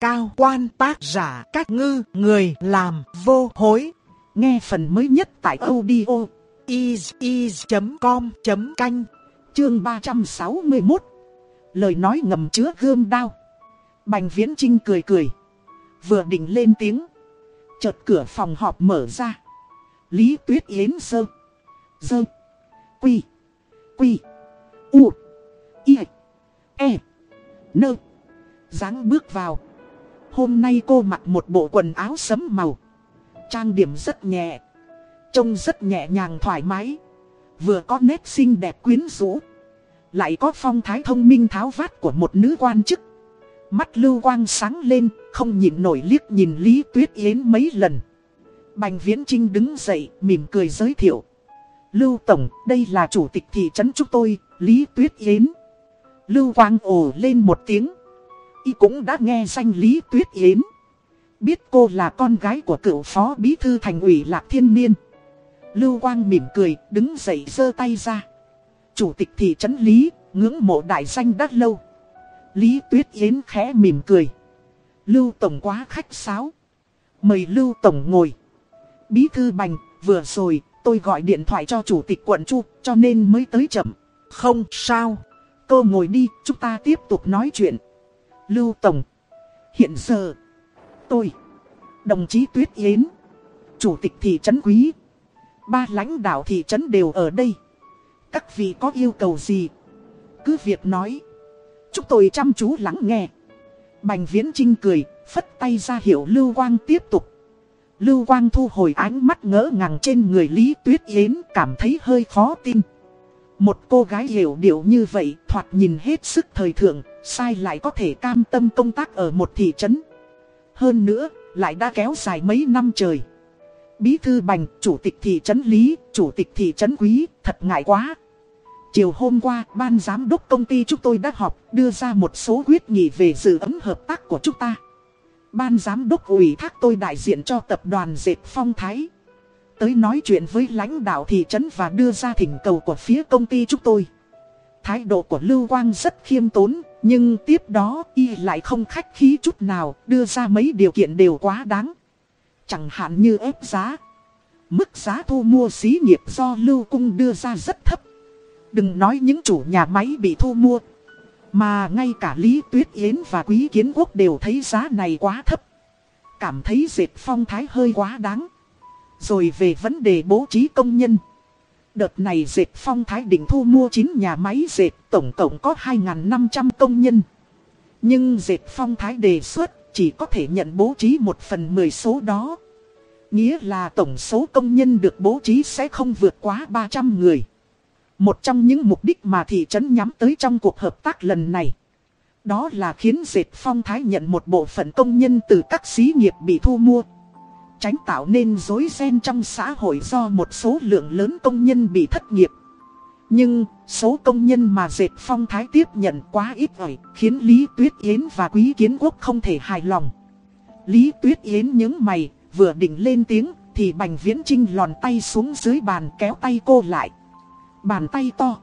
cao quan tác giả các ngư người làm vô hối. Nghe phần mới nhất tại audio is.com.canh chương 361. Lời nói ngầm chứa gươm đao. Bành Viễn Trinh cười cười. Vừa định lên tiếng. Chợt cửa phòng họp mở ra. Lý Tuyết Yến sơ. Sơ. Quy. Quy. U. Y. E. Nơ. dáng bước vào. Hôm nay cô mặc một bộ quần áo sẫm màu. Trang điểm rất nhẹ. Trông rất nhẹ nhàng thoải mái. Vừa có nét xinh đẹp quyến rũ. Lại có phong thái thông minh tháo vát của một nữ quan chức. Mắt lưu quang sáng lên, không nhịn nổi liếc nhìn Lý Tuyết Yến mấy lần. Bành Viễn Trinh đứng dậy, mỉm cười giới thiệu. Lưu Tổng, đây là chủ tịch thị trấn chúng tôi, Lý Tuyết Yến. Lưu Quang ồ lên một tiếng. Y cũng đã nghe danh Lý Tuyết Yến. Biết cô là con gái của cựu phó bí thư thành ủy Lạc Thiên Niên. Lưu Quang mỉm cười, đứng dậy giơ tay ra. Chủ tịch thị trấn Lý, ngưỡng mộ đại danh đắt lâu. Lý Tuyết Yến khẽ mỉm cười. Lưu Tổng quá khách sáo. Mời Lưu Tổng ngồi. Bí thư bành, vừa rồi, tôi gọi điện thoại cho chủ tịch quận Chu, cho nên mới tới chậm. Không sao. Cô ngồi đi, chúng ta tiếp tục nói chuyện. Lưu Tổng. Hiện giờ, tôi, đồng chí Tuyết Yến, chủ tịch thị trấn Quý, ba lãnh đạo thị trấn đều ở đây. Các vị có yêu cầu gì? Cứ việc nói. Chúng tôi chăm chú lắng nghe. Bành Viễn Trinh cười, phất tay ra hiệu Lưu Quang tiếp tục. Lưu Quang thu hồi ánh mắt ngỡ ngàng trên người Lý Tuyết Yến cảm thấy hơi khó tin. Một cô gái hiểu điệu như vậy thoạt nhìn hết sức thời thượng, sai lại có thể cam tâm công tác ở một thị trấn. Hơn nữa, lại đã kéo dài mấy năm trời. Bí thư bành, chủ tịch thị trấn Lý, chủ tịch thị trấn Quý, thật ngại quá. Chiều hôm qua, ban giám đốc công ty chúng tôi đã họp, đưa ra một số quyết nghị về dự ấm hợp tác của chúng ta. Ban giám đốc ủy thác tôi đại diện cho tập đoàn Dệt Phong Thái. Tới nói chuyện với lãnh đạo thị trấn và đưa ra thỉnh cầu của phía công ty chúng tôi. Thái độ của Lưu Quang rất khiêm tốn, nhưng tiếp đó y lại không khách khí chút nào, đưa ra mấy điều kiện đều quá đáng. Chẳng hạn như ép giá. Mức giá thu mua xí nghiệp do Lưu Cung đưa ra rất thấp. Đừng nói những chủ nhà máy bị thu mua. Mà ngay cả Lý Tuyết Yến và Quý Kiến Quốc đều thấy giá này quá thấp. Cảm thấy dệt phong thái hơi quá đáng. Rồi về vấn đề bố trí công nhân. Đợt này dệt phong thái định thu mua 9 nhà máy dệt tổng cộng có 2.500 công nhân. Nhưng dệt phong thái đề xuất chỉ có thể nhận bố trí một phần 10 số đó. Nghĩa là tổng số công nhân được bố trí sẽ không vượt quá 300 người. Một trong những mục đích mà thị trấn nhắm tới trong cuộc hợp tác lần này. Đó là khiến dệt phong thái nhận một bộ phận công nhân từ các xí nghiệp bị thu mua. Tránh tạo nên dối ren trong xã hội do một số lượng lớn công nhân bị thất nghiệp. Nhưng, số công nhân mà dệt phong thái tiếp nhận quá ít ỏi, khiến Lý Tuyết Yến và Quý Kiến Quốc không thể hài lòng. Lý Tuyết Yến nhớ mày, vừa định lên tiếng, thì Bành Viễn Trinh lòn tay xuống dưới bàn kéo tay cô lại. Bàn tay to.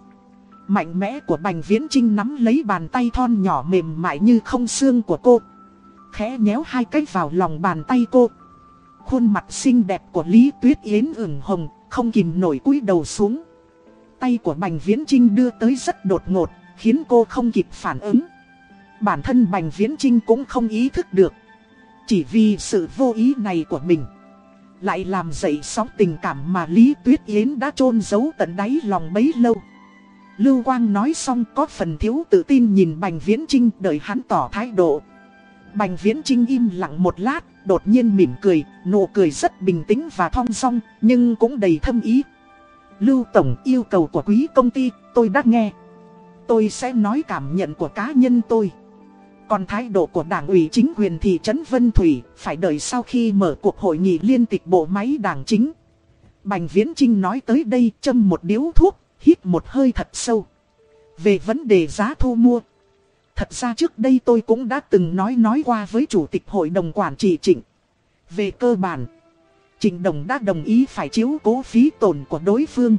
Mạnh mẽ của Bành Viễn Trinh nắm lấy bàn tay thon nhỏ mềm mại như không xương của cô. Khẽ nhéo hai cái vào lòng bàn tay cô. Khuôn mặt xinh đẹp của Lý Tuyết Yến ửng hồng, không kìm nổi cúi đầu xuống. Tay của Bành Viễn Trinh đưa tới rất đột ngột, khiến cô không kịp phản ứng. Bản thân Bành Viễn Trinh cũng không ý thức được. Chỉ vì sự vô ý này của mình. Lại làm dậy sóng tình cảm mà Lý Tuyết Yến đã chôn giấu tận đáy lòng bấy lâu. Lưu Quang nói xong có phần thiếu tự tin nhìn Bành Viễn Trinh đợi hắn tỏ thái độ. Bành Viễn Trinh im lặng một lát, đột nhiên mỉm cười, nụ cười rất bình tĩnh và thong song, nhưng cũng đầy thâm ý. Lưu Tổng yêu cầu của quý công ty, tôi đã nghe. Tôi sẽ nói cảm nhận của cá nhân tôi. Còn thái độ của đảng ủy chính quyền thị trấn Vân Thủy phải đợi sau khi mở cuộc hội nghị liên tịch bộ máy đảng chính. Bành Viễn Trinh nói tới đây châm một điếu thuốc, hít một hơi thật sâu. Về vấn đề giá thu mua. Thật ra trước đây tôi cũng đã từng nói nói qua với Chủ tịch Hội đồng Quản trị Trịnh. Về cơ bản, Trịnh Đồng đã đồng ý phải chiếu cố phí tổn của đối phương.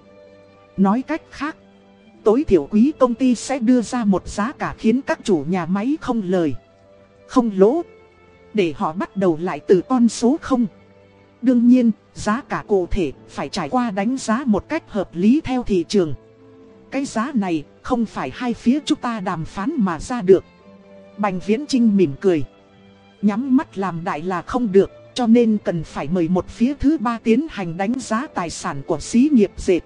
Nói cách khác, tối thiểu quý công ty sẽ đưa ra một giá cả khiến các chủ nhà máy không lời, không lỗ. Để họ bắt đầu lại từ con số 0 Đương nhiên, giá cả cụ thể phải trải qua đánh giá một cách hợp lý theo thị trường Cái giá này không phải hai phía chúng ta đàm phán mà ra được. Bành Viễn Trinh mỉm cười. Nhắm mắt làm đại là không được, Cho nên cần phải mời một phía thứ ba tiến hành đánh giá tài sản của xí nghiệp dệt.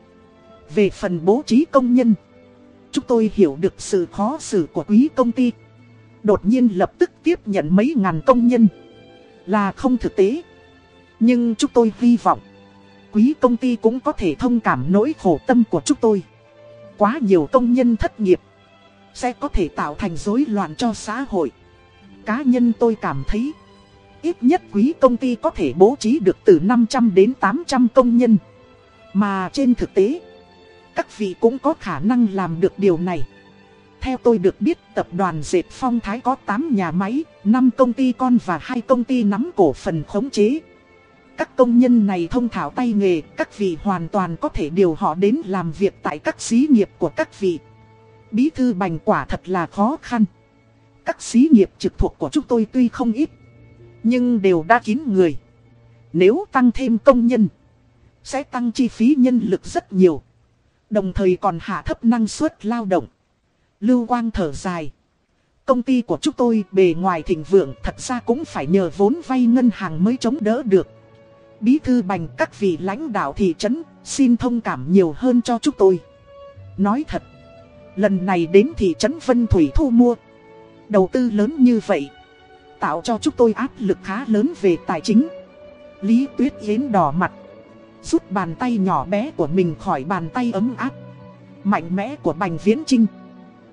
Về phần bố trí công nhân, Chúng tôi hiểu được sự khó xử của quý công ty. Đột nhiên lập tức tiếp nhận mấy ngàn công nhân. Là không thực tế. Nhưng chúng tôi hy vọng, Quý công ty cũng có thể thông cảm nỗi khổ tâm của chúng tôi. Quá nhiều công nhân thất nghiệp Sẽ có thể tạo thành rối loạn cho xã hội. Cá nhân tôi cảm thấy Ít nhất quý công ty có thể bố trí được từ 500 đến 800 công nhân. Mà trên thực tế Các vị cũng có khả năng làm được điều này. Theo tôi được biết tập đoàn Dệt Phong Thái có 8 nhà máy, 5 công ty con và 2 công ty nắm cổ phần khống chế. Các công nhân này thông thạo tay nghề, các vị hoàn toàn có thể điều họ đến làm việc tại các xí nghiệp của các vị. Bí thư bành quả thật là khó khăn. Các xí nghiệp trực thuộc của chúng tôi tuy không ít, nhưng đều đã kín người. Nếu tăng thêm công nhân, sẽ tăng chi phí nhân lực rất nhiều. Đồng thời còn hạ thấp năng suất lao động. Lưu Quang thở dài. Công ty của chúng tôi bề ngoài thịnh vượng thật ra cũng phải nhờ vốn vay ngân hàng mới chống đỡ được. Bí thư bành các vị lãnh đạo thị trấn xin thông cảm nhiều hơn cho chúng tôi. Nói thật, lần này đến thị trấn Vân Thủy thu mua. Đầu tư lớn như vậy, tạo cho chúng tôi áp lực khá lớn về tài chính. Lý Tuyết Yến đỏ mặt, rút bàn tay nhỏ bé của mình khỏi bàn tay ấm áp. Mạnh mẽ của Bành Viễn Trinh.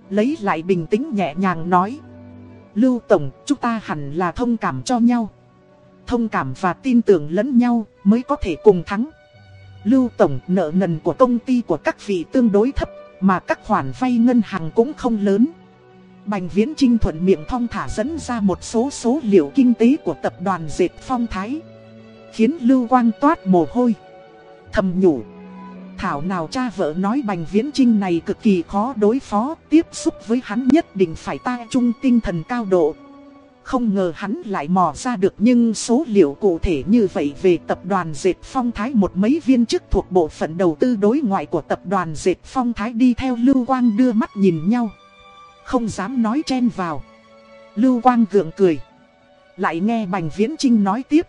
Lấy lại bình tĩnh nhẹ nhàng nói Lưu Tổng chúng ta hẳn là thông cảm cho nhau Thông cảm và tin tưởng lẫn nhau mới có thể cùng thắng Lưu Tổng nợ nần của công ty của các vị tương đối thấp Mà các khoản vay ngân hàng cũng không lớn Bành Viễn Trinh thuận miệng thong thả dẫn ra một số số liệu kinh tế của tập đoàn Dệt Phong Thái Khiến Lưu Quang toát mồ hôi Thầm nhủ Thảo nào cha vợ nói Bành Viễn Trinh này cực kỳ khó đối phó, tiếp xúc với hắn nhất định phải ta trung tinh thần cao độ. Không ngờ hắn lại mò ra được nhưng số liệu cụ thể như vậy về tập đoàn Dệt Phong Thái một mấy viên chức thuộc bộ phận đầu tư đối ngoại của tập đoàn Dệt Phong Thái đi theo Lưu Quang đưa mắt nhìn nhau. Không dám nói chen vào. Lưu Quang gượng cười. Lại nghe Bành Viễn Trinh nói tiếp.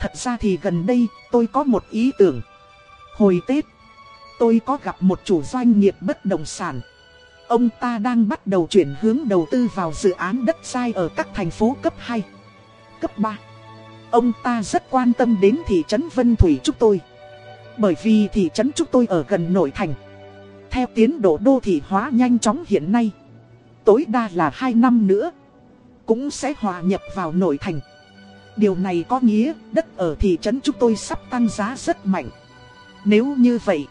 Thật ra thì gần đây tôi có một ý tưởng. Hồi Tết, tôi có gặp một chủ doanh nghiệp bất động sản. Ông ta đang bắt đầu chuyển hướng đầu tư vào dự án đất sai ở các thành phố cấp 2, cấp 3. Ông ta rất quan tâm đến thị trấn Vân Thủy chúng tôi. Bởi vì thị trấn chúng tôi ở gần nội thành. Theo tiến độ đô thị hóa nhanh chóng hiện nay, tối đa là 2 năm nữa, cũng sẽ hòa nhập vào nội thành. Điều này có nghĩa đất ở thị trấn chúng tôi sắp tăng giá rất mạnh. Nếu như vậy,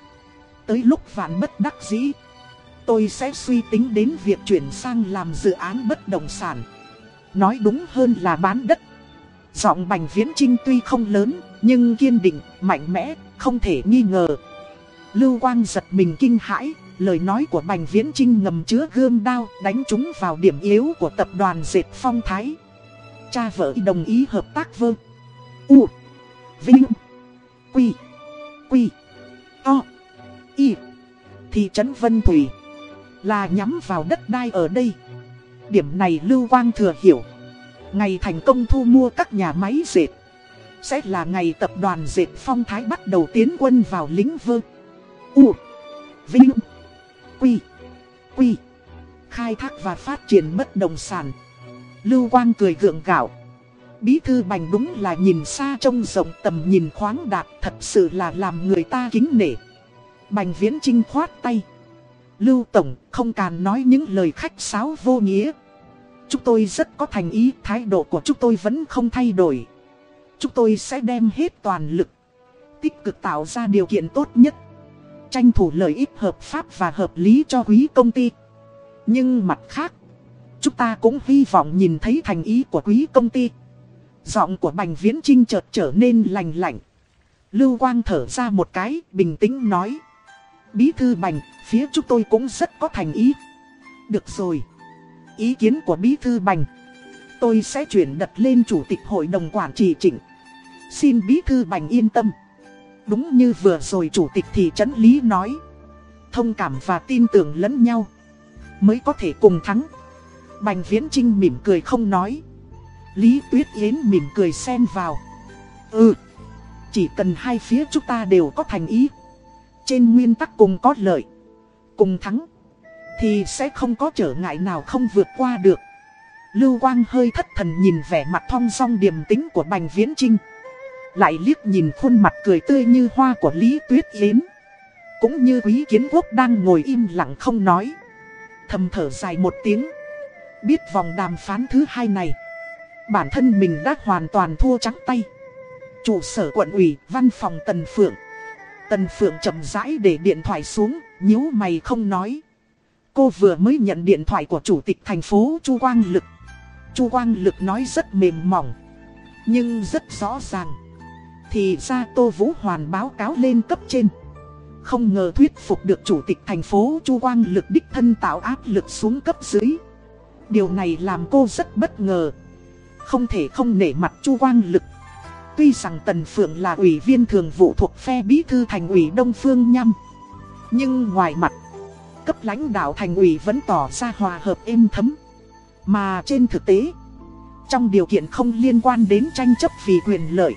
Tới lúc vạn bất đắc dĩ Tôi sẽ suy tính đến việc chuyển sang làm dự án bất động sản. Nói đúng hơn là bán đất. Giọng Bành Viễn Trinh tuy không lớn Nhưng kiên định, mạnh mẽ, không thể nghi ngờ. Lưu Quang giật mình kinh hãi Lời nói của Bành Viễn Trinh ngầm chứa gươm đao Đánh chúng vào điểm yếu của tập đoàn Dệt Phong Thái. Cha vợ đồng ý hợp tác vơ. U. Vinh. Quy. Quy. To Y Thị trấn Vân Thủy. Là nhắm vào đất đai ở đây. Điểm này Lưu Quang thừa hiểu. Ngày thành công thu mua các nhà máy dệt. Sẽ là ngày tập đoàn dệt phong thái bắt đầu tiến quân vào lĩnh vơ U, Vinh, Quy Quy. Khai thác và phát triển bất động sản. Lưu Quang cười gượng gạo. Bí thư bành đúng là nhìn xa trông rộng, tầm nhìn khoáng đạt Thật sự là làm người ta kính nể. Bành Viễn Trinh khoát tay. Lưu Tổng không cần nói những lời khách sáo vô nghĩa. Chúng tôi rất có thành ý, thái độ của chúng tôi vẫn không thay đổi. Chúng tôi sẽ đem hết toàn lực, tích cực tạo ra điều kiện tốt nhất. Tranh thủ lợi ích hợp pháp và hợp lý cho quý công ty. Nhưng mặt khác, chúng ta cũng hy vọng nhìn thấy thành ý của quý công ty. Giọng của Bành Viễn Trinh chợt trở nên lành lạnh. Lưu Quang thở ra một cái, bình tĩnh nói. Bí thư bành, phía chúng tôi cũng rất có thành ý. Được rồi. Ý kiến của bí thư bành. tôi sẽ chuyển đặt lên chủ tịch hội đồng quản trị chỉnh. Xin bí thư bành yên tâm. Đúng như vừa rồi chủ tịch thị trấn Lý nói. Thông cảm và tin tưởng lẫn nhau. Mới có thể cùng thắng. Bành viễn trinh mỉm cười không nói. Lý Tuyết Yến mỉm cười xen vào. Ừ, chỉ cần hai phía chúng ta đều có thành ý. Trên nguyên tắc cùng có lợi, cùng thắng, thì sẽ không có trở ngại nào không vượt qua được. Lưu Quang hơi thất thần nhìn vẻ mặt thong song điềm tĩnh của Bành Viễn Trinh. Lại liếc nhìn khuôn mặt cười tươi như hoa của Lý Tuyết Yến. Cũng như quý kiến quốc đang ngồi im lặng không nói. Thầm thở dài một tiếng. Biết vòng đàm phán thứ hai này Bản thân mình đã hoàn toàn thua trắng tay Trụ sở quận ủy, văn phòng Tần Phượng Tần Phượng chậm rãi để điện thoại xuống, nhíu mày không nói. Cô vừa mới nhận điện thoại của chủ tịch thành phố Chu Quang Lực. Chu Quang Lực nói rất mềm mỏng Nhưng rất rõ ràng. Thì ra Tô Vũ Hoàn báo cáo lên cấp trên. Không ngờ thuyết phục được chủ tịch thành phố Chu Quang Lực đích thân tạo áp lực xuống cấp dưới. Điều này làm cô rất bất ngờ. Không thể không nể mặt Chu Quang Lực. Tuy rằng Tần Phượng là ủy viên thường vụ thuộc phe bí thư thành ủy Đông Phương Nhâm. Nhưng ngoài mặt, cấp lãnh đạo thành ủy vẫn tỏ ra hòa hợp êm thấm. Mà trên thực tế, trong điều kiện không liên quan đến tranh chấp vì quyền lợi,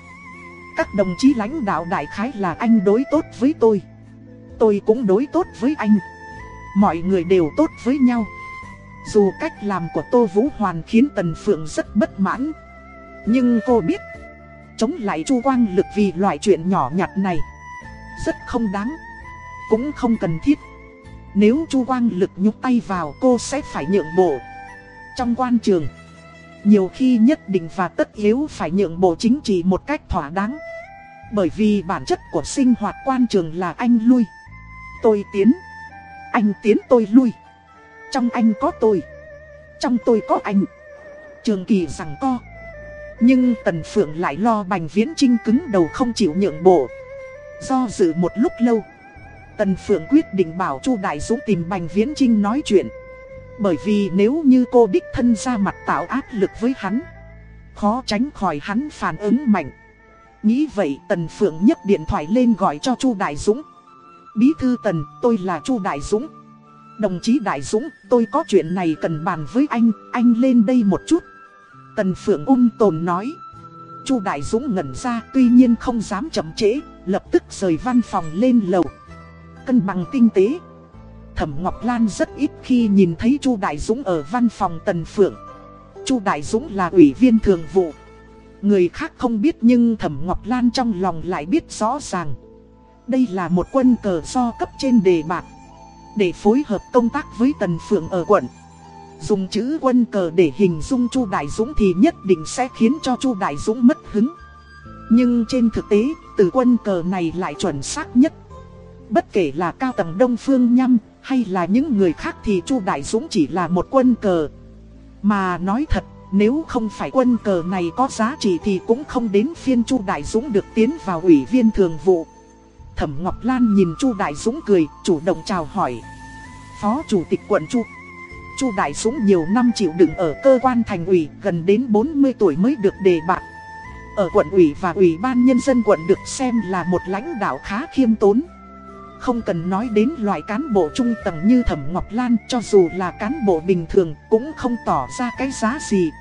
các đồng chí lãnh đạo đại khái là anh đối tốt với tôi. Tôi cũng đối tốt với anh. Mọi người đều tốt với nhau. Dù cách làm của Tô Vũ Hoàn khiến Tần Phượng rất bất mãn Nhưng cô biết Chống lại Chu Quang Lực vì loại chuyện nhỏ nhặt này. Rất không đáng, Cũng không cần thiết. Nếu Chu Quang Lực nhúc tay vào, cô sẽ phải nhượng bộ. Trong quan trường, Nhiều khi nhất định và tất yếu phải nhượng bộ chính trị một cách thỏa đáng. Bởi vì bản chất của sinh hoạt quan trường là anh lui, Tôi tiến. Anh tiến tôi lui. Trong anh có tôi, Trong tôi có anh. Trường kỳ rằng co. Nhưng Tần Phượng lại lo Bành Viễn Trinh cứng đầu không chịu nhượng bộ. Do dự một lúc lâu Tần Phượng quyết định bảo Chu Đại Dũng tìm Bành Viễn Trinh nói chuyện. Bởi vì nếu như cô đích thân ra mặt tạo áp lực với hắn Khó tránh khỏi hắn phản ứng mạnh. Nghĩ vậy Tần Phượng nhấc điện thoại lên gọi cho Chu Đại Dũng. Bí thư Tần, tôi là Chu Đại Dũng. Đồng chí Đại Dũng, tôi có chuyện này cần bàn với anh, anh lên đây một chút. Tần Phượng ung tồn nói. Chu Đại Dũng ngẩn ra tuy nhiên không dám chậm trễ, lập tức rời văn phòng lên lầu. Cân bằng tinh tế. Thẩm Ngọc Lan rất ít khi nhìn thấy Chu Đại Dũng ở văn phòng Tần Phượng. Chu Đại Dũng là ủy viên thường vụ. Người khác không biết nhưng Thẩm Ngọc Lan trong lòng lại biết rõ ràng. Đây là một quân cờ do cấp trên đề bạc. Để phối hợp công tác với Tần Phượng ở quận Dùng chữ quân cờ để hình dung Chu Đại Dũng thì nhất định sẽ khiến cho Chu Đại Dũng mất hứng Nhưng trên thực tế, từ quân cờ này lại chuẩn xác nhất Bất kể là cao tầng Đông Phương Nhâm hay là những người khác thì Chu Đại Dũng chỉ là một quân cờ Mà nói thật, nếu không phải quân cờ này có giá trị thì cũng không đến phiên Chu Đại Dũng được tiến vào ủy viên thường vụ Thẩm Ngọc Lan nhìn Chu Đại Dũng cười, chủ động chào hỏi. Phó Chủ tịch quận Chu. Chu Đại Dũng nhiều năm chịu đựng ở cơ quan thành ủy, gần đến 40 tuổi mới được đề bạt. Ở quận ủy và ủy ban nhân dân quận được xem là một lãnh đạo khá khiêm tốn. Không cần nói đến loại cán bộ trung tầng như Thẩm Ngọc Lan cho dù là cán bộ bình thường cũng không tỏ ra cái giá gì.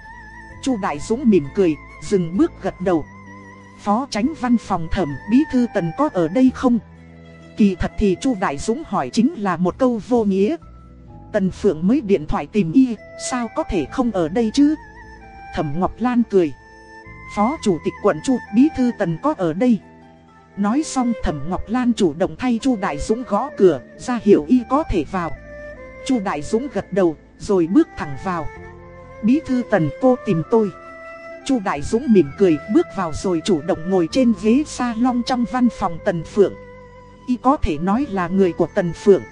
Chu Đại Dũng mỉm cười, dừng bước gật đầu. Phó tránh văn phòng thẩm bí thư tần có ở đây không? Kỳ thật thì Chu Đại Dũng hỏi chính là một câu vô nghĩa. Tần Phượng mới điện thoại tìm y, sao có thể không ở đây chứ? Thẩm Ngọc Lan cười. Phó Chủ tịch quận Chu bí thư tần có ở đây. Nói xong Thẩm Ngọc Lan chủ động thay Chu Đại Dũng gõ cửa, ra hiểu y có thể vào. Chu Đại Dũng gật đầu, rồi bước thẳng vào. Bí thư tần cô tìm tôi. Chu Đại Dũng mỉm cười bước vào rồi chủ động ngồi trên ghế salon trong văn phòng Tần Phượng. Y có thể nói là người của Tần Phượng.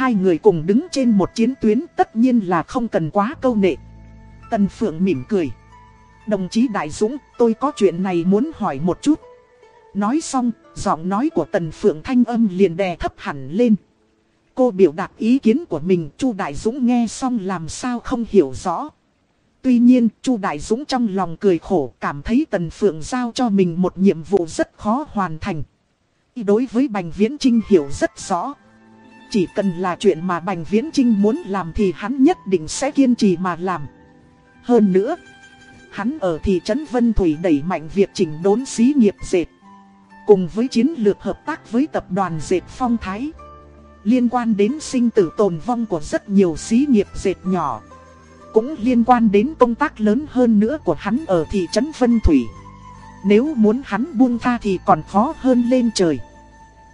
Hai người cùng đứng trên một chiến tuyến tất nhiên là không cần quá câu nệ. Tần Phượng mỉm cười. Đồng chí Đại Dũng, tôi có chuyện này muốn hỏi một chút. Nói xong, giọng nói của Tần Phượng thanh âm liền đè thấp hẳn lên. Cô biểu đạt ý kiến của mình, Chu Đại Dũng nghe xong làm sao không hiểu rõ. Tuy nhiên, Chu Đại Dũng trong lòng cười khổ cảm thấy Tần Phượng giao cho mình một nhiệm vụ rất khó hoàn thành. Đối với Bành Viễn Trinh hiểu rất rõ. Chỉ cần là chuyện mà Bành Viễn Trinh muốn làm thì hắn nhất định sẽ kiên trì mà làm. Hơn nữa, hắn ở thị trấn Vân Thủy đẩy mạnh việc chỉnh đốn xí nghiệp dệt. Cùng với chiến lược hợp tác với tập đoàn dệt phong thái. Liên quan đến sinh tử tồn vong của rất nhiều xí nghiệp dệt nhỏ. Cũng liên quan đến công tác lớn hơn nữa của hắn ở thị trấn Vân Thủy. Nếu muốn hắn buông tha thì còn khó hơn lên trời.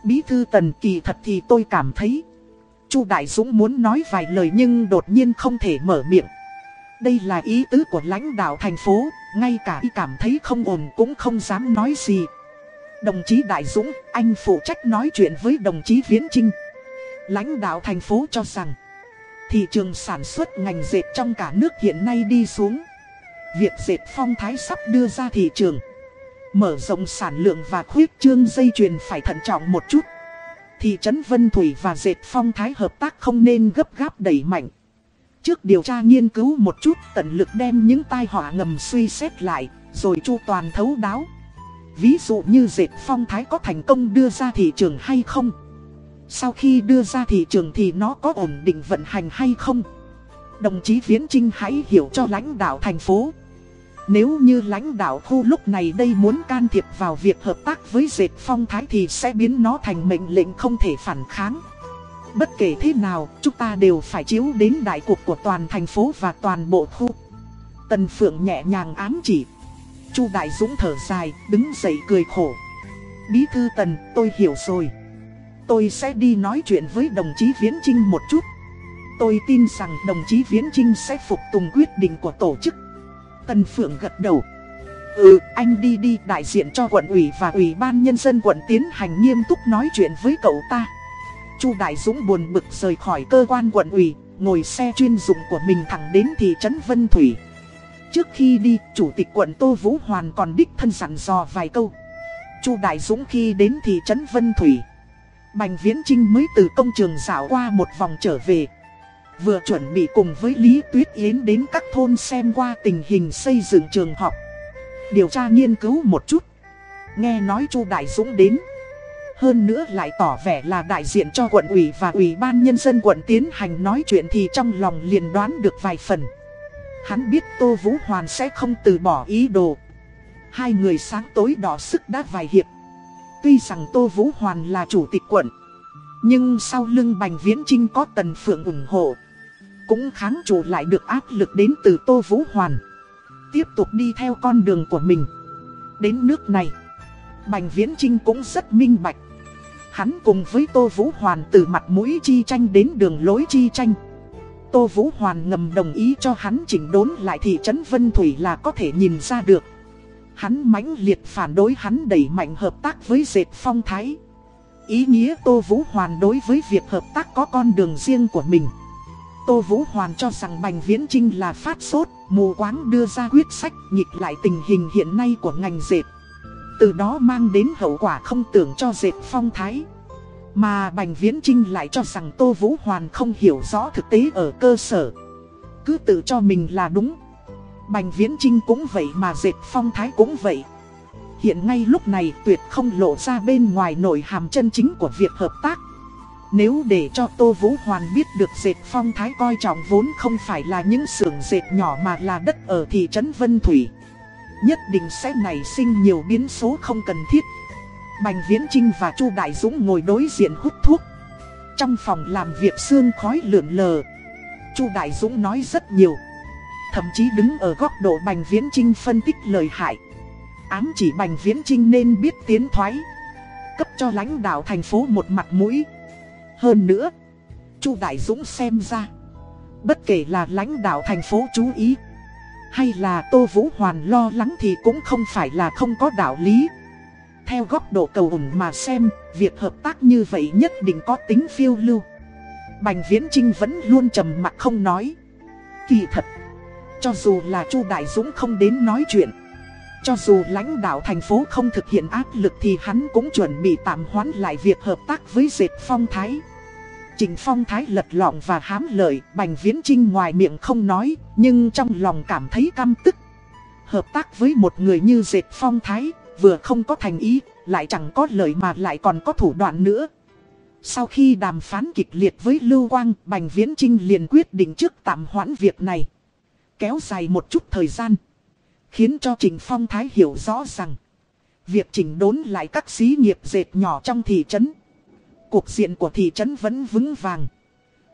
Bí thư tần kỳ thật thì tôi cảm thấy. Chu Đại Dũng muốn nói vài lời nhưng đột nhiên không thể mở miệng. Đây là ý tứ của lãnh đạo thành phố, ngay cả y cảm thấy không ổn cũng không dám nói gì. Đồng chí Đại Dũng, anh phụ trách nói chuyện với đồng chí Viễn Trinh. Lãnh đạo thành phố cho rằng, thị trường sản xuất ngành dệt trong cả nước hiện nay đi xuống. Việc dệt phong thái sắp đưa ra thị trường. Mở rộng sản lượng và khuyết trương dây chuyền phải thận trọng một chút. Thị trấn Vân Thủy và dệt phong thái hợp tác không nên gấp gáp đẩy mạnh. Trước điều tra nghiên cứu một chút tận lực đem những tai họa ngầm suy xét lại, rồi chu toàn thấu đáo. Ví dụ như dệt phong thái có thành công đưa ra thị trường hay không? Sau khi đưa ra thị trường thì nó có ổn định vận hành hay không? Đồng chí Viễn Trinh hãy hiểu cho lãnh đạo thành phố. Nếu như lãnh đạo khu lúc này đây muốn can thiệp vào việc hợp tác với dệt phong thái thì sẽ biến nó thành mệnh lệnh không thể phản kháng. Bất kể thế nào, chúng ta đều phải chiếu đến đại cục của toàn thành phố và toàn bộ khu. Tần Phượng nhẹ nhàng ám chỉ. Chu Đại Dũng thở dài, đứng dậy cười khổ. Bí thư Tần, tôi hiểu rồi. Tôi sẽ đi nói chuyện với đồng chí Viễn Trinh một chút. Tôi tin rằng đồng chí Viễn Trinh sẽ phục tùng quyết định của tổ chức. Tần Phượng gật đầu. Ừ, anh đi đi đại diện cho quận ủy và ủy ban nhân dân quận tiến hành nghiêm túc nói chuyện với cậu ta. Chu Đại Dũng buồn bực rời khỏi cơ quan quận ủy, ngồi xe chuyên dụng của mình thẳng đến thị trấn Vân Thủy. Trước khi đi, Chủ tịch quận Tô Vũ Hoàn còn đích thân dặn dò vài câu. Chu Đại Dũng khi đến thị trấn Vân Thủy, Bành Viễn Trinh mới từ công trường dạo qua một vòng trở về. Vừa chuẩn bị cùng với Lý Tuyết Yến đến các thôn xem qua tình hình xây dựng trường học. Điều tra nghiên cứu một chút. Nghe nói Chu Đại Dũng đến. Hơn nữa lại tỏ vẻ là đại diện cho quận ủy và ủy ban nhân dân quận tiến hành nói chuyện thì trong lòng liền đoán được vài phần. Hắn biết Tô Vũ Hoàn sẽ không từ bỏ ý đồ. Hai người sáng tối đỏ sức đã vài hiệp. Tuy rằng Tô Vũ Hoàn là chủ tịch quận. Nhưng sau lưng Bành Viễn Trinh có Tần Phượng ủng hộ. Cũng kháng chủ lại được áp lực đến từ Tô Vũ Hoàn. Tiếp tục đi theo con đường của mình. Đến nước này, Bành Viễn Trinh cũng rất minh bạch. Hắn cùng với Tô Vũ Hoàn từ mặt mũi chi tranh đến đường lối chi tranh. Tô Vũ Hoàn ngầm đồng ý cho hắn chỉnh đốn lại thị trấn Vân Thủy là có thể nhìn ra được. Hắn mãnh liệt phản đối hắn đẩy mạnh hợp tác với dệt phong thái. Ý nghĩa Tô Vũ Hoàn đối với việc hợp tác có con đường riêng của mình. Tô Vũ Hoàn cho rằng Bành Viễn Trinh là phát sốt, mù quáng đưa ra quyết sách nhịp lại tình hình hiện nay của ngành dệt. Từ đó mang đến hậu quả không tưởng cho dệt phong thái. Mà Bành Viễn Trinh lại cho rằng Tô Vũ Hoàn không hiểu rõ thực tế ở cơ sở. Cứ tự cho mình là đúng. Bành Viễn Trinh cũng vậy mà dệt phong thái cũng vậy. Hiện ngay lúc này tuyệt không lộ ra bên ngoài nổi hàm chân chính của việc hợp tác. Nếu để cho Tô Vũ Hoàn biết được dệt phong thái coi trọng vốn không phải là những xưởng dệt nhỏ mà là đất ở thị trấn Vân Thủy. Nhất định sẽ nảy sinh nhiều biến số không cần thiết. Bành Viễn Trinh và Chu Đại Dũng ngồi đối diện hút thuốc. Trong phòng làm việc xương khói lượn lờ. Chu Đại Dũng nói rất nhiều. Thậm chí đứng ở góc độ Bành Viễn Trinh phân tích lời hại. Ám chỉ Bành Viễn Trinh nên biết tiến thoái. Cấp cho lãnh đạo thành phố một mặt mũi. Hơn nữa, Chu Đại Dũng xem ra, bất kể là lãnh đạo thành phố chú ý, hay là Tô Vũ Hoàn lo lắng thì cũng không phải là không có đạo lý. Theo góc độ cầu ủng mà xem, việc hợp tác như vậy nhất định có tính phiêu lưu. Bành Viễn Trinh vẫn luôn trầm mặc không nói. Kỳ thật, cho dù là Chu Đại Dũng không đến nói chuyện, cho dù lãnh đạo thành phố không thực hiện áp lực thì hắn cũng chuẩn bị tạm hoãn lại việc hợp tác với dệt phong thái. Trình Phong Thái lật lọng và hám lợi, Bành Viễn Trinh ngoài miệng không nói, nhưng trong lòng cảm thấy căm tức. Hợp tác với một người như Dệt Phong Thái, vừa không có thành ý, lại chẳng có lợi mà lại còn có thủ đoạn nữa. Sau khi đàm phán kịch liệt với Lưu Quang, Bành Viễn Trinh liền quyết định trước tạm hoãn việc này. Kéo dài một chút thời gian. Khiến cho Trình Phong Thái hiểu rõ rằng, việc chỉnh đốn lại các xí nghiệp dệt nhỏ trong thị trấn. Cuộc diện của thị trấn vẫn vững vàng.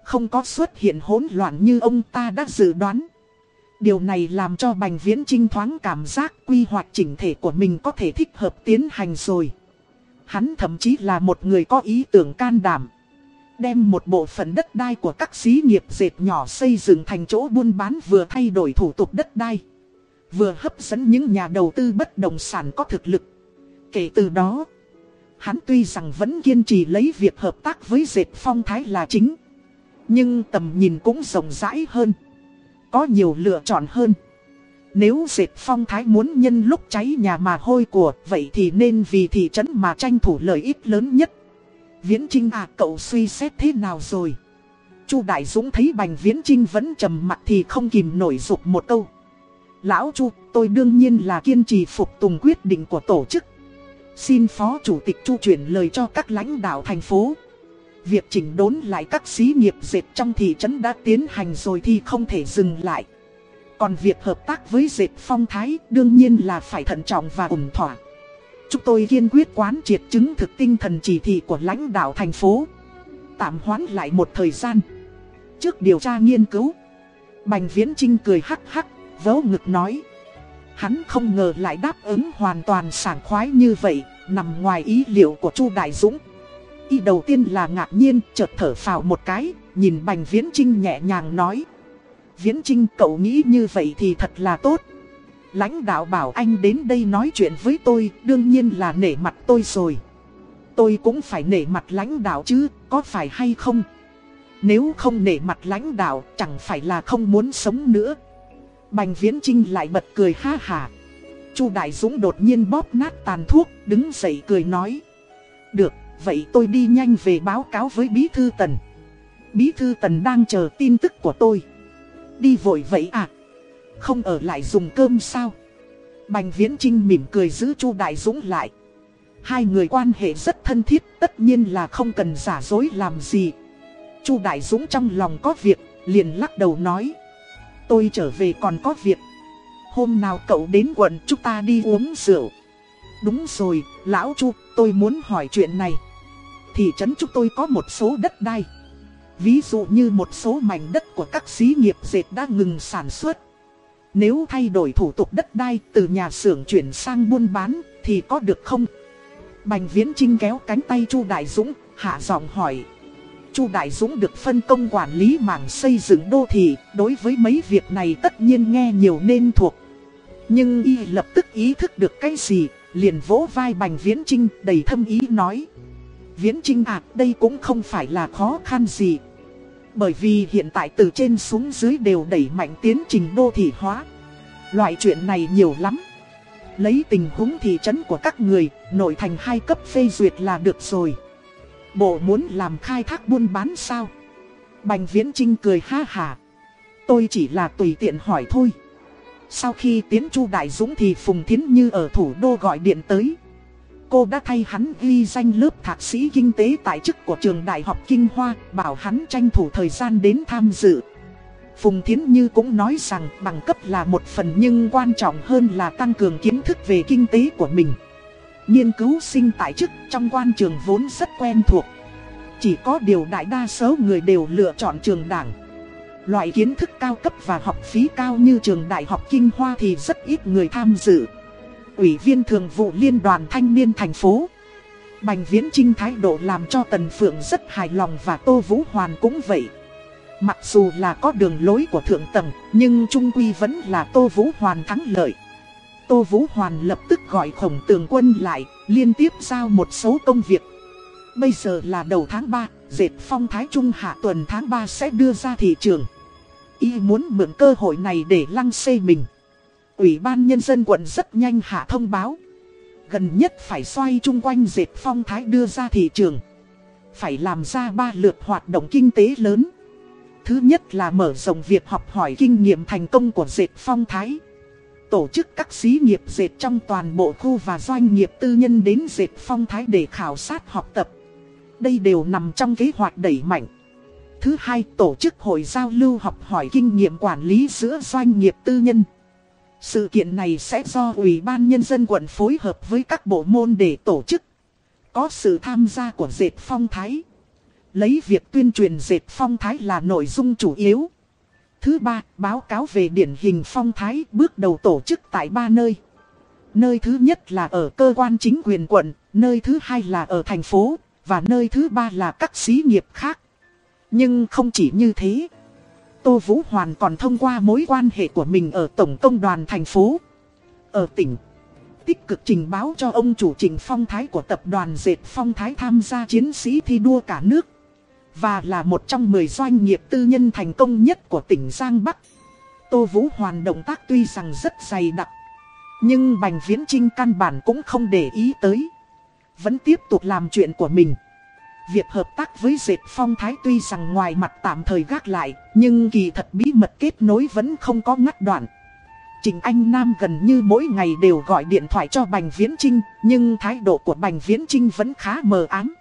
Không có xuất hiện hỗn loạn như ông ta đã dự đoán. Điều này làm cho Bành Viễn Trinh thoáng cảm giác quy hoạch chỉnh thể của mình có thể thích hợp tiến hành rồi. Hắn thậm chí là một người có ý tưởng can đảm. Đem một bộ phận đất đai của các xí nghiệp dệt nhỏ xây dựng thành chỗ buôn bán vừa thay đổi thủ tục đất đai. Vừa hấp dẫn những nhà đầu tư bất động sản có thực lực. Kể từ đó, hắn tuy rằng vẫn kiên trì lấy việc hợp tác với dệt phong thái là chính. Nhưng tầm nhìn cũng rộng rãi hơn. Có nhiều lựa chọn hơn. Nếu dệt phong thái muốn nhân lúc cháy nhà mà hôi của, vậy thì nên vì thị trấn mà tranh thủ lợi ích lớn nhất. Viễn Trinh à cậu suy xét thế nào rồi? Chu Đại Dũng thấy Bành Viễn Trinh vẫn trầm mặt thì không kìm nổi dục một câu. Lão Chu, tôi đương nhiên là kiên trì phục tùng quyết định của tổ chức. Xin Phó Chủ tịch Chu chuyển lời cho các lãnh đạo thành phố. Việc chỉnh đốn lại các xí nghiệp dệt trong thị trấn đã tiến hành rồi thì không thể dừng lại. Còn việc hợp tác với dệt phong thái đương nhiên là phải thận trọng và ổn thỏa. Chúng tôi kiên quyết quán triệt chứng thực tinh thần chỉ thị của lãnh đạo thành phố. Tạm hoãn lại một thời gian. Trước điều tra nghiên cứu, Bành Viễn Trinh cười hắc hắc, vớ ngực nói. Hắn không ngờ lại đáp ứng hoàn toàn sảng khoái như vậy, nằm ngoài ý liệu của Chu Đại Dũng. Y đầu tiên là ngạc nhiên, chợt thở phào một cái, nhìn Bành Viễn Trinh nhẹ nhàng nói. Viễn Trinh cậu nghĩ như vậy thì thật là tốt. Lãnh đạo bảo anh đến đây nói chuyện với tôi, đương nhiên là nể mặt tôi rồi. Tôi cũng phải nể mặt lãnh đạo chứ, có phải hay không? Nếu không nể mặt lãnh đạo, chẳng phải là không muốn sống nữa. Bành Viễn Trinh lại bật cười ha hà. Chu Đại Dũng đột nhiên bóp nát tàn thuốc, đứng dậy cười nói. Được, vậy tôi đi nhanh về báo cáo với Bí Thư Tần. Bí Thư Tần đang chờ tin tức của tôi. Đi vội vậy à? Không ở lại dùng cơm sao? Bành Viễn Trinh mỉm cười giữ Chu Đại Dũng lại. Hai người quan hệ rất thân thiết, tất nhiên là không cần giả dối làm gì. Chu Đại Dũng trong lòng có việc, liền lắc đầu nói. Tôi trở về còn có việc. Hôm nào cậu đến quận chúng ta đi uống rượu. Đúng rồi, lão Chu, tôi muốn hỏi chuyện này. Thị trấn chúng tôi có một số đất đai. Ví dụ như một số mảnh đất của các xí nghiệp dệt đã ngừng sản xuất. Nếu thay đổi thủ tục đất đai từ nhà xưởng chuyển sang buôn bán thì có được không? Bành Viễn Trinh kéo cánh tay Chu Đại Dũng, hạ giọng hỏi. Chu Đại Dũng được phân công quản lý mảng xây dựng đô thị, đối với mấy việc này tất nhiên nghe nhiều nên thuộc. Nhưng y lập tức ý thức được cái gì, liền vỗ vai Bành Viễn Trinh đầy thâm ý nói. Viễn Trinh à, đây cũng không phải là khó khăn gì. Bởi vì hiện tại từ trên xuống dưới đều đẩy mạnh tiến trình đô thị hóa. Loại chuyện này nhiều lắm. Lấy tình huống thị trấn của các người, nội thành hai cấp phê duyệt là được rồi. Bộ muốn làm khai thác buôn bán sao? Bành Viễn Trinh cười ha hà. Tôi chỉ là tùy tiện hỏi thôi. Sau khi tiến Chu Đại Dũng thì Phùng Thiến Như ở thủ đô gọi điện tới. Cô đã thay hắn ghi danh lớp thạc sĩ kinh tế tại chức của trường Đại học Kinh Hoa, bảo hắn tranh thủ thời gian đến tham dự. Phùng Thiến Như cũng nói rằng bằng cấp là một phần nhưng quan trọng hơn là tăng cường kiến thức về kinh tế của mình. Nghiên cứu sinh tại chức trong quan trường vốn rất quen thuộc. Chỉ có điều đại đa số người đều lựa chọn trường đảng. Loại kiến thức cao cấp và học phí cao như trường đại học Kinh Hoa thì rất ít người tham dự. Ủy viên thường vụ liên đoàn thanh niên thành phố. Bành Viễn Trinh thái độ làm cho Tần Phượng rất hài lòng và Tô Vũ Hoàn cũng vậy. Mặc dù là có đường lối của thượng tầng, nhưng trung quy vẫn là Tô Vũ Hoàn thắng lợi. Tô Vũ Hoàn lập tức gọi khổng tường quân lại, liên tiếp giao một số công việc. Bây giờ là đầu tháng 3, dệt phong thái trung hạ tuần tháng 3 sẽ đưa ra thị trường. Y muốn mượn cơ hội này để lăng xê mình. Ủy ban Nhân dân quận rất nhanh hạ thông báo. Gần nhất phải xoay chung quanh dệt phong thái đưa ra thị trường. phải làm ra ba lượt hoạt động kinh tế lớn. Thứ nhất là mở rộng việc học hỏi kinh nghiệm thành công của dệt phong thái. Tổ chức các xí nghiệp dệt trong toàn bộ khu và doanh nghiệp tư nhân đến dệt phong thái để khảo sát học tập. Đây đều nằm trong kế hoạch đẩy mạnh. Thứ hai, tổ chức hội giao lưu học hỏi kinh nghiệm quản lý giữa doanh nghiệp tư nhân. Sự kiện này sẽ do Ủy ban Nhân dân quận phối hợp với các bộ môn để tổ chức. Có sự tham gia của dệt phong thái. Lấy việc tuyên truyền dệt phong thái là nội dung chủ yếu. Thứ ba, báo cáo về điển hình phong thái bước đầu tổ chức tại ba nơi. Nơi thứ nhất là ở cơ quan chính quyền quận, nơi thứ hai là ở thành phố, và nơi thứ ba là các xí nghiệp khác. Nhưng không chỉ như thế. Tô Vũ Hoàn còn thông qua mối quan hệ của mình ở Tổng công đoàn thành phố, ở tỉnh. Tích cực trình báo cho ông chủ trình phong thái của tập đoàn dệt phong thái tham gia chiến sĩ thi đua cả nước. Và là một trong 10 doanh nghiệp tư nhân thành công nhất của tỉnh Giang Bắc. Tô Vũ Hoàn động tác tuy rằng rất dày đặc. Nhưng Bành Viễn Trinh căn bản cũng không để ý tới. Vẫn tiếp tục làm chuyện của mình. Việc hợp tác với dệt phong thái tuy rằng ngoài mặt tạm thời gác lại, nhưng kỳ thật bí mật kết nối vẫn không có ngắt đoạn. Trình Anh Nam gần như mỗi ngày đều gọi điện thoại cho Bành Viễn Trinh, nhưng thái độ của Bành Viễn Trinh vẫn khá mờ ám.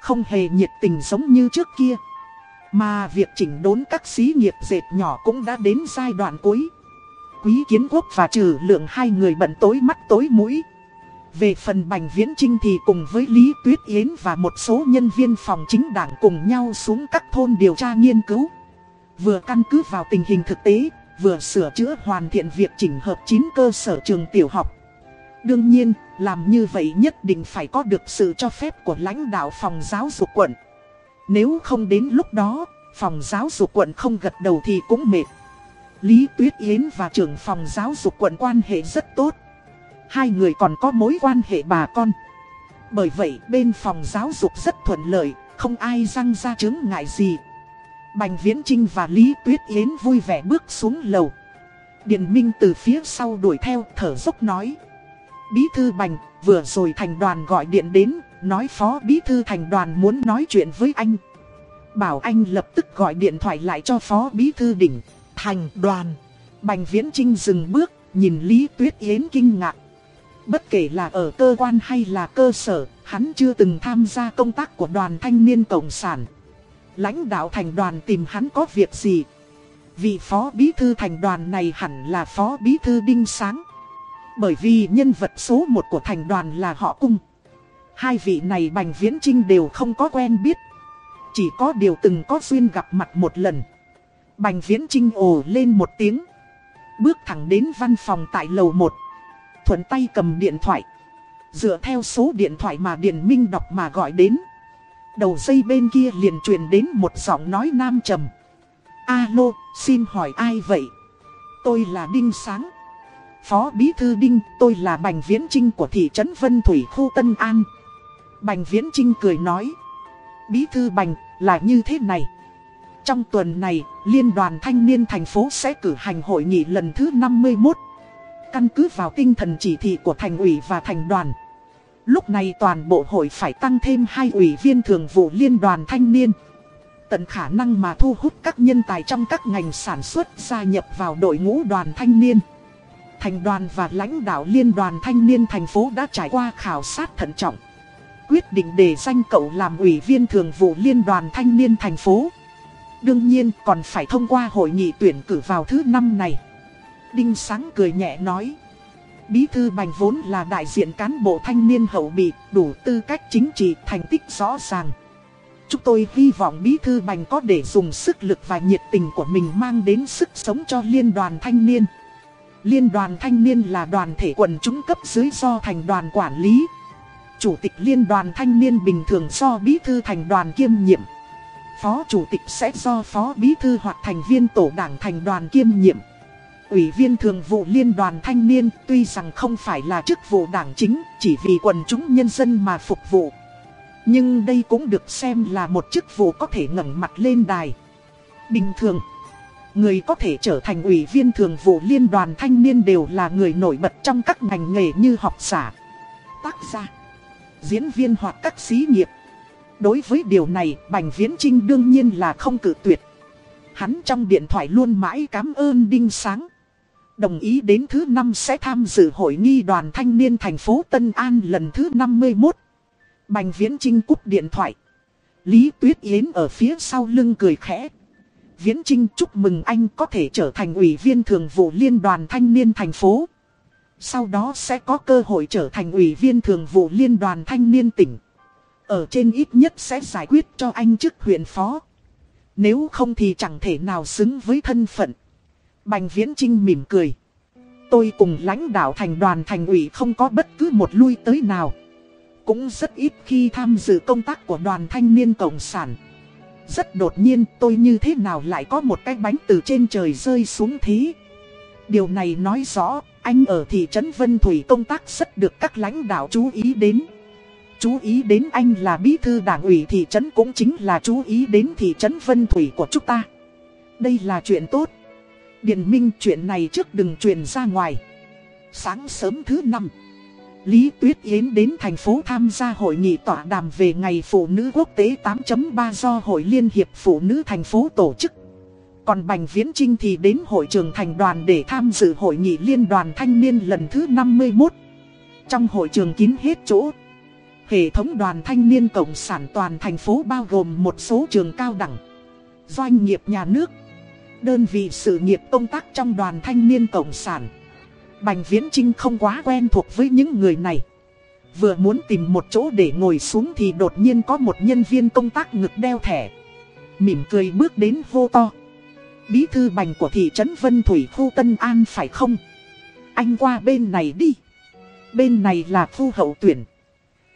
Không hề nhiệt tình giống như trước kia. Mà việc chỉnh đốn các xí nghiệp dệt nhỏ cũng đã đến giai đoạn cuối. Quý Kiến Quốc và Trừ Lượng hai người bận tối mắt tối mũi. Về phần Bành Viễn Trinh thì cùng với Lý Tuyết Yến và một số nhân viên phòng chính đảng cùng nhau xuống các thôn điều tra nghiên cứu. Vừa căn cứ vào tình hình thực tế, vừa sửa chữa hoàn thiện việc chỉnh hợp 9 cơ sở trường tiểu học. Đương nhiên, làm như vậy nhất định phải có được sự cho phép của lãnh đạo phòng giáo dục quận. Nếu không đến lúc đó, phòng giáo dục quận không gật đầu thì cũng mệt. Lý Tuyết Yến và trưởng phòng giáo dục quận quan hệ rất tốt. Hai người còn có mối quan hệ bà con. Bởi vậy bên phòng giáo dục rất thuận lợi, không ai răng ra chứng ngại gì. Bành Viễn Trinh và Lý Tuyết Yến vui vẻ bước xuống lầu. Điền Minh từ phía sau đuổi theo thở dốc nói. Bí thư Bành, vừa rồi thành đoàn gọi điện đến, nói phó bí thư thành đoàn muốn nói chuyện với anh. Bảo anh lập tức gọi điện thoại lại cho phó bí thư đỉnh, thành đoàn. Bành Viễn Trinh dừng bước, nhìn Lý Tuyết Yến kinh ngạc. Bất kể là ở cơ quan hay là cơ sở, hắn chưa từng tham gia công tác của đoàn thanh niên Cộng sản. Lãnh đạo thành đoàn tìm hắn có việc gì? Vị phó bí thư thành đoàn này hẳn là phó bí thư Đinh Sáng. Bởi vì nhân vật số 1 của thành đoàn là họ cung. Hai vị này Bành Viễn Trinh đều không có quen biết. Chỉ có điều từng có duyên gặp mặt một lần. Bành Viễn Trinh ồ lên một tiếng. Bước thẳng đến văn phòng tại lầu 1 thuận tay cầm điện thoại. Dựa theo số điện thoại mà Điền Minh đọc mà gọi đến. Đầu dây bên kia liền truyền đến một giọng nói nam trầm. Alo, xin hỏi ai vậy? Tôi là Đinh Sáng. Phó Bí Thư Đinh, tôi là Bành Viễn Trinh của thị trấn Vân Thủy khu Tân An. Bành Viễn Trinh cười nói. Bí Thư Bành, là như thế này. Trong tuần này, Liên đoàn Thanh niên thành phố sẽ cử hành hội nghị lần thứ 51. Căn cứ vào tinh thần chỉ thị của thành ủy và thành đoàn Lúc này toàn bộ hội phải tăng thêm hai ủy viên thường vụ liên đoàn thanh niên Tận khả năng mà thu hút các nhân tài trong các ngành sản xuất gia nhập vào đội ngũ đoàn thanh niên Thành đoàn và lãnh đạo liên đoàn thanh niên thành phố đã trải qua khảo sát thận trọng Quyết định để danh cậu làm ủy viên thường vụ liên đoàn thanh niên thành phố Đương nhiên còn phải thông qua hội nghị tuyển cử vào thứ năm này Đinh Sáng cười nhẹ nói. Bí thư Bành vốn là đại diện cán bộ thanh niên hậu bị, đủ tư cách chính trị, thành tích rõ ràng. Chúng tôi hy vọng Bí thư Bành có để dùng sức lực và nhiệt tình của mình mang đến sức sống cho Liên đoàn Thanh niên. Liên đoàn Thanh niên là đoàn thể quần chúng cấp dưới do thành đoàn quản lý. Chủ tịch Liên đoàn Thanh niên bình thường do Bí thư thành đoàn kiêm nhiệm. Phó Chủ tịch sẽ do Phó Bí thư hoặc thành viên tổ đảng thành đoàn kiêm nhiệm. Ủy viên thường vụ liên đoàn thanh niên tuy rằng không phải là chức vụ đảng chính chỉ vì quần chúng nhân dân mà phục vụ. Nhưng đây cũng được xem là một chức vụ có thể ngẩng mặt lên đài. Bình thường, người có thể trở thành ủy viên thường vụ liên đoàn thanh niên đều là người nổi bật trong các ngành nghề như học giả, tác giả, diễn viên hoặc các xí nghiệp. Đối với điều này, Bành Viễn Trinh đương nhiên là không cự tuyệt. Hắn trong điện thoại luôn mãi cảm ơn Đinh Sáng. Đồng ý đến thứ năm sẽ tham dự hội nghi đoàn thanh niên thành phố Tân An lần thứ 51. Bành Viễn Trinh cúp điện thoại. Lý Tuyết Yến ở phía sau lưng cười khẽ. Viễn Trinh chúc mừng anh có thể trở thành ủy viên thường vụ liên đoàn thanh niên thành phố. Sau đó sẽ có cơ hội trở thành ủy viên thường vụ liên đoàn thanh niên tỉnh. Ở trên ít nhất sẽ giải quyết cho anh chức huyện phó. Nếu không thì chẳng thể nào xứng với thân phận. Bành Viễn Trinh mỉm cười. Tôi cùng lãnh đạo thành đoàn thành ủy không có bất cứ một lui tới nào. Cũng rất ít khi tham dự công tác của đoàn thanh niên Cộng sản. Rất đột nhiên tôi như thế nào lại có một cái bánh từ trên trời rơi xuống thế. Điều này nói rõ anh ở thị trấn Vân Thủy công tác rất được các lãnh đạo chú ý đến. Chú ý đến anh là bí thư đảng ủy thị trấn cũng chính là chú ý đến thị trấn Vân Thủy của chúng ta. Đây là chuyện tốt. Điền Minh chuyện này trước đừng truyền ra ngoài. Sáng sớm thứ năm, Lý Tuyết Yến đến thành phố tham gia hội nghị tọa đàm về Ngày Phụ nữ Quốc tế 8.3 do Hội Liên hiệp Phụ nữ thành phố tổ chức. Còn Bành Viễn Trinh thì đến hội trường thành đoàn để tham dự hội nghị liên đoàn thanh niên lần thứ 51. Trong hội trường kín hết chỗ. Hệ thống đoàn thanh niên cộng sản toàn thành phố bao gồm một số trường cao đẳng, doanh nghiệp nhà nước, đơn vị sự nghiệp công tác trong đoàn thanh niên cộng sản. Bành Viễn Trinh không quá quen thuộc với những người này. Vừa muốn tìm một chỗ để ngồi xuống thì đột nhiên có một nhân viên công tác ngực đeo thẻ. Mỉm cười bước đến hô to. Bí thư bành của thị trấn Vân Thủy khu Tân An phải không? Anh qua bên này đi. Bên này là khu hậu tuyển.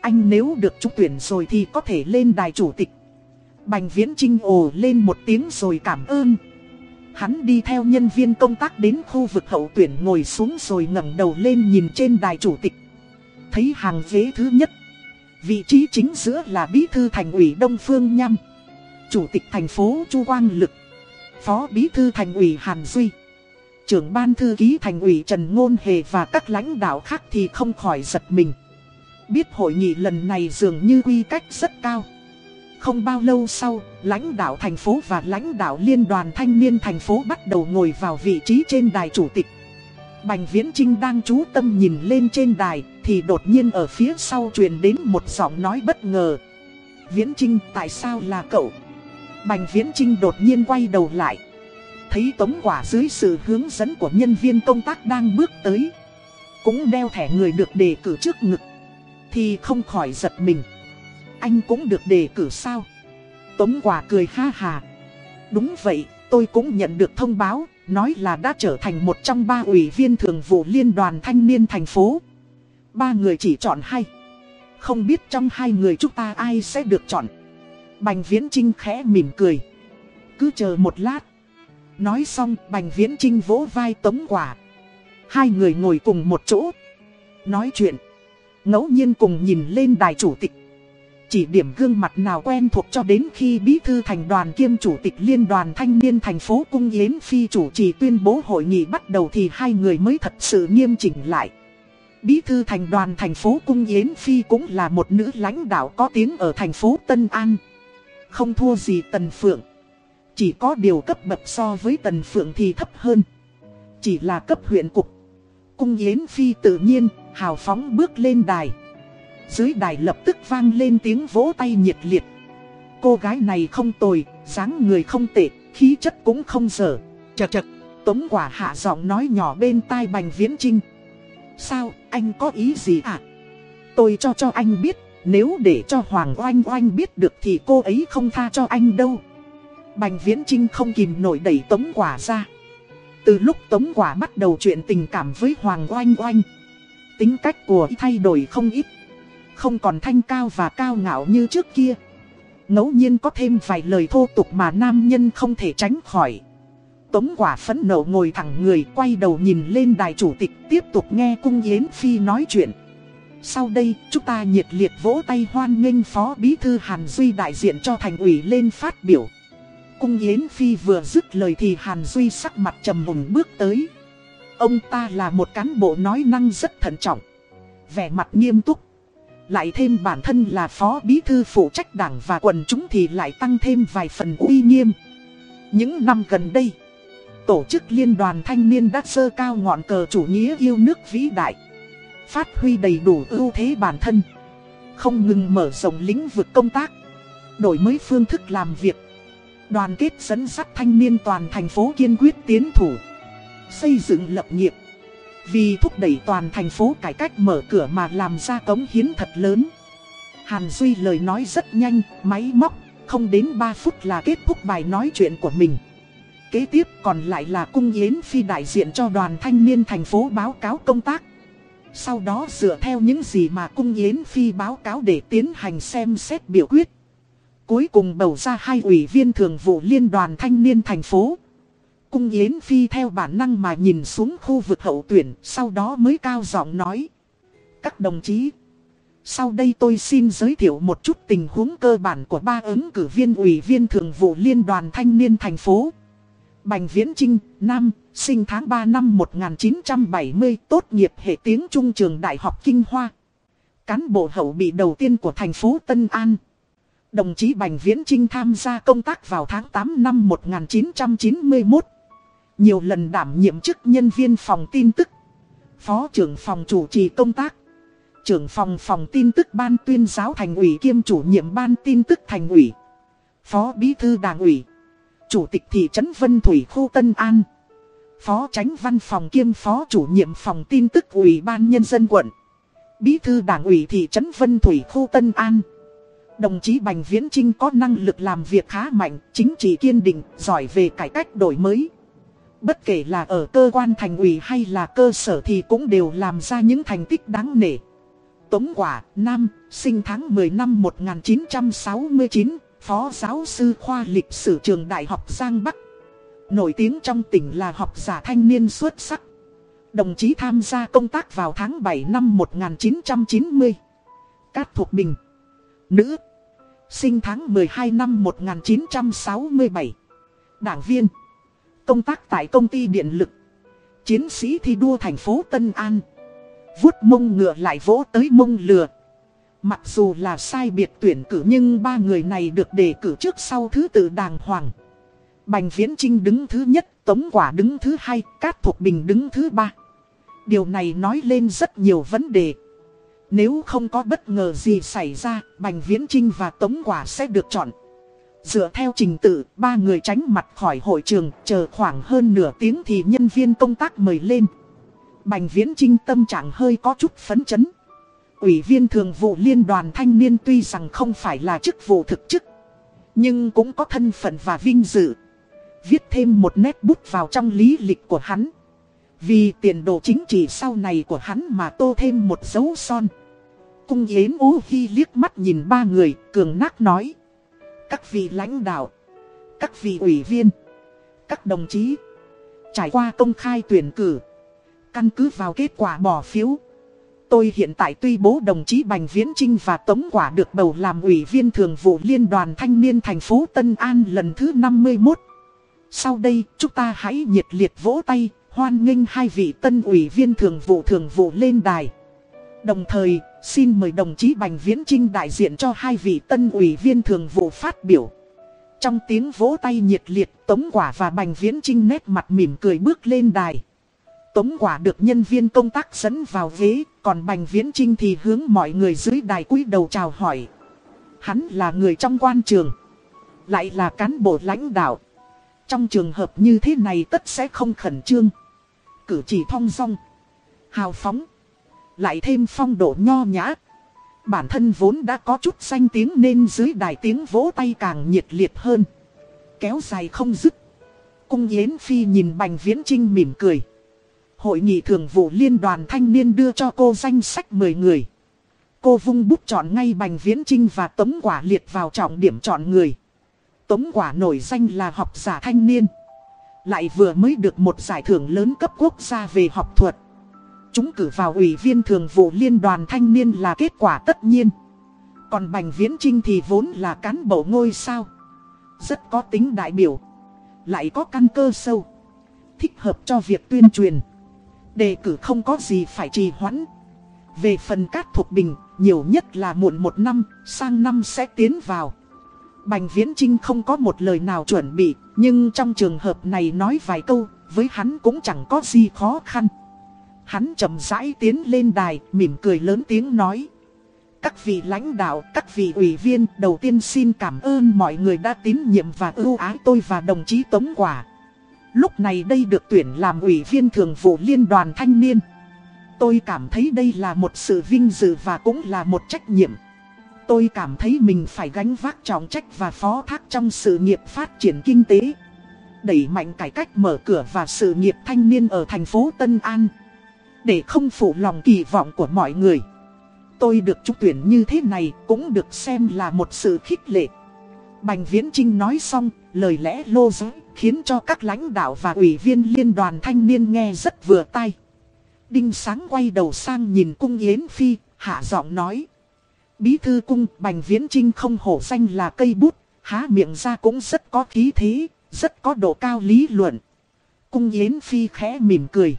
Anh nếu được trúng tuyển rồi thì có thể lên đài chủ tịch. Bành Viễn Trinh ồ lên một tiếng rồi cảm ơn. Hắn đi theo nhân viên công tác đến khu vực hậu tuyển ngồi xuống rồi ngẩng đầu lên nhìn trên đài chủ tịch. Thấy hàng ghế thứ nhất. Vị trí chính giữa là bí thư thành ủy Đông Phương Nham. Chủ tịch thành phố Chu Quang Lực. Phó bí thư thành ủy Hàn Duy. Trưởng ban thư ký thành ủy Trần Ngôn Hề và các lãnh đạo khác thì không khỏi giật mình. Biết hội nghị lần này dường như quy cách rất cao. Không bao lâu sau, lãnh đạo thành phố và lãnh đạo liên đoàn thanh niên thành phố bắt đầu ngồi vào vị trí trên đài chủ tịch. Bành Viễn Trinh đang chú tâm nhìn lên trên đài, thì đột nhiên ở phía sau truyền đến một giọng nói bất ngờ. Viễn Trinh tại sao là cậu? Bành Viễn Trinh đột nhiên quay đầu lại. Thấy tống quả dưới sự hướng dẫn của nhân viên công tác đang bước tới. Cũng đeo thẻ người được đề cử trước ngực. Thì không khỏi giật mình anh cũng được đề cử sao? Tống quả cười ha hà. Đúng vậy, tôi cũng nhận được thông báo, nói là đã trở thành một trong ba ủy viên thường vụ liên đoàn thanh niên thành phố. Ba người chỉ chọn hai. Không biết trong hai người chúng ta ai sẽ được chọn. Bành Viễn Trinh khẽ mỉm cười. Cứ chờ một lát. Nói xong Bành Viễn Trinh vỗ vai tống quả. Hai người ngồi cùng một chỗ. Nói chuyện. ngẫu nhiên cùng nhìn lên đài chủ tịch. Chỉ điểm gương mặt nào quen thuộc cho đến khi bí thư thành đoàn kiêm chủ tịch liên đoàn thanh niên thành phố Cung Yến Phi chủ trì tuyên bố hội nghị bắt đầu thì hai người mới thật sự nghiêm chỉnh lại. Bí thư thành đoàn thành phố Cung Yến Phi cũng là một nữ lãnh đạo có tiếng ở thành phố Tân An. Không thua gì Tần Phượng. Chỉ có điều cấp bậc so với Tần Phượng thì thấp hơn. Chỉ là cấp huyện cục. Cung Yến Phi tự nhiên, hào phóng bước lên đài. Dưới đài lập tức vang lên tiếng vỗ tay nhiệt liệt. Cô gái này không tồi, dáng người không tệ, khí chất cũng không dở. Chật chật, Tống quả hạ giọng nói nhỏ bên tai Bành Viễn Trinh. Sao, anh có ý gì ạ? À? Tôi cho cho anh biết, nếu để cho Hoàng Oanh Oanh biết được thì cô ấy không tha cho anh đâu. Bành Viễn Trinh không kìm nổi đẩy Tống quả ra. Từ lúc Tống quả bắt đầu chuyện tình cảm với Hoàng Oanh Oanh, tính cách của thay đổi không ít. Không còn thanh cao và cao ngạo như trước kia. Ngẫu nhiên có thêm vài lời thô tục mà nam nhân không thể tránh khỏi. Tống quả phẫn nộ ngồi thẳng người, quay đầu nhìn lên đài chủ tịch, tiếp tục nghe cung Yến Phi nói chuyện. Sau đây, chúng ta nhiệt liệt vỗ tay hoan nghênh phó bí thư Hàn Duy đại diện cho thành ủy lên phát biểu. Cung Yến Phi vừa dứt lời thì Hàn Duy sắc mặt trầm mùng bước tới. Ông ta là một cán bộ nói năng rất thận trọng. Vẻ mặt nghiêm túc. Lại thêm bản thân là phó bí thư phụ trách đảng và quần chúng thì lại tăng thêm vài phần uy nghiêm. Những năm gần đây, tổ chức liên đoàn thanh niên đã sơ cao ngọn cờ chủ nghĩa yêu nước vĩ đại. Phát huy đầy đủ ưu thế bản thân. Không ngừng mở rộng lĩnh vực công tác. Đổi mới phương thức làm việc. Đoàn kết dẫn dắt thanh niên toàn thành phố kiên quyết tiến thủ. Xây dựng lập nghiệp. Vì thúc đẩy toàn thành phố cải cách mở cửa mà làm ra cống hiến thật lớn. Hàn Duy lời nói rất nhanh, máy móc, không đến 3 phút là kết thúc bài nói chuyện của mình. Kế tiếp còn lại là cung yến phi đại diện cho đoàn thanh niên thành phố báo cáo công tác. Sau đó dựa theo những gì mà cung yến phi báo cáo để tiến hành xem xét biểu quyết. Cuối cùng bầu ra hai ủy viên thường vụ liên đoàn thanh niên thành phố. Cung Yến Phi theo bản năng mà nhìn xuống khu vực hậu tuyển, sau đó mới cao giọng nói. Các đồng chí, sau đây tôi xin giới thiệu một chút tình huống cơ bản của ba ứng cử viên ủy viên thường vụ liên đoàn thanh niên thành phố. Bành Viễn Trinh, Nam, sinh tháng 3 năm 1970, tốt nghiệp hệ tiếng Trung trường Đại học Kinh Hoa. Cán bộ hậu bị đầu tiên của thành phố Tân An. Đồng chí Bành Viễn Trinh tham gia công tác vào tháng 8 năm 1991. Nhiều lần đảm nhiệm chức nhân viên phòng tin tức. Phó trưởng phòng chủ trì công tác. Trưởng phòng phòng tin tức ban tuyên giáo thành ủy kiêm chủ nhiệm ban tin tức thành ủy. Phó bí thư đảng ủy. Chủ tịch thị trấn Vân Thủy khu Tân An. Phó tránh văn phòng kiêm phó chủ nhiệm phòng tin tức ủy ban nhân dân quận. Bí thư đảng ủy thị trấn Vân Thủy khu Tân An. Đồng chí Bành Viễn Trinh có năng lực làm việc khá mạnh, chính trị kiên định, giỏi về cải cách đổi mới. Bất kể là ở cơ quan thành ủy hay là cơ sở thì cũng đều làm ra những thành tích đáng nể. Tống Quả, Nam, sinh tháng 10 năm 1969, Phó giáo sư khoa lịch sử trường Đại học Giang Bắc. Nổi tiếng trong tỉnh là học giả thanh niên xuất sắc. Đồng chí tham gia công tác vào tháng 7 năm 1990. Cát Thuộc Bình. Nữ. Sinh tháng 12 năm 1967. Đảng viên. Công tác tại công ty điện lực. Chiến sĩ thi đua thành phố Tân An. Vuốt mông ngựa lại vỗ tới mông lừa. Mặc dù là sai biệt tuyển cử nhưng ba người này được đề cử trước sau thứ tự đàng hoàng. Bành Viễn Trinh đứng thứ nhất, Tống Quả đứng thứ hai, Cát Thục Bình đứng thứ ba. Điều này nói lên rất nhiều vấn đề. Nếu không có bất ngờ gì xảy ra, Bành Viễn Trinh và Tống Quả sẽ được chọn. Dựa theo trình tự, ba người tránh mặt khỏi hội trường, chờ khoảng hơn nửa tiếng thì nhân viên công tác mời lên. Bành Viễn Trinh tâm trạng hơi có chút phấn chấn. Ủy viên thường vụ liên đoàn thanh niên tuy rằng không phải là chức vụ thực chức, nhưng cũng có thân phận và vinh dự. Viết thêm một nét bút vào trong lý lịch của hắn. Vì tiền đồ chính trị sau này của hắn mà tô thêm một dấu son. Cung Yến Ú Hi liếc mắt nhìn ba người, cường nác nói. Các vị lãnh đạo, các vị ủy viên, các đồng chí, trải qua công khai tuyển cử, căn cứ vào kết quả bỏ phiếu. Tôi hiện tại tuy bố đồng chí Bành Viễn Trinh và Tống Quả được bầu làm ủy viên thường vụ Liên đoàn Thanh niên thành phố Tân An lần thứ 51. Sau đây, chúng ta hãy nhiệt liệt vỗ tay, hoan nghênh hai vị tân ủy viên thường vụ thường vụ lên đài. Đồng thời, xin mời đồng chí Bành Viễn Trinh đại diện cho hai vị tân ủy viên thường vụ phát biểu. Trong tiếng vỗ tay nhiệt liệt, Tống Quả và Bành Viễn Trinh nét mặt mỉm cười bước lên đài. Tống Quả được nhân viên công tác dẫn vào ghế, còn Bành Viễn Trinh thì hướng mọi người dưới đài quý đầu chào hỏi. Hắn là người trong quan trường, lại là cán bộ lãnh đạo. Trong trường hợp như thế này tất sẽ không khẩn trương. Cử chỉ thong song, hào phóng lại thêm phong độ nho nhã. Bản thân vốn đã có chút danh tiếng nên dưới đài tiếng vỗ tay càng nhiệt liệt hơn. Kéo dài không dứt. Cung Yến Phi nhìn Bành Viễn Trinh mỉm cười. Hội nghị thường vụ liên đoàn thanh niên đưa cho cô danh sách 10 người. Cô vung bút chọn ngay Bành Viễn Trinh và Tống Quả liệt vào trọng điểm chọn người. Tống Quả nổi danh là học giả thanh niên. Lại vừa mới được một giải thưởng lớn cấp quốc gia về học thuật. Chúng cử vào ủy viên thường vụ liên đoàn thanh niên là kết quả tất nhiên. Còn Bành Viễn Trinh thì vốn là cán bộ ngôi sao. Rất có tính đại biểu. Lại có căn cơ sâu. Thích hợp cho việc tuyên truyền. Đề cử không có gì phải trì hoãn. Về phần Cát thuộc Bình, nhiều nhất là muộn một năm, sang năm sẽ tiến vào. Bành Viễn Trinh không có một lời nào chuẩn bị, nhưng trong trường hợp này nói vài câu, với hắn cũng chẳng có gì khó khăn. Hắn chậm rãi tiến lên đài, mỉm cười lớn tiếng nói. Các vị lãnh đạo, các vị ủy viên, đầu tiên xin cảm ơn mọi người đã tín nhiệm và ưu ái tôi và đồng chí Tống Quả. Lúc này đây được tuyển làm ủy viên thường vụ liên đoàn thanh niên. Tôi cảm thấy đây là một sự vinh dự và cũng là một trách nhiệm. Tôi cảm thấy mình phải gánh vác trọng trách và phó thác trong sự nghiệp phát triển kinh tế. Đẩy mạnh cải cách mở cửa và sự nghiệp thanh niên ở thành phố Tân An. Để không phụ lòng kỳ vọng của mọi người. Tôi được trúng tuyển như thế này cũng được xem là một sự khích lệ. Bành Viễn Trinh nói xong, lời lẽ lô giới, khiến cho các lãnh đạo và ủy viên liên đoàn thanh niên nghe rất vừa tai. Đinh Sáng quay đầu sang nhìn cung Yến Phi, hạ giọng nói. Bí thư cung Bành Viễn Trinh không hổ danh là cây bút, há miệng ra cũng rất có khí thế, rất có độ cao lý luận. Cung Yến Phi khẽ mỉm cười.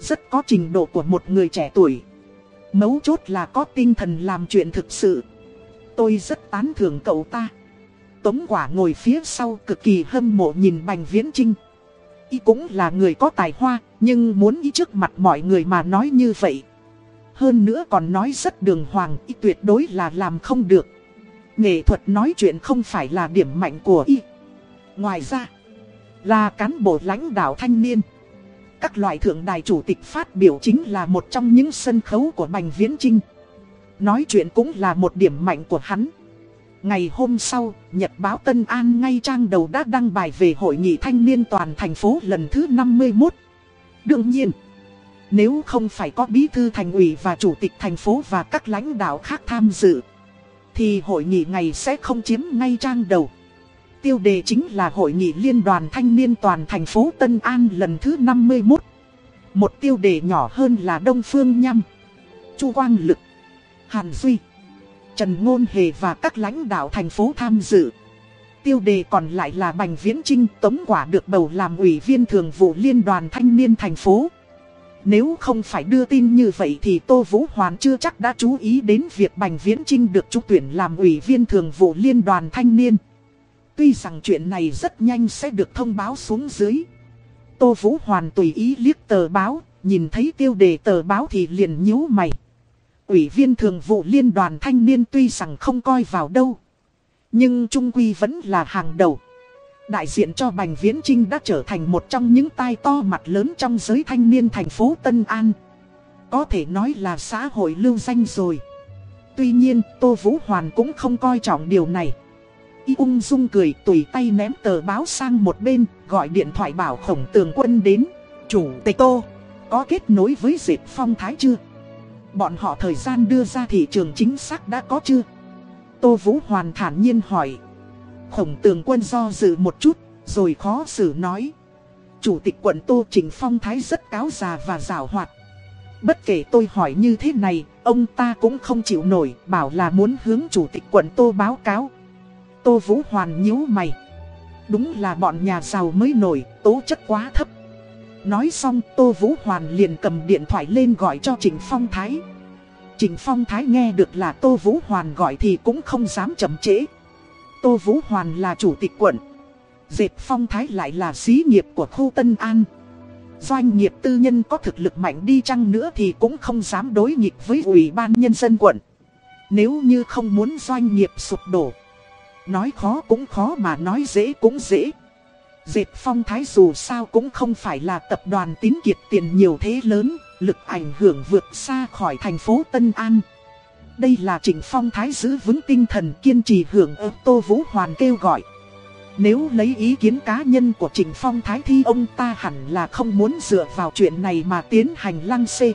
Rất có trình độ của một người trẻ tuổi. Mấu chốt là có tinh thần làm chuyện thực sự. Tôi rất tán thưởng cậu ta. Tống quả ngồi phía sau cực kỳ hâm mộ nhìn Bành Viễn Trinh. Y cũng là người có tài hoa, nhưng muốn y trước mặt mọi người mà nói như vậy. Hơn nữa còn nói rất đường hoàng, y tuyệt đối là làm không được. Nghệ thuật nói chuyện không phải là điểm mạnh của y. Ngoài ra, là cán bộ lãnh đạo thanh niên. Các loại thượng đài chủ tịch phát biểu chính là một trong những sân khấu của Bành Viễn Trinh. Nói chuyện cũng là một điểm mạnh của hắn. Ngày hôm sau, Nhật báo Tân An ngay trang đầu đã đăng bài về hội nghị thanh niên toàn thành phố lần thứ 51. Đương nhiên, nếu không phải có bí thư thành ủy và chủ tịch thành phố và các lãnh đạo khác tham dự, thì hội nghị ngày sẽ không chiếm ngay trang đầu. Tiêu đề chính là hội nghị liên đoàn thanh niên toàn thành phố Tân An lần thứ 51. Một tiêu đề nhỏ hơn là Đông Phương Nhâm, Chu Quang Lực, Hàn Duy. Trần Ngôn Hề và các lãnh đạo thành phố tham dự. Tiêu đề còn lại là Bành Viễn Trinh Tống Quả được bầu làm ủy viên thường vụ Liên đoàn Thanh niên thành phố. Nếu không phải đưa tin như vậy thì Tô Vũ Hoàn chưa chắc đã chú ý đến việc Bành Viễn Trinh được trúng tuyển làm ủy viên thường vụ Liên đoàn Thanh niên. Tuy rằng chuyện này rất nhanh sẽ được thông báo xuống dưới. Tô Vũ Hoàn tùy ý liếc tờ báo, nhìn thấy tiêu đề tờ báo thì liền nhíu mày. Ủy viên thường vụ liên đoàn thanh niên tuy rằng không coi vào đâu. Nhưng Trung Quy vẫn là hàng đầu. Đại diện cho Bành Viễn Trinh đã trở thành một trong những tai to mặt lớn trong giới thanh niên thành phố Tân An. Có thể nói là xã hội lưu danh rồi. Tuy nhiên Tô Vũ Hoàn cũng không coi trọng điều này. Y ung dung cười tùy tay ném tờ báo sang một bên, gọi điện thoại bảo khổng tường quân đến. Chủ tịch Tô, có kết nối với dệt phong thái chưa? Bọn họ thời gian đưa ra thị trường chính xác đã có chưa? Tô Vũ Hoàn thản nhiên hỏi. Khổng tường quân do dự một chút, rồi khó xử nói. Chủ tịch quận Tô Trình Phong Thái rất cáo già và rào hoạt. Bất kể tôi hỏi như thế này, ông ta cũng không chịu nổi, bảo là muốn hướng chủ tịch quận Tô báo cáo. Tô Vũ Hoàn nhíu mày. Đúng là bọn nhà giàu mới nổi, tố chất quá thấp. Nói xong Tô Vũ Hoàn liền cầm điện thoại lên gọi cho Trịnh Phong Thái. Trịnh Phong Thái nghe được là Tô Vũ Hoàn gọi thì cũng không dám chậm trễ. Tô Vũ Hoàn là chủ tịch quận. Dệt Phong Thái lại là xí nghiệp của khu Tân An. Doanh nghiệp tư nhân có thực lực mạnh đi chăng nữa thì cũng không dám đối nghịch với Ủy ban Nhân dân quận. Nếu như không muốn doanh nghiệp sụp đổ. Nói khó cũng khó mà nói dễ cũng dễ. Dệt phong thái dù sao cũng không phải là tập đoàn tín kiệt tiền nhiều thế lớn, lực ảnh hưởng vượt xa khỏi thành phố Tân An. Đây là Trịnh Phong Thái giữ vững tinh thần kiên trì hưởng ứng Tô Vũ Hoàn kêu gọi. Nếu lấy ý kiến cá nhân của Trịnh Phong Thái thì ông ta hẳn là không muốn dựa vào chuyện này mà tiến hành lăng xê.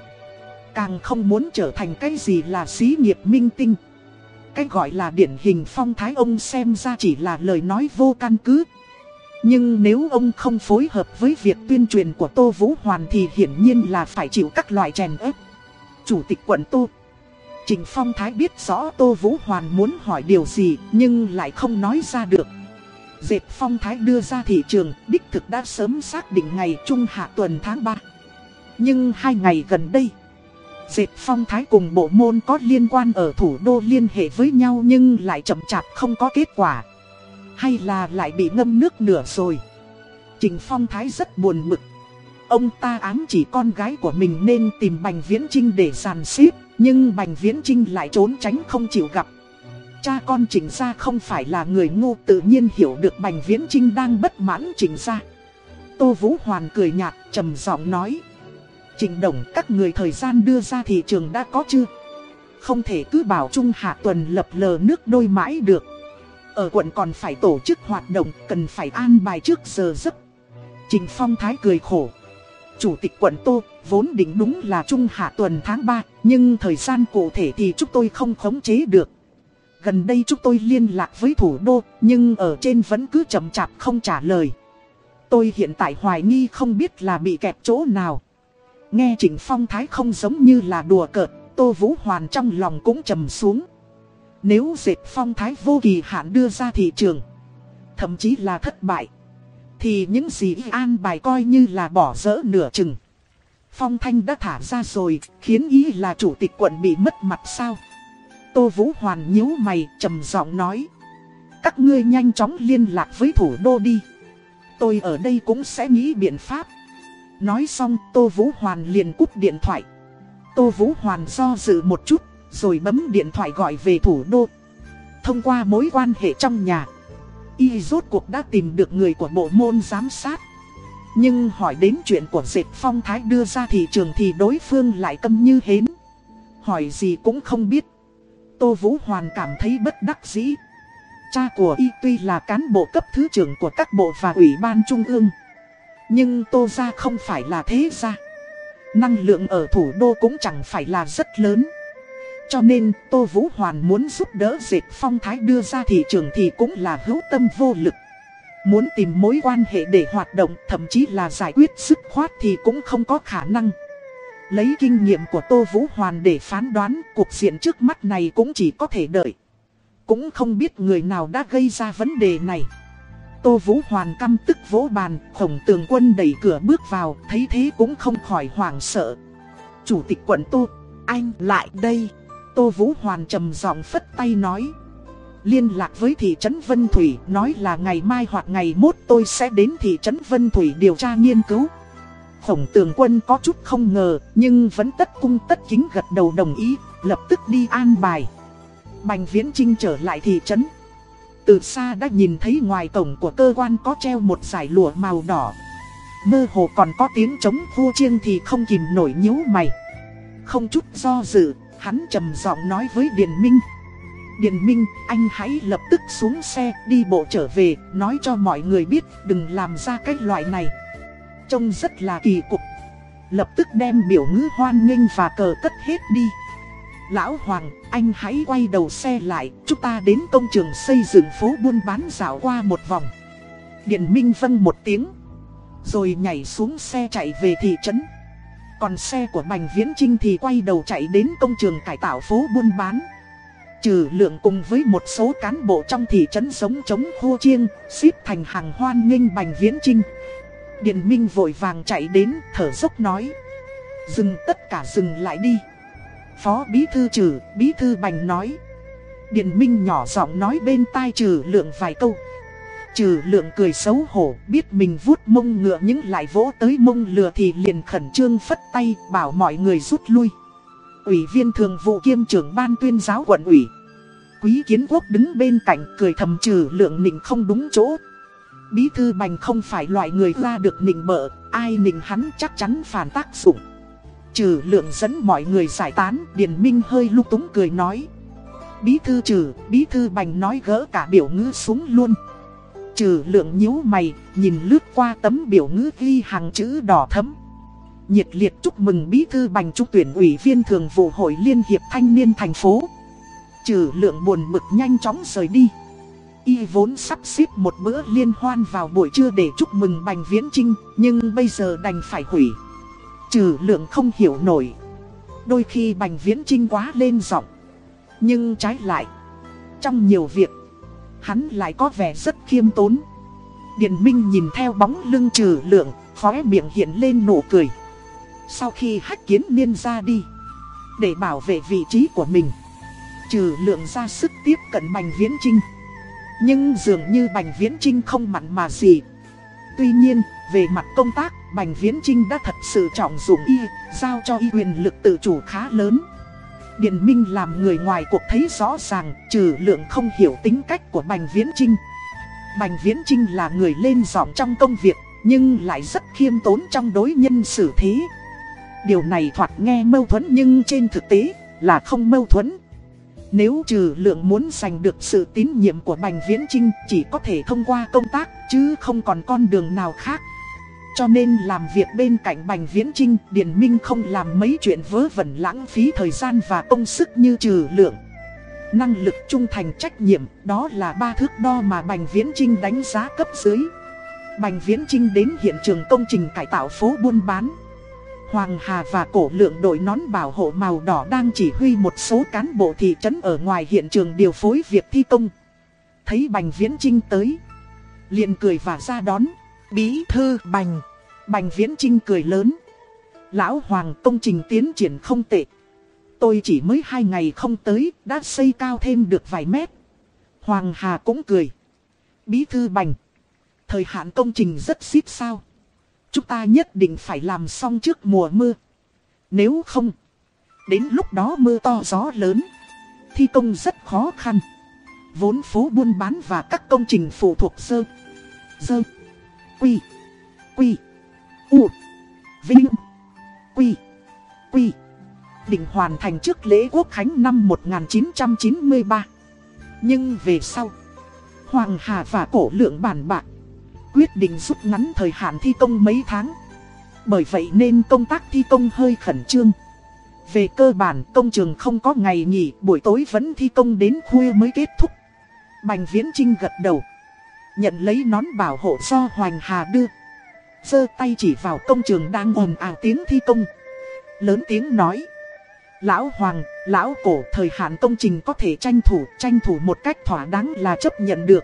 Càng không muốn trở thành cái gì là xí nghiệp minh tinh. Cái gọi là điển hình Phong Thái ông xem ra chỉ là lời nói vô căn cứ. Nhưng nếu ông không phối hợp với việc tuyên truyền của Tô Vũ Hoàn thì hiển nhiên là phải chịu các loại chèn ép. Chủ tịch quận Tô Trình Phong Thái biết rõ Tô Vũ Hoàn muốn hỏi điều gì nhưng lại không nói ra được. Dệt Phong Thái đưa ra thị trường đích thực đã sớm xác định ngày Trung Hạ tuần tháng 3. Nhưng hai ngày gần đây, Dệt phong thái cùng bộ môn có liên quan ở thủ đô liên hệ với nhau nhưng lại chậm chạp không có kết quả. Hay là lại bị ngâm nước nửa rồi. Trình phong thái rất buồn bực. Ông ta ám chỉ con gái của mình nên tìm Bành Viễn Trinh để giàn xếp, nhưng Bành Viễn Trinh lại trốn tránh không chịu gặp. Cha con Trình Gia không phải là người ngu tự nhiên hiểu được Bành Viễn Trinh đang bất mãn Trình Gia. Tô Vũ Hoàn cười nhạt, trầm giọng nói. Trình Đồng các người thời gian đưa ra thị trường đã có chưa? Không thể cứ bảo Trung Hạ Tuần lập lờ nước đôi mãi được. Ở quận còn phải tổ chức hoạt động, cần phải an bài trước giờ giấc. Trình Phong Thái cười khổ. Chủ tịch quận Tô, vốn định đúng là Trung Hạ Tuần tháng 3, nhưng thời gian cụ thể thì chúng tôi không khống chế được. Gần đây chúng tôi liên lạc với thủ đô, nhưng ở trên vẫn cứ chậm chạp không trả lời. Tôi hiện tại hoài nghi không biết là bị kẹp chỗ nào. Nghe Trịnh Phong Thái không giống như là đùa cợt, Tô Vũ Hoàn trong lòng cũng trầm xuống. Nếu dệt Phong Thái vô kỳ hạn đưa ra thị trường, thậm chí là thất bại, thì những gì an bài coi như là bỏ dỡ nửa chừng. Phong Thanh đã thả ra rồi, khiến ý là chủ tịch quận bị mất mặt sao? Tô Vũ Hoàn nhíu mày, trầm giọng nói. Các ngươi nhanh chóng liên lạc với thủ đô đi. Tôi ở đây cũng sẽ nghĩ biện pháp. Nói xong Tô Vũ Hoàn liền cúp điện thoại. Tô Vũ Hoàn do dự một chút, rồi bấm điện thoại gọi về thủ đô. Thông qua mối quan hệ trong nhà, y rốt cuộc đã tìm được người của bộ môn giám sát. Nhưng hỏi đến chuyện của dệt phong thái đưa ra thị trường thì đối phương lại câm như hến. Hỏi gì cũng không biết. Tô Vũ Hoàn cảm thấy bất đắc dĩ. Cha của y tuy là cán bộ cấp thứ trưởng của các bộ và ủy ban trung ương. Nhưng Tô Gia không phải là thế gia. Năng lượng ở thủ đô cũng chẳng phải là rất lớn. Cho nên Tô Vũ Hoàn muốn giúp đỡ dệt phong thái đưa ra thị trường thì cũng là hữu tâm vô lực. Muốn tìm mối quan hệ để hoạt động, thậm chí là giải quyết sức khoát thì cũng không có khả năng. Lấy kinh nghiệm của Tô Vũ Hoàn để phán đoán, cuộc diện trước mắt này cũng chỉ có thể đợi. Cũng không biết người nào đã gây ra vấn đề này. Tô Vũ Hoàn căm tức vỗ bàn, khổng tường quân đẩy cửa bước vào, thấy thế cũng không khỏi hoảng sợ. Chủ tịch quận Tô, anh lại đây. Tô Vũ Hoàn trầm giọng phất tay nói. Liên lạc với thị trấn Vân Thủy, nói là ngày mai hoặc ngày mốt tôi sẽ đến thị trấn Vân Thủy điều tra nghiên cứu. Khổng tường quân có chút không ngờ, nhưng vẫn tất cung tất kính gật đầu đồng ý, lập tức đi an bài. Bành Viễn Trinh trở lại thị trấn. Từ xa đã nhìn thấy ngoài cổng của cơ quan có treo một giải lụa màu đỏ. Mơ hồ còn có tiếng chống vua chiêng thì không kìm nổi nhíu mày. Không chút do dự, hắn trầm giọng nói với Điền Minh. Điền Minh, anh hãy lập tức xuống xe, đi bộ trở về, nói cho mọi người biết, đừng làm ra cái loại này. Trông rất là kỳ cục. Lập tức đem biểu ngữ hoan nghênh và cờ cất hết đi. Lão Hoàng, anh hãy quay đầu xe lại, chúng ta đến công trường xây dựng phố buôn bán dạo qua một vòng. Điện Minh vân một tiếng, rồi nhảy xuống xe chạy về thị trấn. Còn xe của Bành Viễn Trinh thì quay đầu chạy đến công trường cải tạo phố buôn bán. Trừ lượng cùng với một số cán bộ trong thị trấn sống chống khô chiêng, xếp thành hàng hoan nghênh Bành Viễn Trinh. Điện Minh vội vàng chạy đến, thở dốc nói. Dừng tất cả dừng lại đi. Phó Bí Thư Trừ, Bí Thư Bành nói. Điện Minh nhỏ giọng nói bên tai Trừ Lượng vài câu. Trừ Lượng cười xấu hổ, biết mình vuốt mông ngựa những lại vỗ tới mông lừa thì liền khẩn trương phất tay bảo mọi người rút lui. Ủy viên thường vụ kiêm trưởng ban tuyên giáo quận ủy. Quý kiến quốc đứng bên cạnh cười thầm Trừ Lượng nịnh không đúng chỗ. Bí Thư Bành không phải loại người ra được nịnh bợ, ai nịnh hắn chắc chắn phản tác dụng. Trừ lượng dẫn mọi người giải tán, Điền Minh hơi lúc túng cười nói. Bí thư trừ, bí thư bành nói gỡ cả biểu ngữ xuống luôn. Trừ lượng nhíu mày, nhìn lướt qua tấm biểu ngữ ghi hàng chữ đỏ thấm. Nhiệt liệt chúc mừng bí thư bành trung tuyển ủy viên thường vụ hội liên hiệp thanh niên thành phố. Trừ lượng buồn bực nhanh chóng rời đi. Y vốn sắp xếp một bữa liên hoan vào buổi trưa để chúc mừng bành viễn trinh, nhưng bây giờ đành phải hủy. Trừ lượng không hiểu nổi. Đôi khi Bành Viễn Trinh quá lên giọng. Nhưng trái lại Trong nhiều việc Hắn lại có vẻ rất khiêm tốn. Điền Minh nhìn theo bóng lưng trừ lượng Khóe miệng hiện lên nụ cười. Sau khi hách kiến niên ra đi Để bảo vệ vị trí của mình Trừ lượng ra sức tiếp cận Bành Viễn Trinh Nhưng dường như Bành Viễn Trinh không mặn mà gì. Tuy nhiên, về mặt công tác, Bành Viễn Trinh đã thật sự trọng dụng y, giao cho y quyền lực tự chủ khá lớn. Điền Minh làm người ngoài cuộc thấy rõ ràng, trừ lượng không hiểu tính cách của Bành Viễn Trinh. Bành Viễn Trinh là người lên giọng trong công việc, nhưng lại rất khiêm tốn trong đối nhân xử thế. Điều này thoạt nghe mâu thuẫn nhưng trên thực tế là không mâu thuẫn. Nếu trừ lượng muốn giành được sự tín nhiệm của Bành Viễn Trinh chỉ có thể thông qua công tác chứ không còn con đường nào khác. Cho nên làm việc bên cạnh Bành Viễn Trinh, Điền Minh không làm mấy chuyện vớ vẩn lãng phí thời gian và công sức như trừ lượng. Năng lực trung thành trách nhiệm, đó là ba thước đo mà Bành Viễn Trinh đánh giá cấp dưới. Bành Viễn Trinh đến hiện trường công trình cải tạo phố buôn bán. Hoàng Hà và cổ lượng đội nón bảo hộ màu đỏ đang chỉ huy một số cán bộ thị trấn ở ngoài hiện trường điều phối việc thi công. Thấy Bành Viễn Trinh tới, liền cười và ra đón. Bí thư Bành. Bành Viễn Trinh cười lớn. Lão Hoàng công trình tiến triển không tệ. Tôi chỉ mới hai ngày không tới, đã xây cao thêm được vài mét. Hoàng Hà cũng cười. Bí thư Bành. Thời hạn công trình rất xít sao. Chúng ta nhất định phải làm xong trước mùa mưa. Nếu không, đến lúc đó mưa to gió lớn. Thi công rất khó khăn. Vốn phố buôn bán và các công trình phụ thuộc sơ. Dơ. Quy. Quy. U. Vinh. Quy. Quy. Định hoàn thành trước lễ quốc khánh năm 1993. Nhưng về sau, Hoàng Hà và cổ lượng bản bạc, quyết định rút ngắn thời hạn thi công mấy tháng. Bởi vậy nên công tác thi công hơi khẩn trương. Về cơ bản công trường không có ngày nghỉ, buổi tối vẫn thi công đến khuya mới kết thúc. Bành Viễn Trinh gật đầu. Nhận lấy nón bảo hộ do Hoành Hà đưa. Giơ tay chỉ vào công trường đang ồn ào tiếng thi công. Lớn tiếng nói Lão Hoàng, Lão Cổ thời hạn công trình có thể tranh thủ Tranh thủ một cách thỏa đáng là chấp nhận được.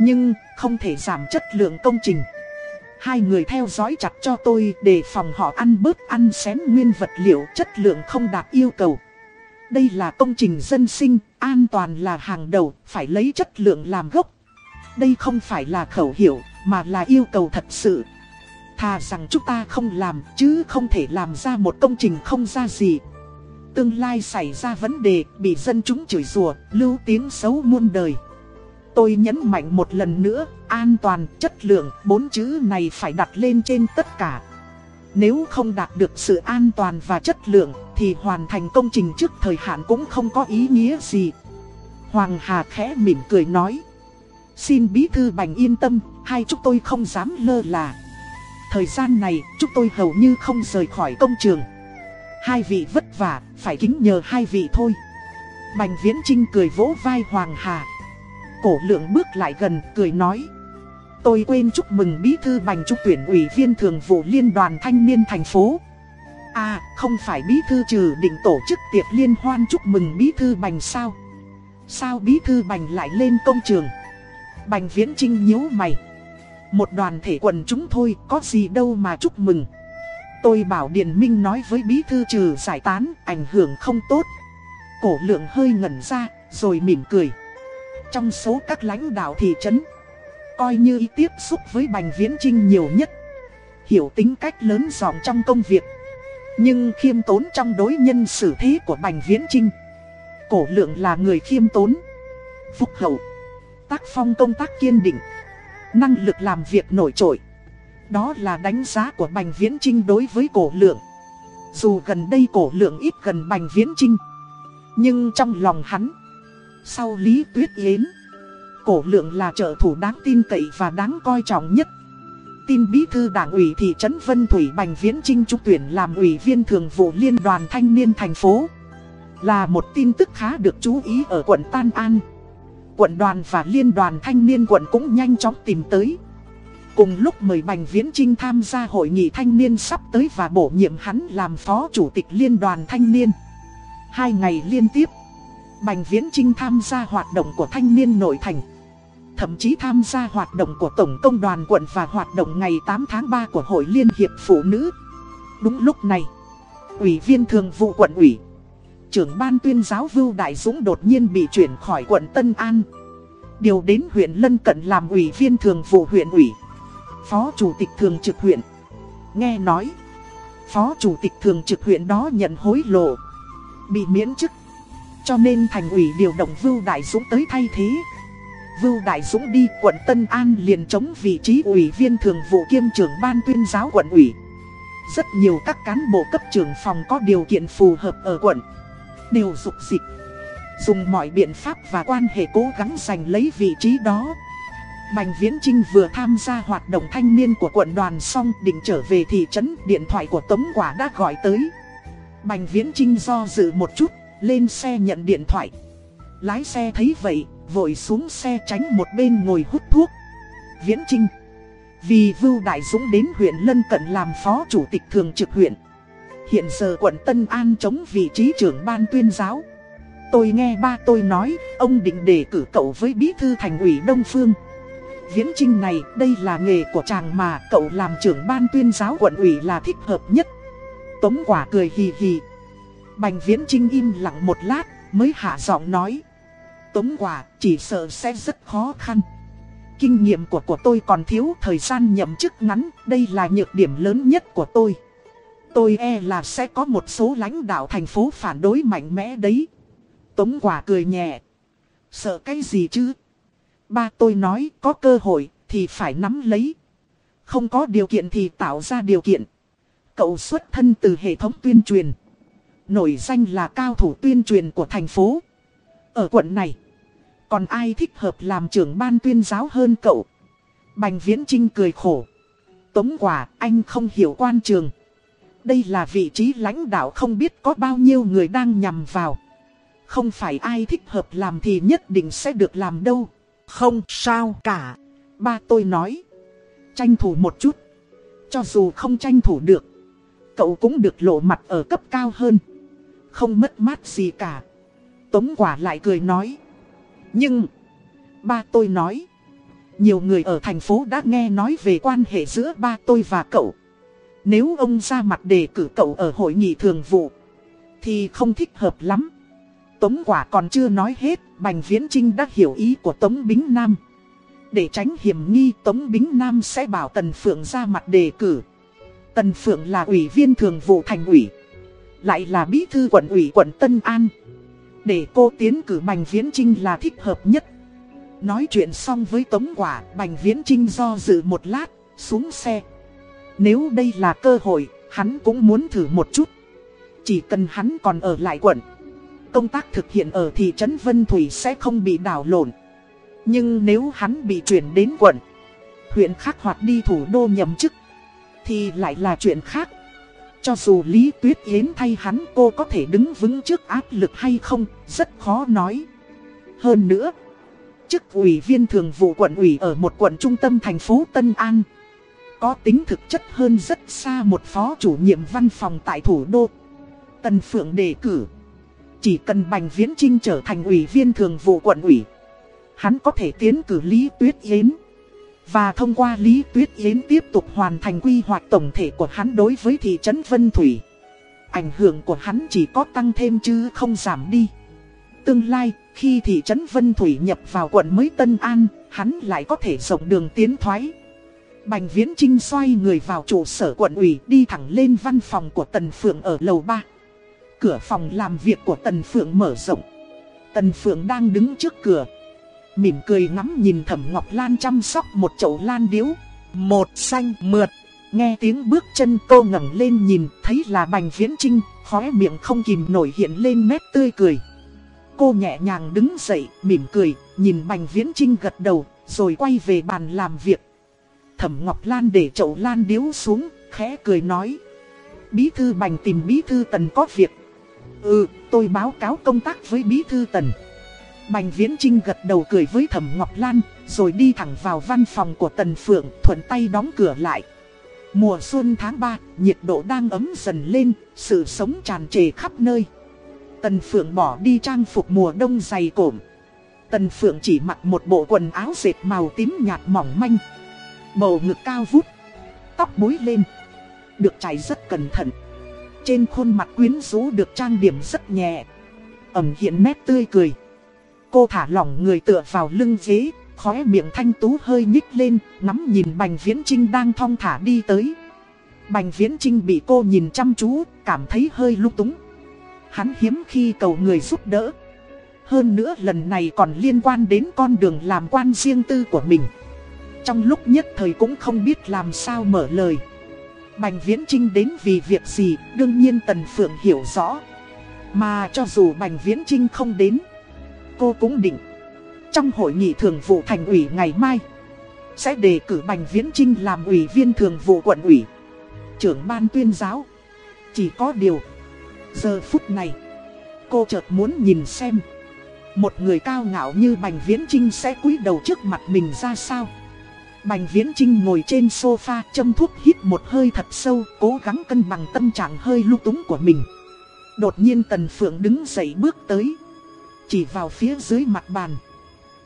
Nhưng không thể giảm chất lượng công trình. Hai người theo dõi chặt cho tôi để phòng họ ăn bớt ăn xén nguyên vật liệu chất lượng không đạt yêu cầu. Đây là công trình dân sinh, an toàn là hàng đầu, phải lấy chất lượng làm gốc đây không phải là khẩu hiệu, mà là yêu cầu thật sự. Thà rằng chúng ta không làm, chứ không thể làm ra một công trình không ra gì. Tương lai xảy ra vấn đề, bị dân chúng chửi rủa, lưu tiếng xấu muôn đời. Tôi nhấn mạnh một lần nữa, an toàn, chất lượng, bốn chữ này phải đặt lên trên tất cả. Nếu không đạt được sự an toàn và chất lượng, thì hoàn thành công trình trước thời hạn cũng không có ý nghĩa gì. Hoàng Hà khẽ mỉm cười nói. Xin bí thư bành yên tâm, hai chúng tôi không dám lơ là. Thời gian này, chúng tôi hầu như không rời khỏi công trường. Hai vị vất vả, phải kính nhờ hai vị thôi. Bành Viễn Trinh cười vỗ vai Hoàng Hà. Cổ lượng bước lại gần, cười nói. Tôi quên chúc mừng bí thư bành trúc tuyển ủy viên thường vụ liên đoàn thanh niên thành phố. À, không phải bí thư trừ định tổ chức tiệc liên hoan chúc mừng bí thư bành sao? Sao bí thư bành lại lên công trường? Bành viễn trinh nhíu mày. Một đoàn thể quần chúng thôi, có gì đâu mà chúc mừng. Tôi bảo Điền Minh nói với bí thư trừ giải tán, ảnh hưởng không tốt. Cổ lượng hơi ngẩn ra, rồi mỉm cười. Trong số các lãnh đạo thị trấn, coi như ý tiếp xúc với Bành Viễn Trinh nhiều nhất. Hiểu tính cách lớn giọng trong công việc. Nhưng khiêm tốn trong đối nhân xử thế của Bành Viễn Trinh. Cổ lượng là người khiêm tốn, phúc hậu tác phong công tác kiên định, năng lực làm việc nổi trội. Đó là đánh giá của Bành Viễn Trinh đối với cổ lượng. Dù gần đây cổ lượng ít gần Bành Viễn Trinh, nhưng trong lòng hắn, sau Lý Tuyết Yến, cổ lượng là trợ thủ đáng tin cậy và đáng coi trọng nhất. Tin bí thư đảng ủy thị trấn Vân Thủy Bành Viễn Trinh trúc tuyển làm ủy viên thường vụ liên đoàn thanh niên thành phố. Là một tin tức khá được chú ý ở quận Tan An quận đoàn và liên đoàn thanh niên quận cũng nhanh chóng tìm tới. Cùng lúc mời Bành Viễn Trinh tham gia hội nghị thanh niên sắp tới và bổ nhiệm hắn làm phó chủ tịch liên đoàn thanh niên. Hai ngày liên tiếp, Bành Viễn Trinh tham gia hoạt động của thanh niên nội thành. Thậm chí tham gia hoạt động của Tổng công đoàn quận và hoạt động ngày 8 tháng 3 của Hội Liên hiệp Phụ nữ. Đúng lúc này, Ủy viên Thường vụ quận ủy, trưởng ban tuyên giáo Vưu Đại Dũng đột nhiên bị chuyển khỏi quận Tân An. Điều đến huyện Lân Cận làm ủy viên thường vụ huyện ủy. Phó chủ tịch thường trực huyện. Nghe nói, phó chủ tịch thường trực huyện đó nhận hối lộ, bị miễn chức. Cho nên thành ủy điều động Vưu Đại Dũng tới thay thế. Vưu Đại Dũng đi quận Tân An liền chống vị trí ủy viên thường vụ kiêm trưởng ban tuyên giáo quận ủy. Rất nhiều các cán bộ cấp trưởng phòng có điều kiện phù hợp ở quận Đều dục dịch. Dùng mọi biện pháp và quan hệ cố gắng giành lấy vị trí đó. Bành Viễn Trinh vừa tham gia hoạt động thanh niên của quận đoàn xong định trở về thị trấn Điện thoại của Tống Quả đã gọi tới. Bành Viễn Trinh do dự một chút, lên xe nhận điện thoại. Lái xe thấy vậy, vội xuống xe tránh một bên ngồi hút thuốc. Viễn Trinh vì Vưu Đại Dũng đến huyện Lân Cận làm phó chủ tịch thường trực huyện. Hiện giờ quận Tân An chống vị trí trưởng ban tuyên giáo. Tôi nghe ba tôi nói, ông định đề cử cậu với bí thư thành ủy Đông Phương. Viễn Trinh này, đây là nghề của chàng mà cậu làm trưởng ban tuyên giáo quận ủy là thích hợp nhất. Tống quả cười hì hì. Bành Viễn Trinh im lặng một lát, mới hạ giọng nói. Tống quả chỉ sợ sẽ rất khó khăn. Kinh nghiệm của của tôi còn thiếu thời gian nhậm chức ngắn, đây là nhược điểm lớn nhất của tôi. Tôi e là sẽ có một số lãnh đạo thành phố phản đối mạnh mẽ đấy. Tống quả cười nhẹ. Sợ cái gì chứ? Ba tôi nói có cơ hội thì phải nắm lấy. Không có điều kiện thì tạo ra điều kiện. Cậu xuất thân từ hệ thống tuyên truyền. Nổi danh là cao thủ tuyên truyền của thành phố. Ở quận này. Còn ai thích hợp làm trưởng ban tuyên giáo hơn cậu? Bành Viễn Trinh cười khổ. Tống quả, anh không hiểu quan trường. Đây là vị trí lãnh đạo không biết có bao nhiêu người đang nhằm vào. Không phải ai thích hợp làm thì nhất định sẽ được làm đâu. Không sao cả. Ba tôi nói. Tranh thủ một chút. Cho dù không tranh thủ được. Cậu cũng được lộ mặt ở cấp cao hơn. Không mất mát gì cả. Tống quả lại cười nói. Nhưng, ba tôi nói, nhiều người ở thành phố đã nghe nói về quan hệ giữa ba tôi và cậu. Nếu ông ra mặt đề cử cậu ở hội nghị thường vụ, thì không thích hợp lắm. Tống quả còn chưa nói hết, Bành Viễn Trinh đã hiểu ý của Tống Bính Nam. Để tránh hiểm nghi Tống Bính Nam sẽ bảo Tần Phượng ra mặt đề cử. Tần Phượng là ủy viên thường vụ thành ủy. Lại là bí thư quận ủy quận Tân An. Để cô tiến cử Bành Viễn Trinh là thích hợp nhất Nói chuyện xong với Tống Quả Bành Viễn Trinh do dự một lát Xuống xe nếu đây là cơ hội Hắn cũng muốn thử một chút Chỉ cần hắn còn ở lại quận Công tác thực hiện ở thị trấn Vân Thủy sẽ không bị đảo lộn Nhưng nếu hắn bị chuyển đến quận Huyện khác hoặc đi thủ đô nhậm chức Thì lại là chuyện khác cho dù Lý Tuyết Yến thay hắn cô có thể đứng vững trước áp lực hay không, rất khó nói. Hơn nữa, chức ủy viên thường vụ quận ủy ở một quận trung tâm thành phố Tân An. Có tính thực chất hơn rất xa một phó chủ nhiệm văn phòng tại thủ đô. Tần Phượng đề cử. Chỉ cần Bành Viễn Trinh trở thành ủy viên thường vụ quận ủy. Hắn có thể tiến cử Lý Tuyết Yến. Và thông qua Lý Tuyết Yến tiếp tục hoàn thành quy hoạch tổng thể của hắn đối với thị trấn Vân Thủy. Ảnh hưởng của hắn chỉ có tăng thêm chứ không giảm đi. Tương lai, khi thị trấn Vân Thủy nhập vào quận mới Tân An, hắn lại có thể rộng đường tiến thoái. Bành Viễn Trinh xoay người vào trụ sở quận ủy đi thẳng lên văn phòng của Tần Phượng ở lầu 3. Cửa phòng làm việc của Tần Phượng mở rộng. Tần Phượng đang đứng trước cửa. Mỉm cười ngắm nhìn thẩm Ngọc Lan chăm sóc một chậu lan điếu. Một xanh mượt. Nghe tiếng bước chân cô ngẩng lên nhìn thấy là Bành Viễn Trinh, khóe miệng không kìm nổi hiện lên nét tươi cười. Cô nhẹ nhàng đứng dậy, mỉm cười, nhìn Bành Viễn Trinh gật đầu, rồi quay về bàn làm việc. Thẩm Ngọc Lan để chậu lan điếu xuống, khẽ cười nói. Bí thư Bành tìm Bí thư Tần có việc. Ừ, tôi báo cáo công tác với Bí thư Tần. Bành Viễn Trinh gật đầu cười với Thẩm Ngọc Lan, rồi đi thẳng vào văn phòng của Tần Phượng, thuận tay đóng cửa lại. Mùa xuân tháng 3, nhiệt độ đang ấm dần lên, sự sống tràn trề khắp nơi. Tần Phượng bỏ đi trang phục mùa đông dày cổm. Tần Phượng chỉ mặc một bộ quần áo dệt màu tím nhạt mỏng manh. Bầu ngực cao vút, tóc búi lên, được chải rất cẩn thận. Trên khuôn mặt quyến rũ được trang điểm rất nhẹ. ẩn hiện nét tươi cười. Cô thả lỏng người tựa vào lưng ghế, khóe miệng thanh tú hơi nhích lên, ngắm nhìn Bành Viễn Trinh đang thong thả đi tới. Bành Viễn Trinh bị cô nhìn chăm chú, cảm thấy hơi lúc túng. Hắn hiếm khi cầu người giúp đỡ. Hơn nữa lần này còn liên quan đến con đường làm quan riêng tư của mình. Trong lúc nhất thời cũng không biết làm sao mở lời. Bành Viễn Trinh đến vì việc gì, đương nhiên Tần Phượng hiểu rõ. Mà cho dù Bành Viễn Trinh không đến, cô cũng định. Trong hội nghị thường vụ thành ủy ngày mai, sẽ đề cử Bành Viễn Trinh làm ủy viên thường vụ quận ủy, trưởng ban tuyên giáo. Chỉ có điều, giờ phút này, cô chợt muốn nhìn xem, một người cao ngạo như Bành Viễn Trinh sẽ cúi đầu trước mặt mình ra sao. Bành Viễn Trinh ngồi trên sofa châm thuốc hít một hơi thật sâu, cố gắng cân bằng tâm trạng hơi lưu túng của mình. Đột nhiên Tần Phượng đứng dậy bước tới, chỉ vào phía dưới mặt bàn.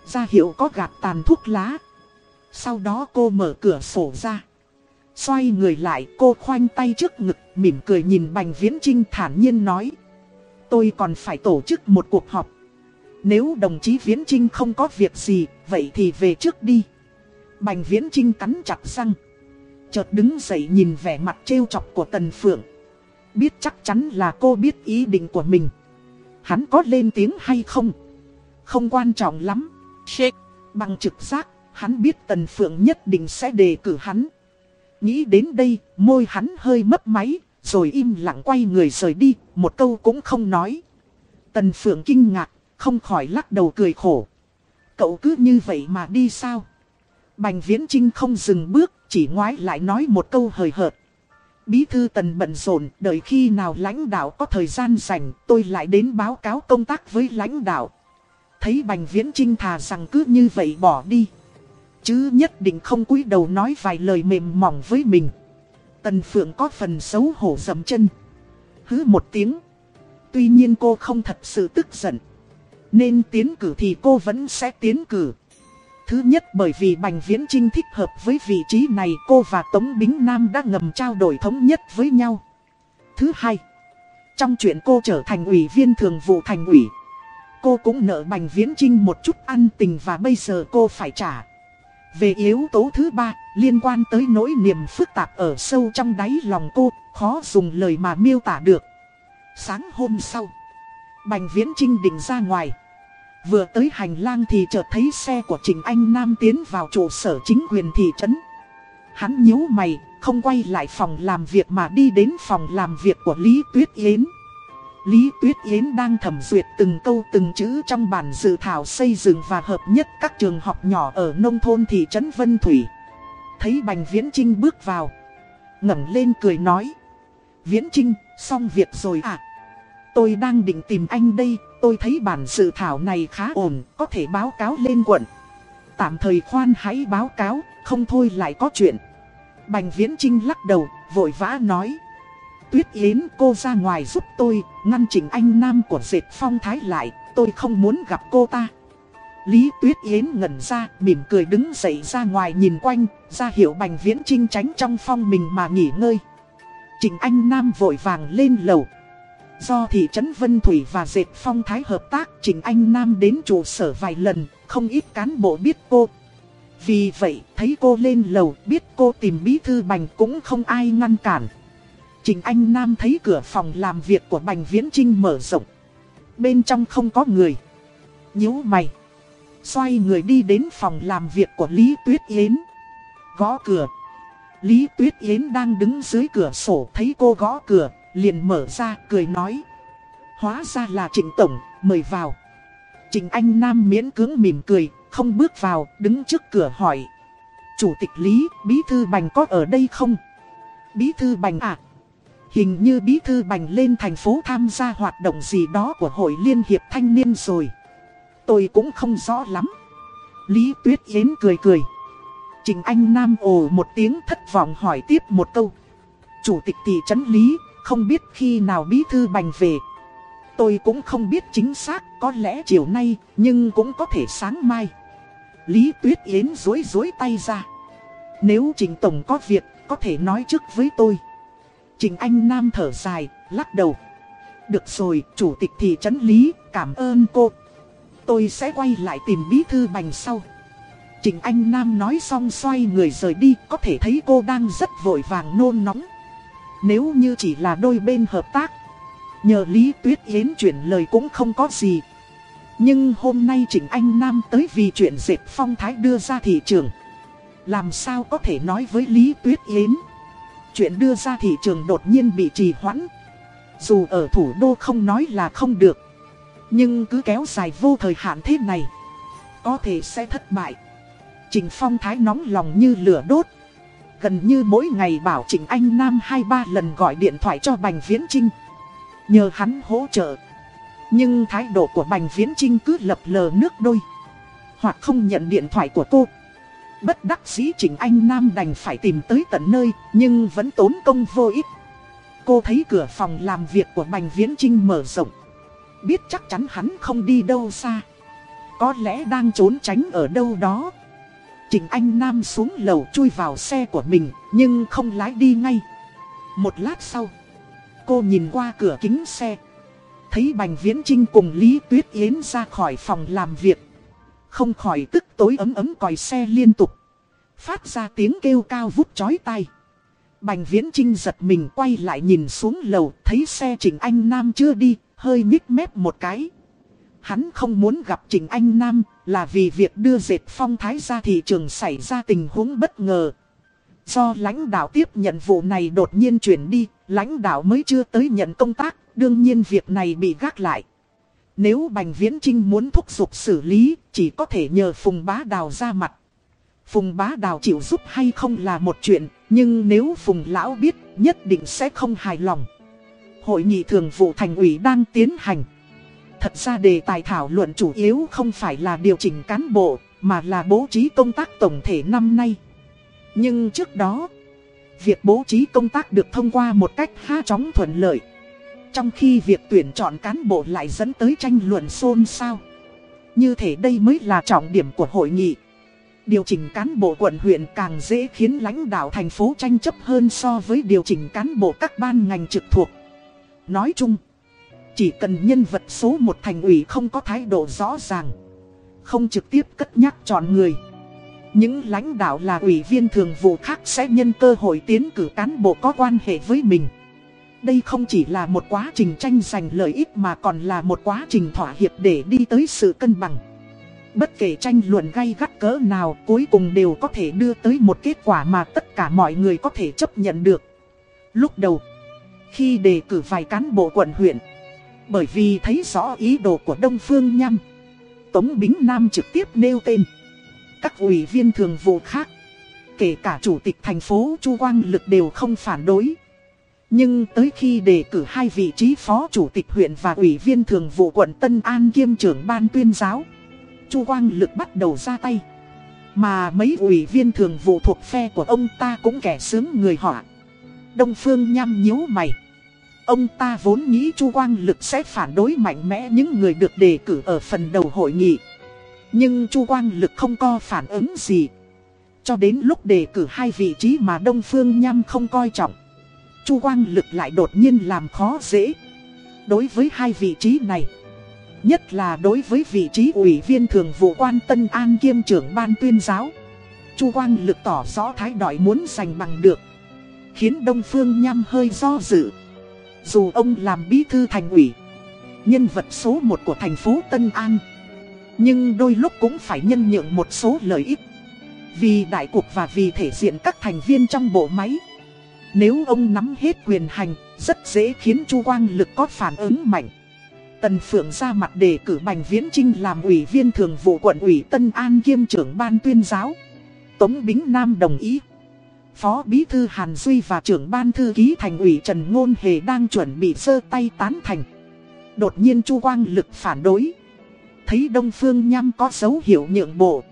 Ra hiệu có gạt tàn thuốc lá. Sau đó cô mở cửa sổ ra. Xoay người lại cô khoanh tay trước ngực mỉm cười nhìn Bành Viễn Trinh thản nhiên nói. Tôi còn phải tổ chức một cuộc họp. Nếu đồng chí Viễn Trinh không có việc gì, vậy thì về trước đi. Bành Viễn Trinh cắn chặt răng. Chợt đứng dậy nhìn vẻ mặt trêu chọc của Tần Phượng. Biết chắc chắn là cô biết ý định của mình. Hắn có lên tiếng hay không? Không quan trọng lắm. Shake, bằng trực giác, hắn biết Tần Phượng nhất định sẽ đề cử hắn. Nghĩ đến đây, môi hắn hơi mấp máy, rồi im lặng quay người rời đi, một câu cũng không nói. Tần Phượng kinh ngạc, không khỏi lắc đầu cười khổ. Cậu cứ như vậy mà đi sao? Bành Viễn Trinh không dừng bước, chỉ ngoái lại nói một câu hời hợt. Bí thư tần bận rộn, đợi khi nào lãnh đạo có thời gian rảnh, tôi lại đến báo cáo công tác với lãnh đạo. Thấy Bành Viễn Trinh thà rằng cứ như vậy bỏ đi. Chứ nhất định không cúi đầu nói vài lời mềm mỏng với mình. Tần Phượng có phần xấu hổ dầm chân. Hứ một tiếng. Tuy nhiên cô không thật sự tức giận. Nên tiến cử thì cô vẫn sẽ tiến cử. Thứ nhất bởi vì Bành Viễn Trinh thích hợp với vị trí này cô và Tống Bính Nam đã ngầm trao đổi thống nhất với nhau. Thứ hai, trong chuyện cô trở thành ủy viên thường vụ thành ủy, cô cũng nợ Bành Viễn Trinh một chút ăn tình và bây giờ cô phải trả. Về yếu tố thứ ba, liên quan tới nỗi niềm phức tạp ở sâu trong đáy lòng cô, khó dùng lời mà miêu tả được. Sáng hôm sau, Bành Viễn Trinh định ra ngoài. Vừa tới hành lang thì chợt thấy xe của Trình Anh Nam tiến vào trụ sở chính quyền thị trấn. Hắn nhíu mày, không quay lại phòng làm việc mà đi đến phòng làm việc của Lý Tuyết Yến. Lý Tuyết Yến đang thẩm duyệt từng câu từng chữ trong bản dự thảo xây dựng và hợp nhất các trường học nhỏ ở nông thôn thị trấn Vân Thủy. Thấy Bành Viễn Trinh bước vào. ngẩng lên cười nói. Viễn Trinh, xong việc rồi à? Tôi đang định tìm anh đây, tôi thấy bản dự thảo này khá ổn, có thể báo cáo lên quận. Tạm thời khoan hãy báo cáo, không thôi lại có chuyện. Bành Viễn Trinh lắc đầu, vội vã nói. Tuyết Yến cô ra ngoài giúp tôi, ngăn chỉnh anh Nam của dệt phong thái lại, tôi không muốn gặp cô ta. Lý Tuyết Yến ngẩn ra, mỉm cười đứng dậy ra ngoài nhìn quanh, ra hiệu Bành Viễn Trinh tránh trong phong mình mà nghỉ ngơi. Trịnh Anh Nam vội vàng lên lầu. Do thị trấn Vân Thủy và Dệt Phong Thái hợp tác, trình Anh Nam đến trụ sở vài lần, không ít cán bộ biết cô. Vì vậy, thấy cô lên lầu, biết cô tìm bí thư Bành cũng không ai ngăn cản. Trình Anh Nam thấy cửa phòng làm việc của Bành Viễn Trinh mở rộng. Bên trong không có người. nhíu mày. Xoay người đi đến phòng làm việc của Lý Tuyết Yến. Gõ cửa. Lý Tuyết Yến đang đứng dưới cửa sổ thấy cô gõ cửa, liền mở ra cười nói. Hóa ra là Trịnh Tổng, mời vào. Trịnh Anh Nam miễn cưỡng mỉm cười, không bước vào, đứng trước cửa hỏi. Chủ tịch Lý, Bí Thư Bành có ở đây không? Bí Thư Bành à? Hình như Bí Thư Bành lên thành phố tham gia hoạt động gì đó của Hội Liên hiệp Thanh niên rồi. Tôi cũng không rõ lắm. Lý Tuyết Yến cười cười. Trình Anh Nam ồ một tiếng thất vọng hỏi tiếp một câu. Chủ tịch thị trấn Lý, không biết khi nào Bí Thư Bành về. Tôi cũng không biết chính xác, có lẽ chiều nay, nhưng cũng có thể sáng mai. Lý Tuyết Yến dối dối tay ra. Nếu Trình Tổng có việc, có thể nói trước với tôi. Trình Anh Nam thở dài, lắc đầu. Được rồi, chủ tịch thị trấn Lý, cảm ơn cô. Tôi sẽ quay lại tìm bí thư bành sau. trình Anh Nam nói xong xoay người rời đi, có thể thấy cô đang rất vội vàng nôn nóng. Nếu như chỉ là đôi bên hợp tác, nhờ Lý Tuyết Yến chuyển lời cũng không có gì. Nhưng hôm nay Trịnh Anh Nam tới vì chuyện dệt phong thái đưa ra thị trường. Làm sao có thể nói với Lý Tuyết Yến? Chuyện đưa ra thị trường đột nhiên bị trì hoãn. Dù ở thủ đô không nói là không được. Nhưng cứ kéo dài vô thời hạn thế này. Có thể sẽ thất bại. Trình Phong Thái nóng lòng như lửa đốt. Gần như mỗi ngày bảo Trịnh Anh Nam hai ba lần gọi điện thoại cho Bành Viễn Trinh. Nhờ hắn hỗ trợ. Nhưng thái độ của Bành Viễn Trinh cứ lập lờ nước đôi. Hoặc không nhận điện thoại của cô. Bất đắc dĩ Trịnh Anh Nam đành phải tìm tới tận nơi, nhưng vẫn tốn công vô ích. Cô thấy cửa phòng làm việc của Bành Viễn Trinh mở rộng. Biết chắc chắn hắn không đi đâu xa. Có lẽ đang trốn tránh ở đâu đó. Trình Anh Nam xuống lầu chui vào xe của mình, nhưng không lái đi ngay. Một lát sau, cô nhìn qua cửa kính xe. Thấy Bành Viễn Trinh cùng Lý Tuyết Yến ra khỏi phòng làm việc. Không khỏi tức tối ấm ấm còi xe liên tục. Phát ra tiếng kêu cao vút chói tai. Bành Viễn Trinh giật mình quay lại nhìn xuống lầu, thấy xe Trình Anh Nam chưa đi, hơi nhích mép một cái. Hắn không muốn gặp Trình Anh Nam là vì việc đưa dệt phong thái ra thị trường xảy ra tình huống bất ngờ. Do lãnh đạo tiếp nhận vụ này đột nhiên chuyển đi, lãnh đạo mới chưa tới nhận công tác, đương nhiên việc này bị gác lại. Nếu Bành Viễn Trinh muốn thúc giục xử lý, chỉ có thể nhờ Phùng Bá Đào ra mặt. Phùng Bá Đào chịu giúp hay không là một chuyện, nhưng nếu Phùng Lão biết, nhất định sẽ không hài lòng. Hội nghị thường vụ thành ủy đang tiến hành. Thật ra đề tài thảo luận chủ yếu không phải là điều chỉnh cán bộ, mà là bố trí công tác tổng thể năm nay. Nhưng trước đó, việc bố trí công tác được thông qua một cách khá chóng thuận lợi. Trong khi việc tuyển chọn cán bộ lại dẫn tới tranh luận xôn xao. Như thể đây mới là trọng điểm của hội nghị. Điều chỉnh cán bộ quận huyện càng dễ khiến lãnh đạo thành phố tranh chấp hơn so với điều chỉnh cán bộ các ban ngành trực thuộc. Nói chung, chỉ cần nhân vật số một thành ủy không có thái độ rõ ràng, không trực tiếp cất nhắc chọn người. Những lãnh đạo là ủy viên thường vụ khác sẽ nhân cơ hội tiến cử cán bộ có quan hệ với mình. Đây không chỉ là một quá trình tranh giành lợi ích mà còn là một quá trình thỏa hiệp để đi tới sự cân bằng. Bất kể tranh luận gay gắt cỡ nào cuối cùng đều có thể đưa tới một kết quả mà tất cả mọi người có thể chấp nhận được. Lúc đầu, khi đề cử vài cán bộ quận huyện, bởi vì thấy rõ ý đồ của Đông Phương Nham, Tống Bính Nam trực tiếp nêu tên. Các ủy viên thường vụ khác, kể cả chủ tịch thành phố Chu Quang Lực đều không phản đối. Nhưng tới khi đề cử hai vị trí phó chủ tịch huyện và ủy viên thường vụ quận Tân An kiêm trưởng ban tuyên giáo, Chu Quang Lực bắt đầu ra tay. Mà mấy ủy viên thường vụ thuộc phe của ông ta cũng kẻ sướng người họ. Đông Phương Nham nhíu mày. Ông ta vốn nghĩ Chu Quang Lực sẽ phản đối mạnh mẽ những người được đề cử ở phần đầu hội nghị. Nhưng Chu Quang Lực không có phản ứng gì. Cho đến lúc đề cử hai vị trí mà Đông Phương Nham không coi trọng. Chu Quang Lực lại đột nhiên làm khó dễ. Đối với hai vị trí này, nhất là đối với vị trí ủy viên thường vụ quan Tân An kiêm trưởng ban tuyên giáo, Chu Quang Lực tỏ rõ thái độ muốn giành bằng được, khiến Đông Phương Nham hơi do dự. Dù ông làm bí thư thành ủy, nhân vật số 1 của thành phố Tân An, nhưng đôi lúc cũng phải nhân nhượng một số lợi ích. Vì đại cục và vì thể diện các thành viên trong bộ máy. Nếu ông nắm hết quyền hành, rất dễ khiến Chu Quang Lực có phản ứng mạnh. Tần Phượng ra mặt đề cử Bành Viễn Trinh làm ủy viên thường vụ quận ủy Tân An kiêm trưởng ban tuyên giáo. Tống Bính Nam đồng ý. Phó Bí Thư Hàn Duy và trưởng ban thư ký thành ủy Trần Ngôn Hề đang chuẩn bị sơ tay tán thành. Đột nhiên Chu Quang Lực phản đối. Thấy Đông Phương Nham có dấu hiệu nhượng bộ.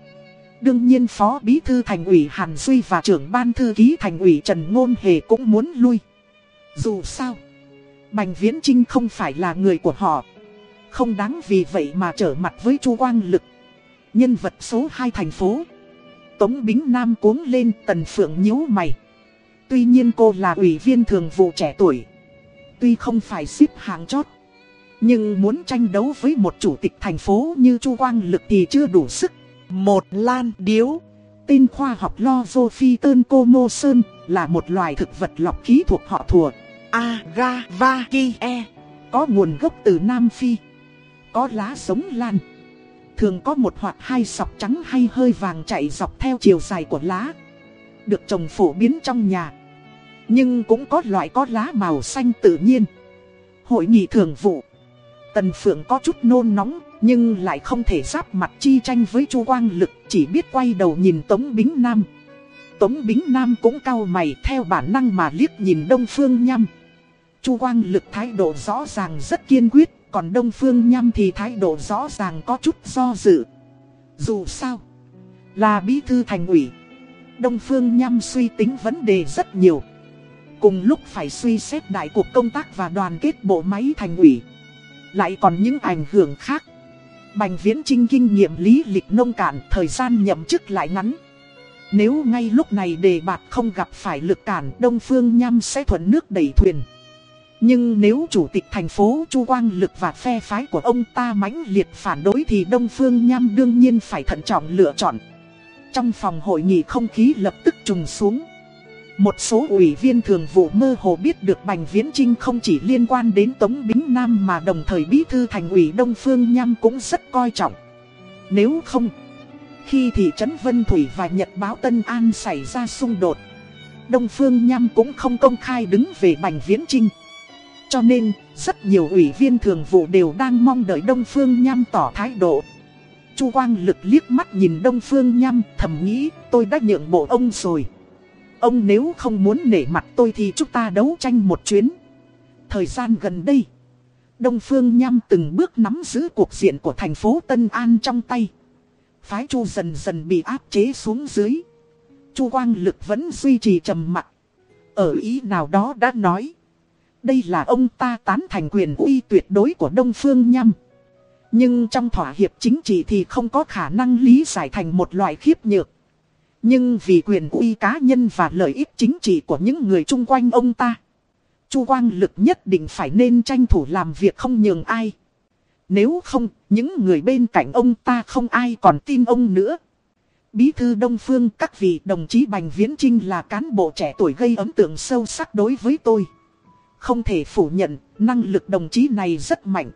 Đương nhiên Phó Bí Thư Thành ủy Hàn Duy và trưởng ban thư ký Thành ủy Trần Ngôn Hề cũng muốn lui. Dù sao, Bành Viễn Trinh không phải là người của họ. Không đáng vì vậy mà trở mặt với Chu Quang Lực. Nhân vật số 2 thành phố. Tống Bính Nam cuống lên, tần phượng nhíu mày. Tuy nhiên cô là ủy viên thường vụ trẻ tuổi. Tuy không phải xếp hạng chót. Nhưng muốn tranh đấu với một chủ tịch thành phố như Chu Quang Lực thì chưa đủ sức. Một lan điếu. Tên khoa học lo phi tơn cô mô sơn là một loài thực vật lọc khí thuộc họ thùa. Agavakie. Có nguồn gốc từ Nam Phi. Có lá sống lan. Thường có một hoặc hai sọc trắng hay hơi vàng chạy dọc theo chiều dài của lá. Được trồng phổ biến trong nhà. Nhưng cũng có loại có lá màu xanh tự nhiên. Hội nghị thường vụ. Tần Phượng có chút nôn nóng, nhưng lại không thể giáp mặt chi tranh với Chu Quang Lực, chỉ biết quay đầu nhìn Tống Bính Nam. Tống Bính Nam cũng cau mày theo bản năng mà liếc nhìn Đông Phương Nham. Chu Quang Lực thái độ rõ ràng rất kiên quyết, còn Đông Phương Nham thì thái độ rõ ràng có chút do dự. Dù sao, là bí thư thành ủy, Đông Phương Nham suy tính vấn đề rất nhiều. Cùng lúc phải suy xét đại cuộc công tác và đoàn kết bộ máy thành ủy. Lại còn những ảnh hưởng khác. Bành Viễn Trinh kinh nghiệm lý lịch nông cạn, thời gian nhậm chức lại ngắn. Nếu ngay lúc này đề bạt không gặp phải lực cản, Đông Phương Nham sẽ thuận nước đẩy thuyền. Nhưng nếu chủ tịch thành phố Chu Quang Lực và phe phái của ông ta mãnh liệt phản đối thì Đông Phương Nham đương nhiên phải thận trọng lựa chọn. Trong phòng hội nghị không khí lập tức trùng xuống. Một số ủy viên thường vụ mơ hồ biết được Bành Viễn Trinh không chỉ liên quan đến Tống Bính Nam mà đồng thời bí thư thành ủy Đông Phương Nham cũng rất coi trọng. Nếu không, khi thị trấn Vân Thủy và Nhật báo Tân An xảy ra xung đột, Đông Phương Nham cũng không công khai đứng về Bành Viễn Trinh. Cho nên, rất nhiều ủy viên thường vụ đều đang mong đợi Đông Phương Nham tỏ thái độ. Chu Quang Lực liếc mắt nhìn Đông Phương Nham thầm nghĩ tôi đã nhượng bộ ông rồi. Ông nếu không muốn nể mặt tôi thì chúng ta đấu tranh một chuyến. Thời gian gần đây, Đông Phương Nham từng bước nắm giữ cuộc diện của thành phố Tân An trong tay. Phái Chu dần dần bị áp chế xuống dưới. Chu Quang Lực vẫn duy trì trầm mặc. Ở ý nào đó đã nói. Đây là ông ta tán thành quyền uy tuyệt đối của Đông Phương Nham. Nhưng trong thỏa hiệp chính trị thì không có khả năng lý giải thành một loại khiếp nhược. Nhưng vì quyền uy cá nhân và lợi ích chính trị của những người chung quanh ông ta. Chu Quang Lực nhất định phải nên tranh thủ làm việc không nhường ai. Nếu không, những người bên cạnh ông ta không ai còn tin ông nữa. Bí thư Đông Phương các vị đồng chí Bành Viễn Trinh là cán bộ trẻ tuổi gây ấn tượng sâu sắc đối với tôi. Không thể phủ nhận, năng lực đồng chí này rất mạnh.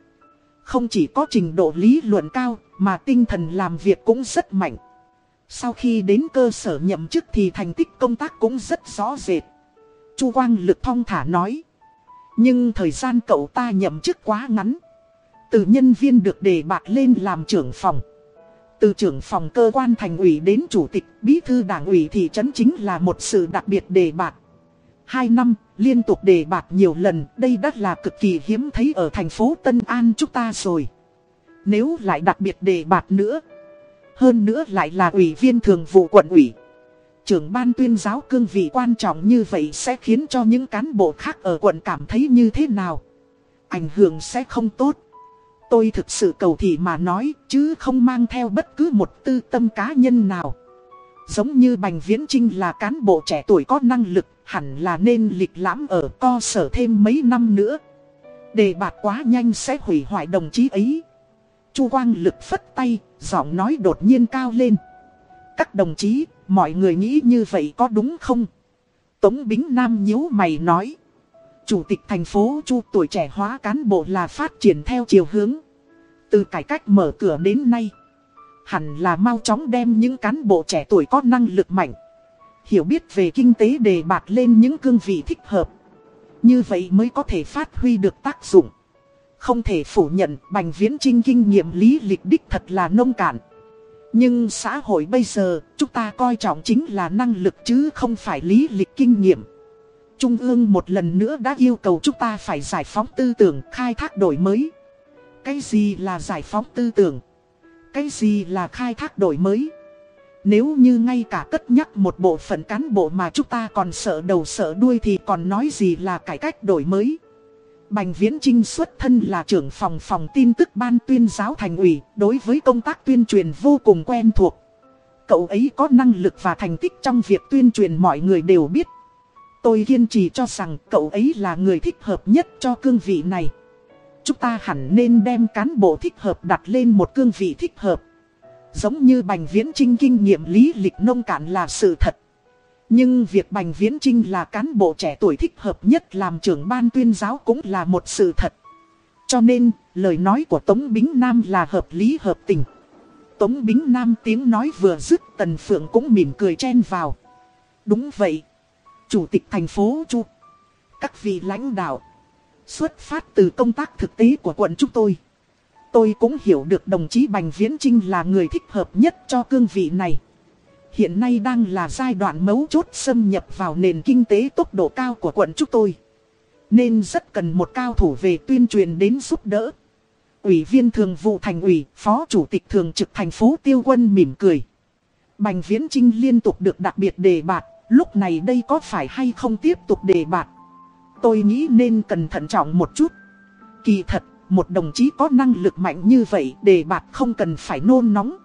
Không chỉ có trình độ lý luận cao, mà tinh thần làm việc cũng rất mạnh. Sau khi đến cơ sở nhậm chức thì thành tích công tác cũng rất rõ rệt. Chu Quang Lực thong thả nói. Nhưng thời gian cậu ta nhậm chức quá ngắn. Từ nhân viên được đề bạt lên làm trưởng phòng. Từ trưởng phòng cơ quan thành ủy đến chủ tịch bí thư đảng ủy thị trấn chính là một sự đặc biệt đề bạt. Hai năm, liên tục đề bạt nhiều lần, đây đã là cực kỳ hiếm thấy ở thành phố Tân An chúng ta rồi. Nếu lại đặc biệt đề bạt nữa, hơn nữa lại là ủy viên thường vụ quận ủy. Trưởng ban tuyên giáo cương vị quan trọng như vậy sẽ khiến cho những cán bộ khác ở quận cảm thấy như thế nào. Ảnh hưởng sẽ không tốt. Tôi thực sự cầu thị mà nói chứ không mang theo bất cứ một tư tâm cá nhân nào. Giống như Bành Viễn Trinh là cán bộ trẻ tuổi có năng lực hẳn là nên lịch lãm ở co sở thêm mấy năm nữa. Đề bạt quá nhanh sẽ hủy hoại đồng chí ấy. Chu Quang Lực phất tay, giọng nói đột nhiên cao lên. Các đồng chí, mọi người nghĩ như vậy có đúng không? Tống Bính Nam nhíu mày nói. Chủ tịch thành phố Chu tuổi trẻ hóa cán bộ là phát triển theo chiều hướng. Từ cải cách mở cửa đến nay. Hẳn là mau chóng đem những cán bộ trẻ tuổi có năng lực mạnh. Hiểu biết về kinh tế đề bạt lên những cương vị thích hợp. Như vậy mới có thể phát huy được tác dụng. Không thể phủ nhận Bành Viễn Trinh kinh nghiệm lý lịch đích thật là nông cạn. Nhưng xã hội bây giờ, chúng ta coi trọng chính là năng lực chứ không phải lý lịch kinh nghiệm. Trung ương một lần nữa đã yêu cầu chúng ta phải giải phóng tư tưởng, khai thác đổi mới. Cái gì là giải phóng tư tưởng? Cái gì là khai thác đổi mới? Nếu như ngay cả cất nhắc một bộ phận cán bộ mà chúng ta còn sợ đầu sợ đuôi thì còn nói gì là cải cách đổi mới? Bành Viễn Trinh xuất thân là trưởng phòng phòng tin tức ban tuyên giáo thành ủy, đối với công tác tuyên truyền vô cùng quen thuộc. Cậu ấy có năng lực và thành tích trong việc tuyên truyền mọi người đều biết. Tôi kiên trì cho rằng cậu ấy là người thích hợp nhất cho cương vị này. Chúng ta hẳn nên đem cán bộ thích hợp đặt lên một cương vị thích hợp. Giống như Bành Viễn Trinh kinh nghiệm lý lịch nông cạn là sự thật. Nhưng việc Bành Viễn Trinh là cán bộ trẻ tuổi thích hợp nhất làm trưởng ban tuyên giáo cũng là một sự thật. Cho nên, lời nói của Tống Bính Nam là hợp lý hợp tình. Tống Bính Nam tiếng nói vừa dứt Tần Phượng cũng mỉm cười chen vào. Đúng vậy. Chủ tịch thành phố Chu. Các vị lãnh đạo. Xuất phát từ công tác thực tế của quận chúng tôi. Tôi cũng hiểu được đồng chí Bành Viễn Trinh là người thích hợp nhất cho cương vị này. Hiện nay đang là giai đoạn mấu chốt xâm nhập vào nền kinh tế tốc độ cao của quận chúng tôi. Nên rất cần một cao thủ về tuyên truyền đến giúp đỡ. Ủy viên thường vụ thành ủy, phó chủ tịch thường trực thành phố tiêu quân mỉm cười. Bành Viễn Trinh liên tục được đặc biệt đề bạt, lúc này đây có phải hay không tiếp tục đề bạt. Tôi nghĩ nên cần thận trọng một chút. Kỳ thật, một đồng chí có năng lực mạnh như vậy đề bạt không cần phải nôn nóng.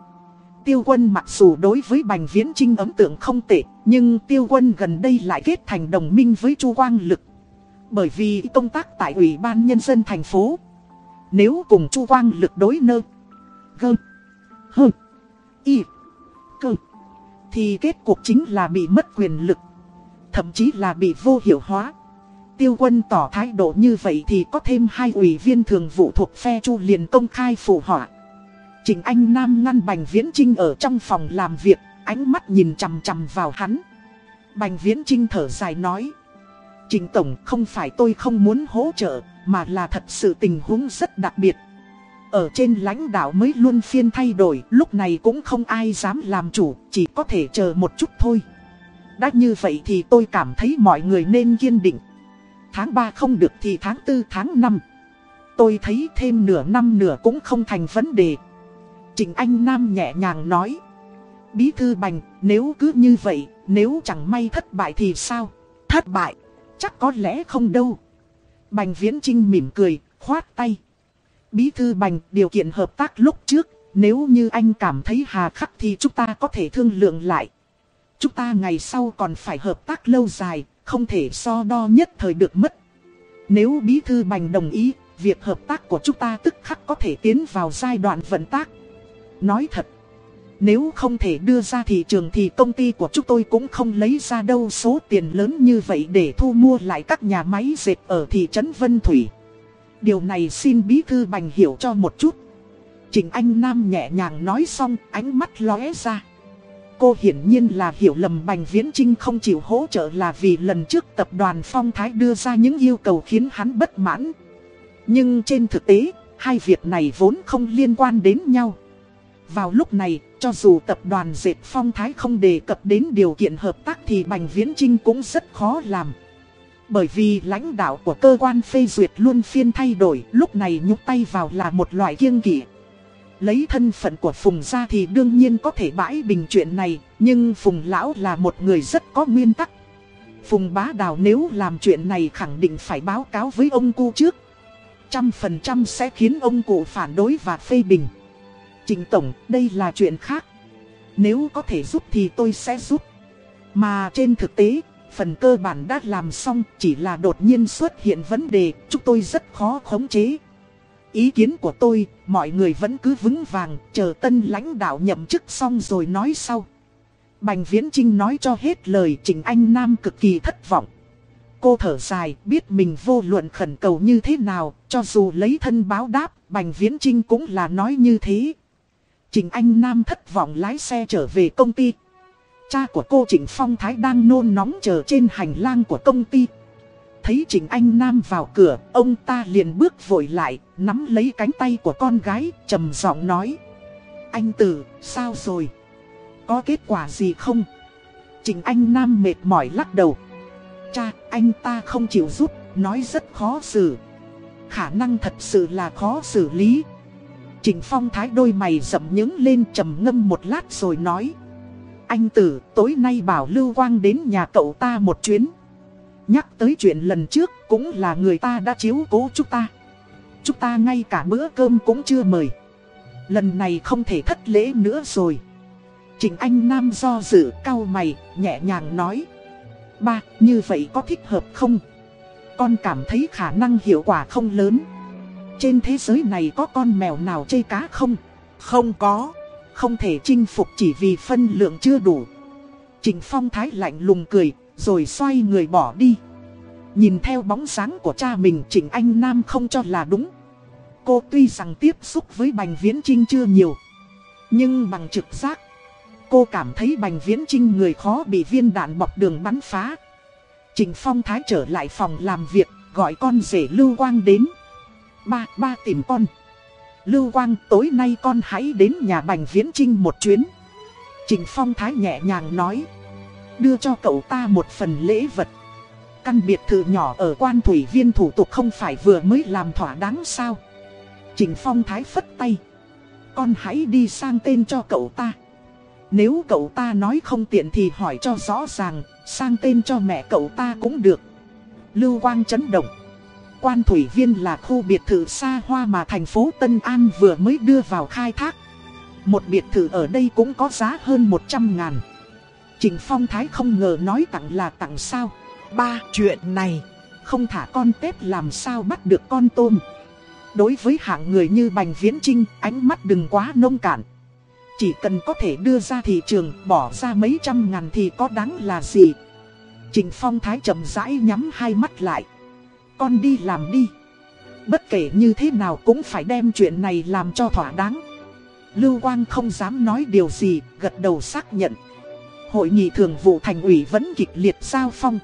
Tiêu quân mặc dù đối với Bành Viễn Trinh ấn tượng không tệ, nhưng tiêu quân gần đây lại kết thành đồng minh với Chu Quang Lực. Bởi vì công tác tại Ủy ban Nhân dân thành phố, nếu cùng Chu Quang Lực đối nơ, gơ, hơ, y, cơ, thì kết cục chính là bị mất quyền lực, thậm chí là bị vô hiệu hóa. Tiêu quân tỏ thái độ như vậy thì có thêm hai ủy viên thường vụ thuộc phe Chu liền công khai phụ họa. Trình Anh Nam ngăn Bành Viễn Trinh ở trong phòng làm việc, ánh mắt nhìn chằm chằm vào hắn. Bành Viễn Trinh thở dài nói. Trình Tổng không phải tôi không muốn hỗ trợ, mà là thật sự tình huống rất đặc biệt. Ở trên lãnh đạo mới luôn phiên thay đổi, lúc này cũng không ai dám làm chủ, chỉ có thể chờ một chút thôi. Đã như vậy thì tôi cảm thấy mọi người nên kiên định. Tháng 3 không được thì tháng 4 tháng 5. Tôi thấy thêm nửa năm nửa cũng không thành vấn đề. Trịnh Anh Nam nhẹ nhàng nói. Bí thư bành, nếu cứ như vậy, nếu chẳng may thất bại thì sao? Thất bại, chắc có lẽ không đâu. Bành Viễn Trinh mỉm cười, khoát tay. Bí thư bành, điều kiện hợp tác lúc trước, nếu như anh cảm thấy hà khắc thì chúng ta có thể thương lượng lại. Chúng ta ngày sau còn phải hợp tác lâu dài, không thể so đo nhất thời được mất. Nếu bí thư bành đồng ý, việc hợp tác của chúng ta tức khắc có thể tiến vào giai đoạn vận tác. Nói thật, nếu không thể đưa ra thị trường thì công ty của chúng tôi cũng không lấy ra đâu số tiền lớn như vậy để thu mua lại các nhà máy dệt ở thị trấn Vân Thủy. Điều này xin bí thư bành hiểu cho một chút. Trình Anh Nam nhẹ nhàng nói xong ánh mắt lóe ra. Cô hiển nhiên là hiểu lầm Bành Viễn Trinh không chịu hỗ trợ là vì lần trước tập đoàn Phong Thái đưa ra những yêu cầu khiến hắn bất mãn. Nhưng trên thực tế, hai việc này vốn không liên quan đến nhau. Vào lúc này, cho dù tập đoàn Dệt Phong Thái không đề cập đến điều kiện hợp tác thì Bành Viễn Trinh cũng rất khó làm. Bởi vì lãnh đạo của cơ quan phê duyệt luôn phiên thay đổi, lúc này nhúc tay vào là một loại kiêng kỵ. Lấy thân phận của Phùng ra thì đương nhiên có thể bãi bình chuyện này, nhưng Phùng Lão là một người rất có nguyên tắc. Phùng Bá Đào nếu làm chuyện này khẳng định phải báo cáo với ông cu trước. Trăm phần trăm sẽ khiến ông cụ phản đối và phê bình. Trình Tổng, đây là chuyện khác. Nếu có thể giúp thì tôi sẽ giúp. Mà trên thực tế, phần cơ bản đã làm xong chỉ là đột nhiên xuất hiện vấn đề, chúng tôi rất khó khống chế. Ý kiến của tôi, mọi người vẫn cứ vững vàng, chờ tân lãnh đạo nhậm chức xong rồi nói sau. Bành Viễn Trinh nói cho hết lời Trình Anh Nam cực kỳ thất vọng. Cô thở dài, biết mình vô luận khẩn cầu như thế nào, cho dù lấy thân báo đáp, Bành Viễn Trinh cũng là nói như thế. Trình Anh Nam thất vọng lái xe trở về công ty. Cha của cô Trịnh Phong Thái đang nôn nóng chờ trên hành lang của công ty. Thấy trình Anh Nam vào cửa, ông ta liền bước vội lại, nắm lấy cánh tay của con gái, trầm giọng nói. Anh Tử, sao rồi? Có kết quả gì không? trình Anh Nam mệt mỏi lắc đầu. Cha, anh ta không chịu giúp, nói rất khó xử. Khả năng thật sự là khó xử lý. trình Phong Thái đôi mày rậm nhướng lên trầm ngâm một lát rồi nói. Anh Tử, tối nay bảo Lưu Quang đến nhà cậu ta một chuyến. Nhắc tới chuyện lần trước cũng là người ta đã chiếu cố chúng ta. Chúng ta ngay cả bữa cơm cũng chưa mời. Lần này không thể thất lễ nữa rồi. Trịnh Anh Nam do dự cao mày, nhẹ nhàng nói. Ba, như vậy có thích hợp không? Con cảm thấy khả năng hiệu quả không lớn. Trên thế giới này có con mèo nào chê cá không? Không có. Không thể chinh phục chỉ vì phân lượng chưa đủ. Trình Phong Thái lạnh lùng cười, rồi xoay người bỏ đi. Nhìn theo bóng dáng của cha mình Trịnh Anh Nam không cho là đúng. Cô tuy rằng tiếp xúc với Bành Viễn Trinh chưa nhiều. Nhưng bằng trực giác, cô cảm thấy Bành Viễn Trinh người khó bị viên đạn bọc đường bắn phá. Trịnh Phong Thái trở lại phòng làm việc, gọi con rể Lưu Quang đến. Ba, ba tìm con. Lưu Quang, tối nay con hãy đến nhà Bành Viễn Trinh một chuyến. Trịnh Phong Thái nhẹ nhàng nói. Đưa cho cậu ta một phần lễ vật. Căn biệt thự nhỏ ở quan thủy viên thủ tục không phải vừa mới làm thỏa đáng sao. Trình Phong Thái phất tay. Con hãy đi sang tên cho cậu ta. Nếu cậu ta nói không tiện thì hỏi cho rõ ràng, sang tên cho mẹ cậu ta cũng được. Lưu Quang chấn động. Quan Thủy Viên là khu biệt thự xa hoa mà thành phố Tân An vừa mới đưa vào khai thác. Một biệt thự ở đây cũng có giá hơn 100 ngàn. Trịnh Phong Thái không ngờ nói tặng là tặng sao. Ba chuyện này, không thả con Tết làm sao bắt được con tôm. Đối với hạng người như Bành Viễn Trinh, ánh mắt đừng quá nông cạn. Chỉ cần có thể đưa ra thị trường, bỏ ra mấy trăm ngàn thì có đáng là gì. Trịnh Phong Thái chậm rãi nhắm hai mắt lại. Con đi làm đi. Bất kể như thế nào cũng phải đem chuyện này làm cho thỏa đáng. Lưu Quang không dám nói điều gì, gật đầu xác nhận. Hội nghị thường vụ thành ủy vẫn kịch liệt giao phong.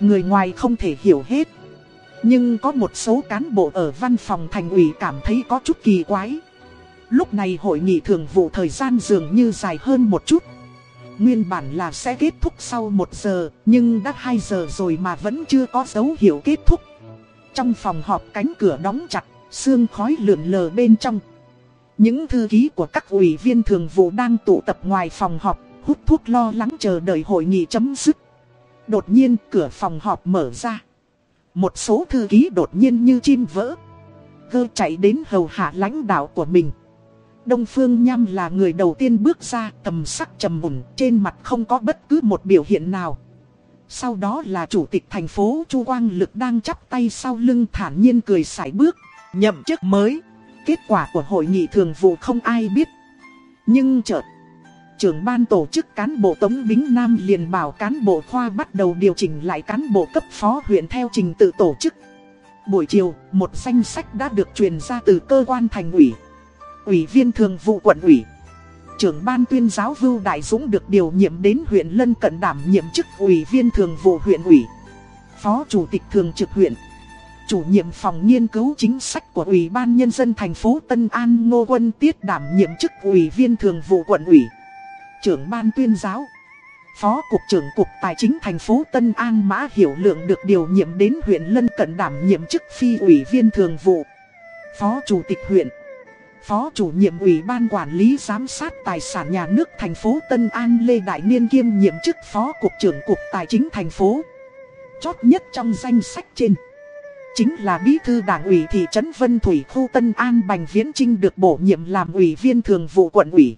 Người ngoài không thể hiểu hết. Nhưng có một số cán bộ ở văn phòng thành ủy cảm thấy có chút kỳ quái. Lúc này hội nghị thường vụ thời gian dường như dài hơn một chút. Nguyên bản là sẽ kết thúc sau một giờ, nhưng đã 2 giờ rồi mà vẫn chưa có dấu hiệu kết thúc. Trong phòng họp cánh cửa đóng chặt, sương khói lượn lờ bên trong. Những thư ký của các ủy viên thường vụ đang tụ tập ngoài phòng họp, hút thuốc lo lắng chờ đợi hội nghị chấm dứt. Đột nhiên cửa phòng họp mở ra. Một số thư ký đột nhiên như chim vỡ. Gơ chạy đến hầu hạ lãnh đạo của mình. Đông Phương Nham là người đầu tiên bước ra tầm sắc trầm mùn trên mặt không có bất cứ một biểu hiện nào. Sau đó là chủ tịch thành phố Chu Quang Lực đang chắp tay sau lưng thản nhiên cười sải bước, nhậm chức mới. Kết quả của hội nghị thường vụ không ai biết. Nhưng chợt, trưởng ban tổ chức cán bộ Tống Bính Nam liền bảo cán bộ khoa bắt đầu điều chỉnh lại cán bộ cấp phó huyện theo trình tự tổ chức. Buổi chiều, một danh sách đã được truyền ra từ cơ quan thành ủy. Ủy viên thường vụ quận ủy Trưởng ban tuyên giáo Vưu Đại Dũng được điều nhiệm đến huyện Lân Cận đảm nhiệm chức ủy viên thường vụ huyện ủy Phó chủ tịch thường trực huyện Chủ nhiệm phòng nghiên cứu chính sách của Ủy ban Nhân dân thành phố Tân An Ngô Quân Tiết đảm nhiệm chức ủy viên thường vụ quận ủy Trưởng ban tuyên giáo, Phó Cục trưởng Cục Tài chính thành phố Tân An Mã Hiểu Lượng được điều nhiệm đến huyện Lân Cận đảm nhiệm chức phi ủy viên thường vụ, Phó Chủ tịch huyện, Phó chủ nhiệm Ủy ban Quản lý Giám sát Tài sản Nhà nước thành phố Tân An Lê Đại Niên kiêm nhiệm chức Phó Cục trưởng Cục Tài chính thành phố. Chót nhất trong danh sách trên. Chính là Bí thư Đảng ủy thị trấn Vân Thủy, khu Tân An Bành Viễn Trinh được bổ nhiệm làm ủy viên thường vụ quận ủy.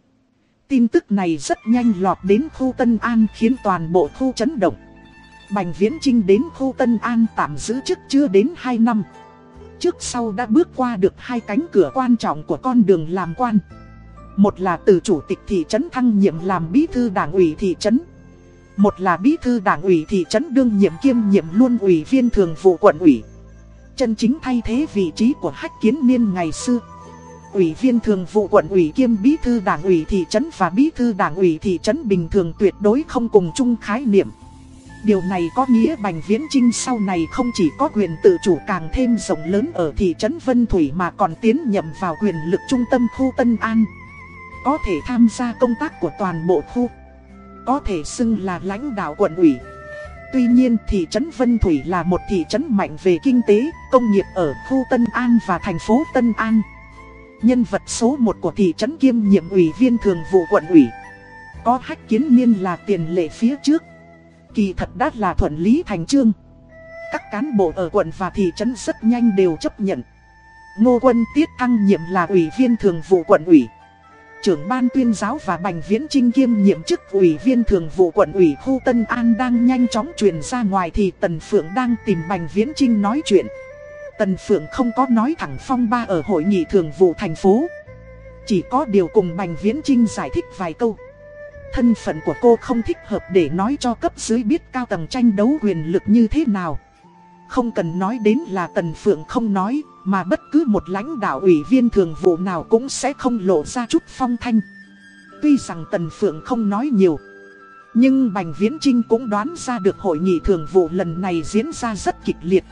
Tin tức này rất nhanh lọt đến khu Tân An khiến toàn bộ khu chấn động. Bành Viễn Trinh đến khu Tân An tạm giữ chức chưa đến 2 năm. Trước sau đã bước qua được hai cánh cửa quan trọng của con đường làm quan Một là từ chủ tịch thị trấn thăng nhiệm làm bí thư đảng ủy thị trấn Một là bí thư đảng ủy thị trấn đương nhiệm kiêm nhiệm luôn ủy viên thường vụ quận ủy Chân chính thay thế vị trí của hách kiến niên ngày xưa Ủy viên thường vụ quận ủy kiêm bí thư đảng ủy thị trấn và bí thư đảng ủy thị trấn bình thường tuyệt đối không cùng chung khái niệm Điều này có nghĩa Bành Viễn Trinh sau này không chỉ có quyền tự chủ càng thêm rộng lớn ở thị trấn Vân Thủy mà còn tiến nhậm vào quyền lực trung tâm khu Tân An. Có thể tham gia công tác của toàn bộ khu. Có thể xưng là lãnh đạo quận ủy. Tuy nhiên thị trấn Vân Thủy là một thị trấn mạnh về kinh tế, công nghiệp ở khu Tân An và thành phố Tân An. Nhân vật số 1 của thị trấn kiêm nhiệm ủy viên thường vụ quận ủy. Có hách kiến niên là tiền lệ phía trước kỳ thật đã là thuận lý thành trương. Các cán bộ ở quận và thị trấn rất nhanh đều chấp nhận. Ngô Quân Tiết thăng nhiệm là ủy viên thường vụ quận ủy. Trưởng ban tuyên giáo và Bành Viễn Trinh kiêm nhiệm chức ủy viên thường vụ quận ủy khu Tân An đang nhanh chóng truyền ra ngoài thì Tần Phượng đang tìm Bành Viễn Trinh nói chuyện. Tần Phượng không có nói thẳng phong ba ở hội nghị thường vụ thành phố. Chỉ có điều cùng Bành Viễn Trinh giải thích vài câu. Thân phận của cô không thích hợp để nói cho cấp dưới biết cao tầng tranh đấu quyền lực như thế nào. Không cần nói đến là Tần Phượng không nói, mà bất cứ một lãnh đạo ủy viên thường vụ nào cũng sẽ không lộ ra chút phong thanh. Tuy rằng Tần Phượng không nói nhiều, nhưng Bành Viễn Trinh cũng đoán ra được hội nghị thường vụ lần này diễn ra rất kịch liệt.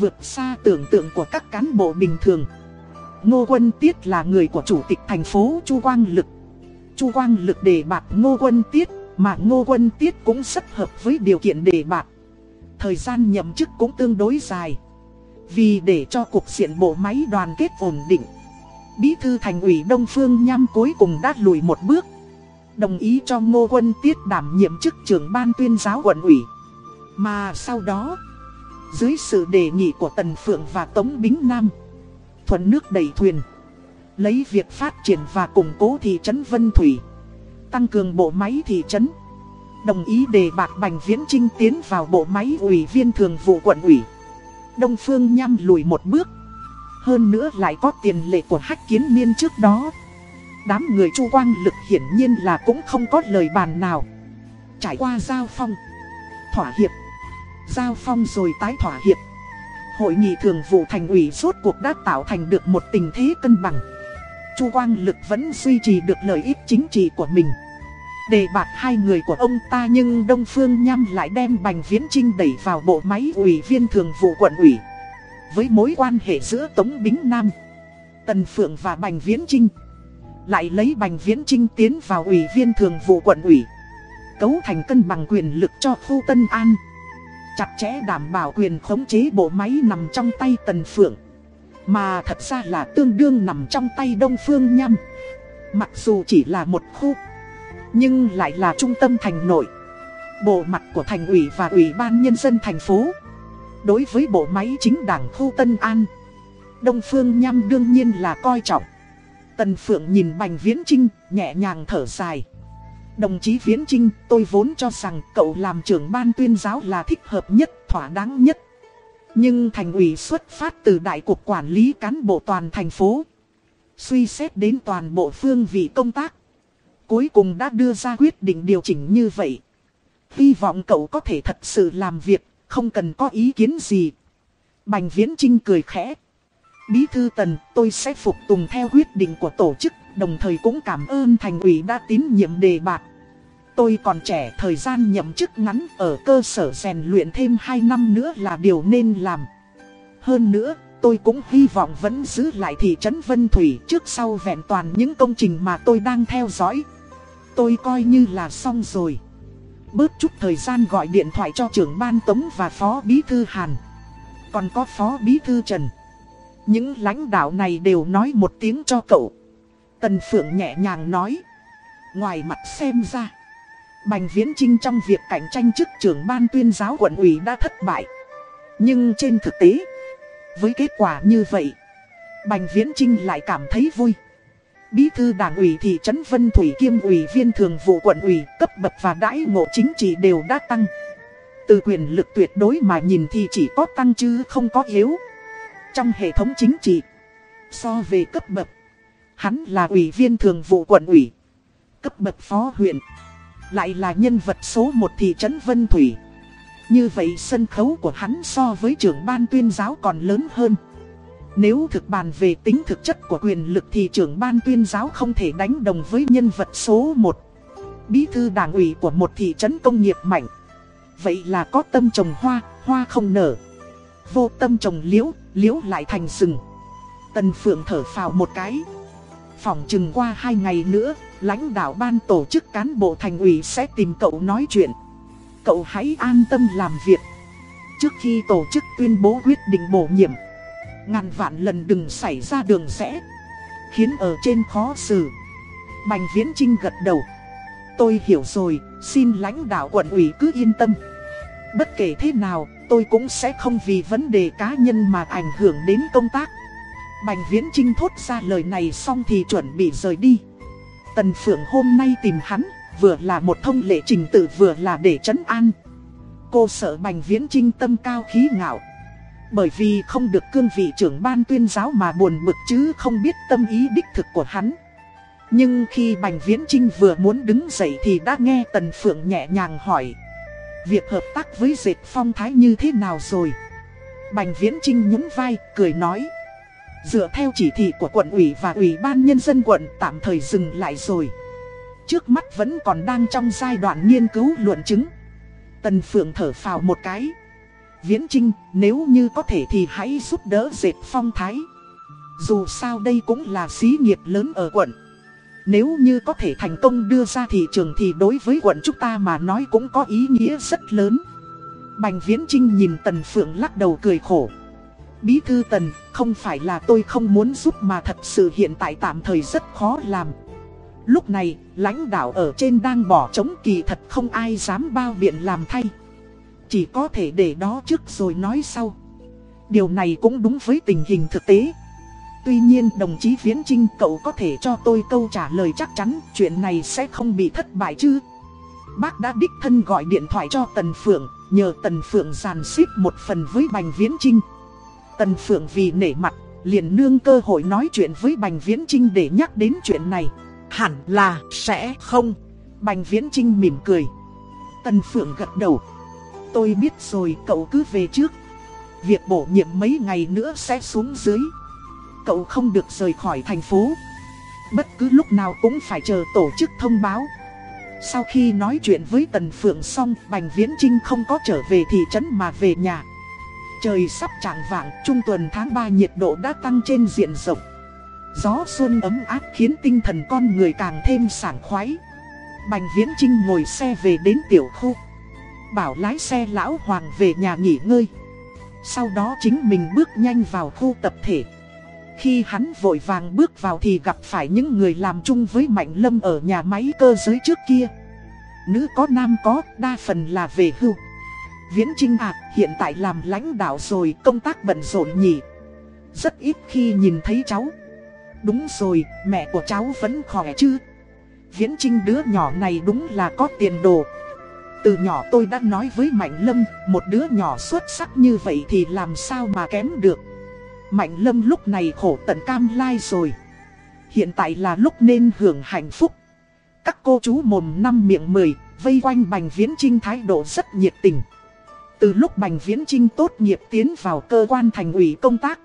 Vượt xa tưởng tượng của các cán bộ bình thường. Ngô Quân Tiết là người của chủ tịch thành phố Chu Quang Lực. Chu Quang Lực đề bạt Ngô Quân Tiết, mà Ngô Quân Tiết cũng rất hợp với điều kiện đề bạt. Thời gian nhậm chức cũng tương đối dài. Vì để cho cuộc diện bộ máy đoàn kết ổn định, Bí thư thành ủy Đông Phương Nham cuối cùng đã lùi một bước. Đồng ý cho Ngô Quân Tiết đảm nhiệm chức trưởng ban tuyên giáo quận ủy. Mà sau đó, dưới sự đề nghị của Tần Phượng và Tống Bính Nam, thuận nước đẩy thuyền, lấy việc phát triển và củng cố thị trấn Vân Thủy, tăng cường bộ máy thị trấn, đồng ý đề bạc Bành Viễn Trinh tiến vào bộ máy ủy viên thường vụ quận ủy. Đông Phương Nham lùi một bước, hơn nữa lại có tiền lệ của hách kiến niên trước đó. Đám người chu quang lực hiển nhiên là cũng không có lời bàn nào. Trải qua giao phong, thỏa hiệp, giao phong rồi tái thỏa hiệp. Hội nghị thường vụ thành ủy suốt cuộc đã tạo thành được một tình thế cân bằng. Chu Quang Lực vẫn duy trì được lợi ích chính trị của mình. Đề bạt hai người của ông ta nhưng Đông Phương Nham lại đem Bành Viễn Trinh đẩy vào bộ máy ủy viên thường vụ quận ủy. Với mối quan hệ giữa Tống Bính Nam, Tần Phượng và Bành Viễn Trinh lại lấy Bành Viễn Trinh tiến vào ủy viên thường vụ quận ủy Cấu thành cân bằng quyền lực cho khu Tân An Chặt chẽ đảm bảo quyền khống chế bộ máy nằm trong tay Tần Phượng. Mà thật ra là tương đương nằm trong tay Đông Phương Nhâm Mặc dù chỉ là một khu Nhưng lại là trung tâm thành nội. Bộ mặt của thành ủy và ủy ban nhân dân thành phố. Đối với bộ máy chính đảng khu Tân An Đông Phương Nhâm đương nhiên là coi trọng. Tần Phượng nhìn Bành Viễn Trinh, nhẹ nhàng thở dài. Đồng chí Viễn Trinh, tôi vốn cho rằng cậu làm trưởng ban tuyên giáo là thích hợp nhất, thỏa đáng nhất. Nhưng thành ủy xuất phát từ Đại cục Quản lý cán bộ toàn thành phố. Suy xét đến toàn bộ phương vị công tác. Cuối cùng đã đưa ra quyết định điều chỉnh như vậy. Hy vọng cậu có thể thật sự làm việc, không cần có ý kiến gì. Bành Viễn Trinh cười khẽ, Bí thư tần, tôi sẽ phục tùng theo quyết định của tổ chức, đồng thời cũng cảm ơn thành ủy đã tín nhiệm đề bạc. Tôi còn trẻ, thời gian nhậm chức ngắn ở cơ sở rèn luyện thêm 2 năm nữa là điều nên làm. Hơn nữa, tôi cũng hy vọng vẫn giữ lại thị trấn Vân Thủy trước sau vẹn toàn những công trình mà tôi đang theo dõi. Tôi coi như là xong rồi. Bớt chút thời gian gọi điện thoại cho trưởng ban tống và phó bí thư Hàn. Còn có phó bí thư Trần. Những lãnh đạo này đều nói một tiếng cho cậu. Tần Phượng nhẹ nhàng nói. Ngoài mặt xem ra. Bành Viễn Trinh trong việc cạnh tranh chức trưởng ban tuyên giáo quận ủy đã thất bại. Nhưng trên thực tế, với kết quả như vậy, Bành Viễn Trinh lại cảm thấy vui. Bí thư đảng ủy thị trấn Vân Thủy kiêm ủy viên thường vụ quận ủy cấp bậc và đãi ngộ chính trị đều đã tăng. Từ quyền lực tuyệt đối mà nhìn thì chỉ có tăng chứ không có yếu. Trong hệ thống chính trị, so về cấp bậc, hắn là ủy viên thường vụ quận ủy, cấp bậc phó huyện, lại là nhân vật số 1 thị trấn Vân Thủy. Như vậy sân khấu của hắn so với trưởng ban tuyên giáo còn lớn hơn. Nếu thực bàn về tính thực chất của quyền lực thì trưởng ban tuyên giáo không thể đánh đồng với nhân vật số 1. Bí thư đảng ủy của một thị trấn công nghiệp mạnh. Vậy là có tâm trồng hoa, hoa không nở. Vô tâm trồng liễu, liễu lại thành rừng. Tần Phượng thở phào một cái. Phòng chừng qua hai ngày nữa, lãnh đạo ban tổ chức cán bộ thành ủy sẽ tìm cậu nói chuyện. Cậu hãy an tâm làm việc. Trước khi tổ chức tuyên bố quyết định bổ nhiệm, ngàn vạn lần đừng xảy ra đường rẽ, khiến ở trên khó xử. Bành Viễn Trinh gật đầu. Tôi hiểu rồi, xin lãnh đạo quận ủy cứ yên tâm. Bất kể thế nào, tôi cũng sẽ không vì vấn đề cá nhân mà ảnh hưởng đến công tác. Bành Viễn Trinh thốt ra lời này xong thì chuẩn bị rời đi. Tần Phượng hôm nay tìm hắn, vừa là một thông lệ trình tự vừa là để trấn an. Cô sợ Bành Viễn Trinh tâm cao khí ngạo. Bởi vì không được cương vị trưởng ban tuyên giáo mà buồn bực chứ không biết tâm ý đích thực của hắn. Nhưng khi Bành Viễn Trinh vừa muốn đứng dậy thì đã nghe Tần Phượng nhẹ nhàng hỏi. Việc hợp tác với dệt phong thái như thế nào rồi? Bành Viễn Trinh nhún vai, cười nói. Dựa theo chỉ thị của quận ủy và ủy ban nhân dân quận tạm thời dừng lại rồi. Trước mắt vẫn còn đang trong giai đoạn nghiên cứu luận chứng. Tần Phượng thở phào một cái. Viễn Trinh, nếu như có thể thì hãy giúp đỡ dệt phong thái. Dù sao đây cũng là xí nghiệp lớn ở quận. Nếu như có thể thành công đưa ra thị trường thì đối với quận chúng ta mà nói cũng có ý nghĩa rất lớn. Bành Viễn Trinh nhìn Tần Phượng lắc đầu cười khổ. Bí thư Tần, không phải là tôi không muốn giúp mà thật sự hiện tại tạm thời rất khó làm. Lúc này, lãnh đạo ở trên đang bỏ trống kỳ thật không ai dám bao biện làm thay. Chỉ có thể để đó trước rồi nói sau. Điều này cũng đúng với tình hình thực tế. Tuy nhiên đồng chí Viễn Trinh cậu có thể cho tôi câu trả lời chắc chắn chuyện này sẽ không bị thất bại chứ. Bác đã đích thân gọi điện thoại cho Tần Phượng, nhờ Tần Phượng giàn xếp một phần với Bành Viễn Trinh. Tần Phượng vì nể mặt, liền nương cơ hội nói chuyện với Bành Viễn Trinh để nhắc đến chuyện này. Hẳn là sẽ không. Bành Viễn Trinh mỉm cười. Tần Phượng gật đầu. Tôi biết rồi cậu cứ về trước. Việc bổ nhiệm mấy ngày nữa sẽ xuống dưới. Cậu không được rời khỏi thành phố. Bất cứ lúc nào cũng phải chờ tổ chức thông báo. Sau khi nói chuyện với Tần Phượng xong, Bành Viễn Trinh không có trở về thị trấn mà về nhà. Trời sắp trạng vạng, trung tuần tháng 3 nhiệt độ đã tăng trên diện rộng. Gió xuân ấm áp khiến tinh thần con người càng thêm sảng khoái. Bành Viễn Trinh ngồi xe về đến tiểu khu. Bảo lái xe lão Hoàng về nhà nghỉ ngơi. Sau đó chính mình bước nhanh vào khu tập thể. Khi hắn vội vàng bước vào thì gặp phải những người làm chung với Mạnh Lâm ở nhà máy cơ giới trước kia. Nữ có nam có, đa phần là về hưu. Viễn Trinh à, hiện tại làm lãnh đạo rồi, công tác bận rộn nhỉ. Rất ít khi nhìn thấy cháu. Đúng rồi, mẹ của cháu vẫn khỏe chứ. Viễn Trinh đứa nhỏ này đúng là có tiền đồ. Từ nhỏ tôi đã nói với Mạnh Lâm, một đứa nhỏ xuất sắc như vậy thì làm sao mà kém được. Mạnh Lâm lúc này khổ tận cam lai rồi. Hiện tại là lúc nên hưởng hạnh phúc. Các cô chú mồm năm miệng mười, vây quanh Bành Viễn Trinh thái độ rất nhiệt tình. Từ lúc Bành Viễn Trinh tốt nghiệp tiến vào cơ quan thành ủy công tác.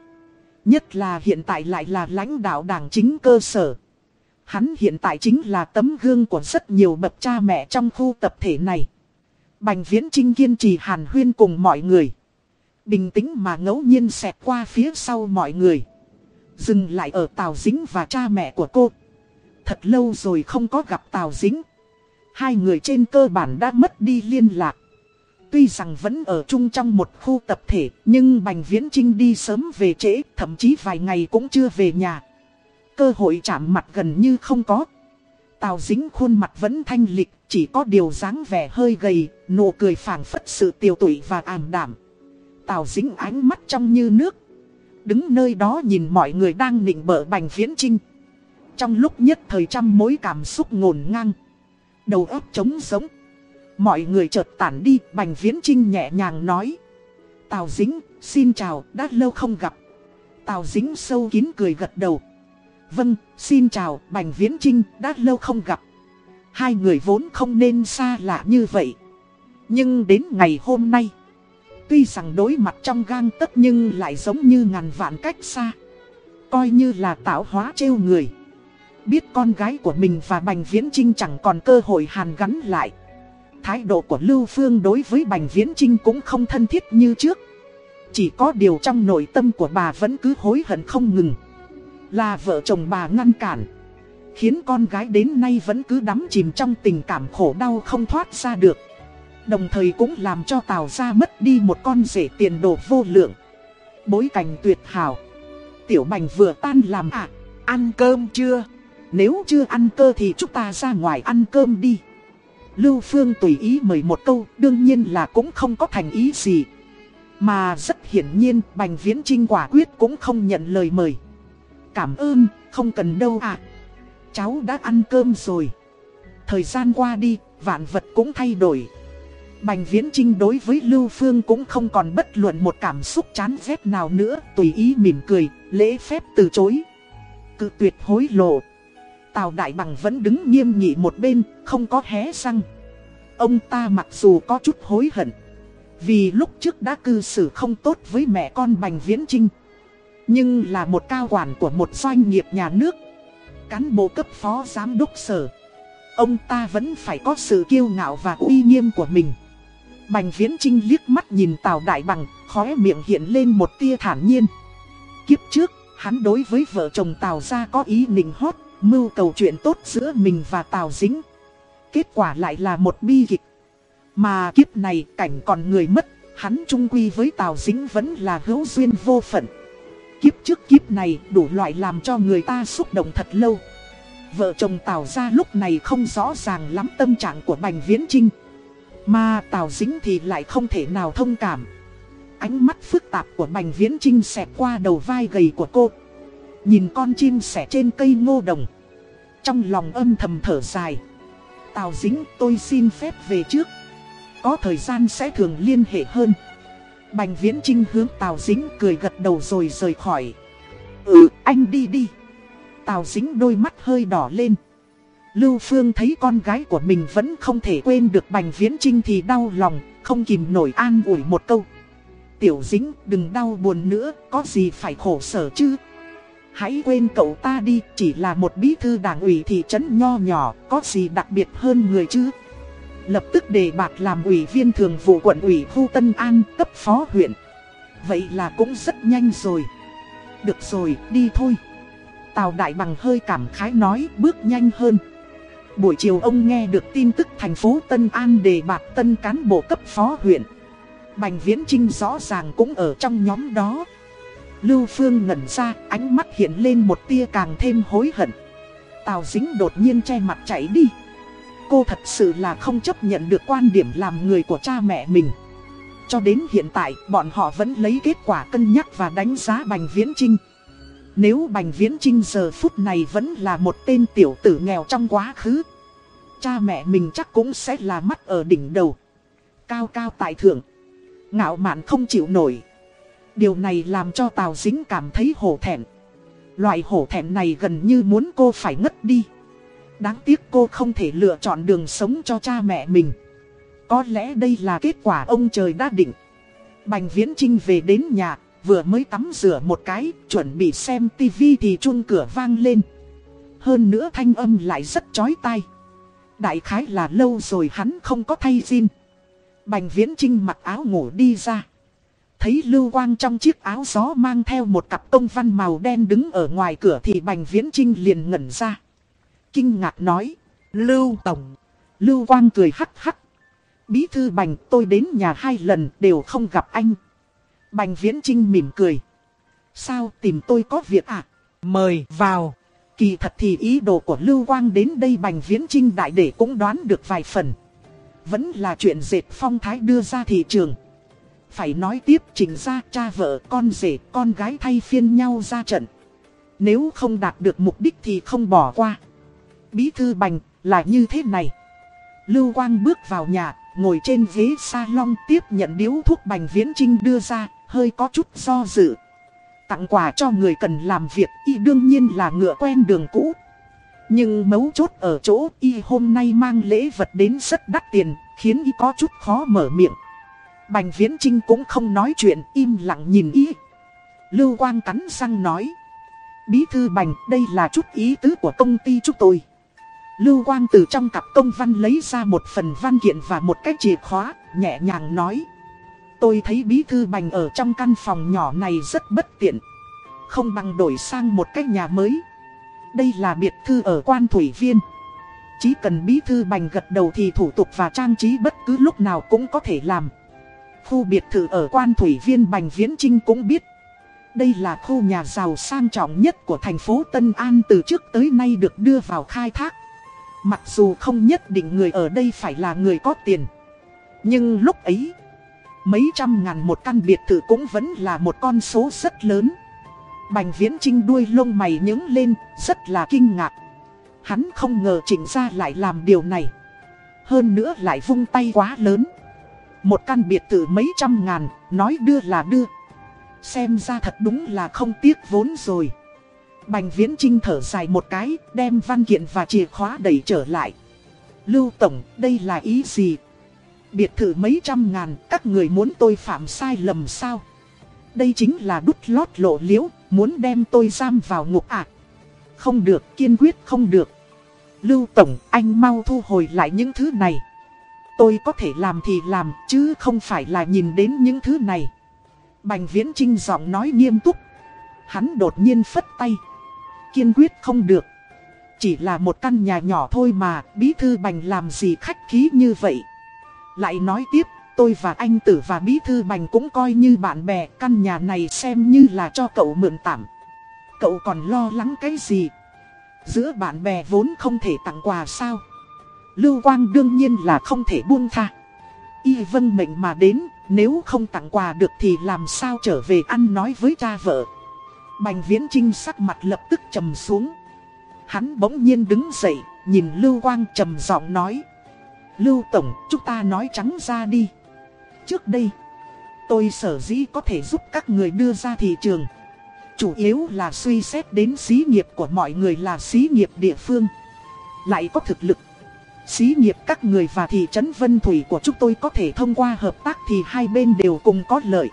Nhất là hiện tại lại là lãnh đạo đảng chính cơ sở. Hắn hiện tại chính là tấm gương của rất nhiều bậc cha mẹ trong khu tập thể này. Bành Viễn Trinh kiên trì hàn huyên cùng mọi người. Bình tĩnh mà ngẫu nhiên xẹt qua phía sau mọi người. Dừng lại ở Tào Dính và cha mẹ của cô. Thật lâu rồi không có gặp Tào Dính. Hai người trên cơ bản đã mất đi liên lạc. Tuy rằng vẫn ở chung trong một khu tập thể, nhưng Bành Viễn Trinh đi sớm về trễ, thậm chí vài ngày cũng chưa về nhà. Cơ hội chạm mặt gần như không có. Tào dính khuôn mặt vẫn thanh lịch, chỉ có điều dáng vẻ hơi gầy, nụ cười phảng phất sự tiêu tụy và ảm đảm. Tào dính ánh mắt trong như nước. Đứng nơi đó nhìn mọi người đang nịnh bở Bành Viễn Trinh. Trong lúc nhất thời trăm mối cảm xúc ngổn ngang. Đầu óc trống sống. Mọi người chợt tản đi, Bành Viễn Trinh nhẹ nhàng nói. Tào Dính, xin chào, đã lâu không gặp. Tào Dính sâu kín cười gật đầu. Vâng, xin chào, Bành Viễn Trinh, đã lâu không gặp. Hai người vốn không nên xa lạ như vậy. Nhưng đến ngày hôm nay, tuy rằng đối mặt trong gang tấc nhưng lại giống như ngàn vạn cách xa. Coi như là tạo hóa trêu người. Biết con gái của mình và Bành Viễn Trinh chẳng còn cơ hội hàn gắn lại. Thái độ của Lưu Phương đối với Bành Viễn Trinh cũng không thân thiết như trước. Chỉ có điều trong nội tâm của bà vẫn cứ hối hận không ngừng. Là vợ chồng bà ngăn cản. Khiến con gái đến nay vẫn cứ đắm chìm trong tình cảm khổ đau không thoát ra được. Đồng thời cũng làm cho Tào ra mất đi một con rể tiền đồ vô lượng. Bối cảnh tuyệt hảo. Tiểu Bành vừa tan làm ạ. À, ăn cơm chưa? Nếu chưa ăn cơ thì chúng ta ra ngoài ăn cơm đi. Lưu Phương tùy ý mời một câu, đương nhiên là cũng không có thành ý gì. Mà rất hiển nhiên, Bành Viễn Trinh quả quyết cũng không nhận lời mời. Cảm ơn, không cần đâu ạ. Cháu đã ăn cơm rồi. Thời gian qua đi, vạn vật cũng thay đổi. Bành Viễn Trinh đối với Lưu Phương cũng không còn bất luận một cảm xúc chán ghét nào nữa, tùy ý mỉm cười, lễ phép từ chối. Cự tuyệt hối lộ. Tào Đại Bằng vẫn đứng nghiêm nghị một bên, không có hé răng. Ông ta mặc dù có chút hối hận, vì lúc trước đã cư xử không tốt với mẹ con Bành Viễn Trinh. Nhưng là một cao quản của một doanh nghiệp nhà nước, cán bộ cấp phó giám đốc sở. Ông ta vẫn phải có sự kiêu ngạo và uy nghiêm của mình. Bành Viễn Trinh liếc mắt nhìn Tào Đại Bằng, khóe miệng hiện lên một tia thản nhiên. Kiếp trước, hắn đối với vợ chồng Tào gia có ý nịnh hót, mưu cầu chuyện tốt giữa mình và Tào Dính. Kết quả lại là một bi kịch. Mà kiếp này cảnh còn người mất, hắn trung quy với Tào Dính vẫn là hữu duyên vô phận. Kiếp trước kiếp này đủ loại làm cho người ta xúc động thật lâu. Vợ chồng Tào gia lúc này không rõ ràng lắm tâm trạng của Bành Viễn Trinh. Mà Tào Dính thì lại không thể nào thông cảm. Ánh mắt phức tạp của Bành Viễn Trinh xẹt qua đầu vai gầy của cô. Nhìn con chim sẻ trên cây ngô đồng. Trong lòng âm thầm thở dài. Tào Dính tôi xin phép về trước. Có thời gian sẽ thường liên hệ hơn. Bành Viễn Trinh hướng Tào Dính cười gật đầu rồi rời khỏi. Ừ, anh đi đi. Tào Dính đôi mắt hơi đỏ lên. Lưu Phương thấy con gái của mình vẫn không thể quên được Bành Viễn Trinh thì đau lòng, không kìm nổi an ủi một câu. Tiểu Dính đừng đau buồn nữa, có gì phải khổ sở chứ. Hãy quên cậu ta đi, chỉ là một bí thư đảng ủy thị trấn nho nhỏ, có gì đặc biệt hơn người chứ. Lập tức đề bạc làm ủy viên thường vụ quận ủy khu Tân An cấp phó huyện. Vậy là cũng rất nhanh rồi. Được rồi, đi thôi. Tào Đại Bằng hơi cảm khái nói bước nhanh hơn. Buổi chiều ông nghe được tin tức thành phố Tân An đề bạt tân cán bộ cấp phó huyện. Bành Viễn Trinh rõ ràng cũng ở trong nhóm đó. Lưu Phương ngẩn ra, ánh mắt hiện lên một tia càng thêm hối hận. Tào Dính đột nhiên che mặt chạy đi. Cô thật sự là không chấp nhận được quan điểm làm người của cha mẹ mình. Cho đến hiện tại, bọn họ vẫn lấy kết quả cân nhắc và đánh giá Bành Viễn Trinh. Nếu Bành Viễn Trinh giờ phút này vẫn là một tên tiểu tử nghèo trong quá khứ Cha mẹ mình chắc cũng sẽ là mắt ở đỉnh đầu Cao cao tại thượng Ngạo mạn không chịu nổi Điều này làm cho Tào Dính cảm thấy hổ thẹn Loại hổ thẹn này gần như muốn cô phải ngất đi Đáng tiếc cô không thể lựa chọn đường sống cho cha mẹ mình Có lẽ đây là kết quả ông trời đã định Bành Viễn Trinh về đến nhà Vừa mới tắm rửa một cái, chuẩn bị xem tivi thì chuông cửa vang lên. Hơn nữa thanh âm lại rất chói tai. Đại khái là lâu rồi hắn không có thay zin. Bành viễn trinh mặc áo ngủ đi ra. Thấy Lưu Quang trong chiếc áo gió mang theo một cặp công văn màu đen đứng ở ngoài cửa thì Bành Viễn Trinh liền ngẩn ra. Kinh ngạc nói, Lưu Tổng. Lưu Quang cười hắc hắc. Bí thư Bành tôi đến nhà hai lần đều không gặp anh. Bành Viễn Trinh mỉm cười. Sao tìm tôi có việc à? Mời vào. Kỳ thật thì ý đồ của Lưu Quang đến đây Bành Viễn Trinh đại để cũng đoán được vài phần. Vẫn là chuyện dệt phong thái đưa ra thị trường. Phải nói tiếp trình ra cha vợ con rể con gái thay phiên nhau ra trận. Nếu không đạt được mục đích thì không bỏ qua. Bí thư Bành là như thế này. Lưu Quang bước vào nhà, ngồi trên ghế salon tiếp nhận điếu thuốc Bành Viễn Trinh đưa ra, hơi có chút do dự. Tặng quà cho người cần làm việc y đương nhiên là ngựa quen đường cũ. Nhưng mấu chốt ở chỗ y hôm nay mang lễ vật đến rất đắt tiền, khiến y có chút khó mở miệng. Bành Viễn Trinh cũng không nói chuyện, im lặng nhìn y. Lưu Quang cắn răng nói. Bí thư Bành, đây là chút ý tứ của công ty chúng tôi. Lưu Quang từ trong cặp công văn lấy ra một phần văn kiện và một cái chìa khóa, nhẹ nhàng nói. Tôi thấy bí thư bành ở trong căn phòng nhỏ này rất bất tiện. Không bằng đổi sang một cái nhà mới. Đây là biệt thư ở quan thủy viên. Chỉ cần bí thư bành gật đầu thì thủ tục và trang trí bất cứ lúc nào cũng có thể làm. Khu biệt thự ở quan thủy viên bành viễn trinh cũng biết. Đây là khu nhà giàu sang trọng nhất của thành phố Tân An từ trước tới nay được đưa vào khai thác. Mặc dù không nhất định người ở đây phải là người có tiền. Nhưng lúc ấy Mấy trăm ngàn một căn biệt thự cũng vẫn là một con số rất lớn. Bành viễn trinh đuôi lông mày nhướng lên, rất là kinh ngạc. Hắn không ngờ chỉnh ra lại làm điều này. Hơn nữa lại vung tay quá lớn. Một căn biệt thự mấy trăm ngàn, nói đưa là đưa. Xem ra thật đúng là không tiếc vốn rồi. Bành Viễn Trinh thở dài một cái, đem văn kiện và chìa khóa đẩy trở lại. Lưu Tổng, đây là ý gì? Biệt thự mấy trăm ngàn, các người muốn tôi phạm sai lầm sao? Đây chính là đút lót lộ liễu, muốn đem tôi giam vào ngục ạ. À? Không được, kiên quyết không được. Lưu Tổng, anh mau thu hồi lại những thứ này. Tôi có thể làm thì làm, chứ không phải là nhìn đến những thứ này. Bành Viễn Trinh giọng nói nghiêm túc. Hắn đột nhiên phất tay. Kiên quyết không được. Chỉ là một căn nhà nhỏ thôi mà, bí thư bành làm gì khách khí như vậy. Lại nói tiếp, tôi và anh Tử và bí thư bành cũng coi như bạn bè, căn nhà này xem như là cho cậu mượn tạm. Cậu còn lo lắng cái gì? Giữa bạn bè vốn không thể tặng quà sao? Lưu Quang đương nhiên là không thể buông tha. Y vân mệnh mà đến, nếu không tặng quà được thì làm sao trở về ăn nói với cha vợ. Bành Viễn Trinh sắc mặt lập tức trầm xuống. Hắn bỗng nhiên đứng dậy, nhìn Lưu Quang trầm giọng nói. Lưu Tổng, chúng ta nói trắng ra đi. Trước đây, tôi sở dĩ có thể giúp các người đưa ra thị trường. Chủ yếu là suy xét đến xí nghiệp của mọi người là xí nghiệp địa phương. Lại có thực lực. Xí nghiệp các người và thị trấn Vân Thủy của chúng tôi có thể thông qua hợp tác thì hai bên đều cùng có lợi.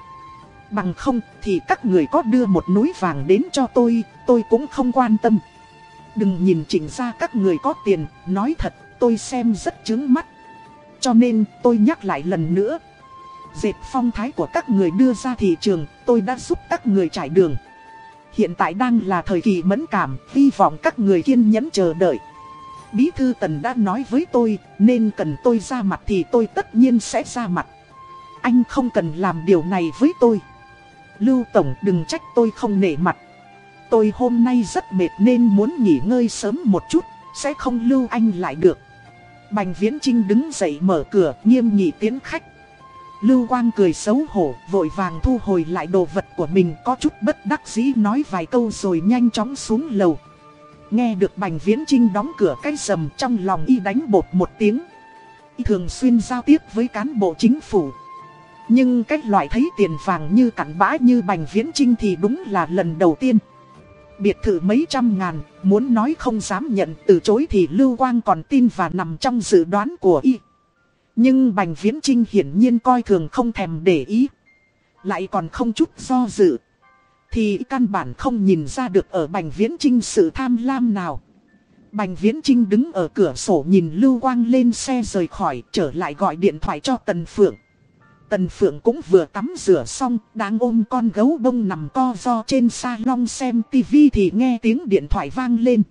Bằng không thì các người có đưa một núi vàng đến cho tôi, tôi cũng không quan tâm. Đừng nhìn chỉnh ra các người có tiền, nói thật, tôi xem rất chứng mắt. Cho nên tôi nhắc lại lần nữa. Dệt phong thái của các người đưa ra thị trường, tôi đã giúp các người trải đường. Hiện tại đang là thời kỳ mẫn cảm, hy vọng các người kiên nhẫn chờ đợi. Bí thư Tần đã nói với tôi, nên cần tôi ra mặt thì tôi tất nhiên sẽ ra mặt. Anh không cần làm điều này với tôi. Lưu Tổng đừng trách tôi không nể mặt. Tôi hôm nay rất mệt nên muốn nghỉ ngơi sớm một chút, sẽ không lưu anh lại được. Bành Viễn Trinh đứng dậy mở cửa, nghiêm nghị tiến khách. Lưu Quang cười xấu hổ, vội vàng thu hồi lại đồ vật của mình có chút bất đắc dĩ nói vài câu rồi nhanh chóng xuống lầu. Nghe được Bành Viễn Trinh đóng cửa cái sầm trong lòng y đánh bột một tiếng. Y thường xuyên giao tiếp với cán bộ chính phủ. Nhưng cách loại thấy tiền vàng như cặn bã như Bành Viễn Trinh thì đúng là lần đầu tiên. Biệt thự mấy trăm ngàn, muốn nói không dám nhận từ chối thì Lưu Quang còn tin và nằm trong dự đoán của y. Nhưng Bành Viễn Trinh hiển nhiên coi thường không thèm để ý. Lại còn không chút do dự. Thì căn bản không nhìn ra được ở Bành Viễn Trinh sự tham lam nào. Bành Viễn Trinh đứng ở cửa sổ nhìn Lưu Quang lên xe rời khỏi trở lại gọi điện thoại cho Tần Phượng. Tần Phượng cũng vừa tắm rửa xong, đang ôm con gấu bông nằm co do trên salon xem tivi thì nghe tiếng điện thoại vang lên.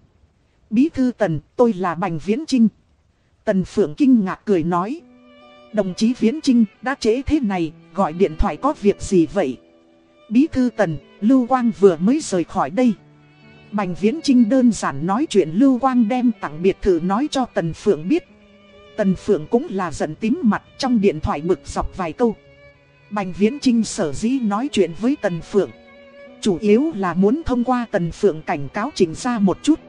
Bí thư Tần, tôi là Bành Viễn Trinh. Tần Phượng kinh ngạc cười nói. Đồng chí Viễn Trinh đã trễ thế này, gọi điện thoại có việc gì vậy? Bí thư Tần, Lưu Quang vừa mới rời khỏi đây. Bành Viễn Trinh đơn giản nói chuyện Lưu Quang đem tặng biệt thự nói cho Tần Phượng biết. Tần Phượng cũng là giận tím mặt trong điện thoại bực dọc vài câu. Bành Viễn Trinh sở dĩ nói chuyện với Tần Phượng. Chủ yếu là muốn thông qua Tần Phượng cảnh cáo chỉnh ra một chút.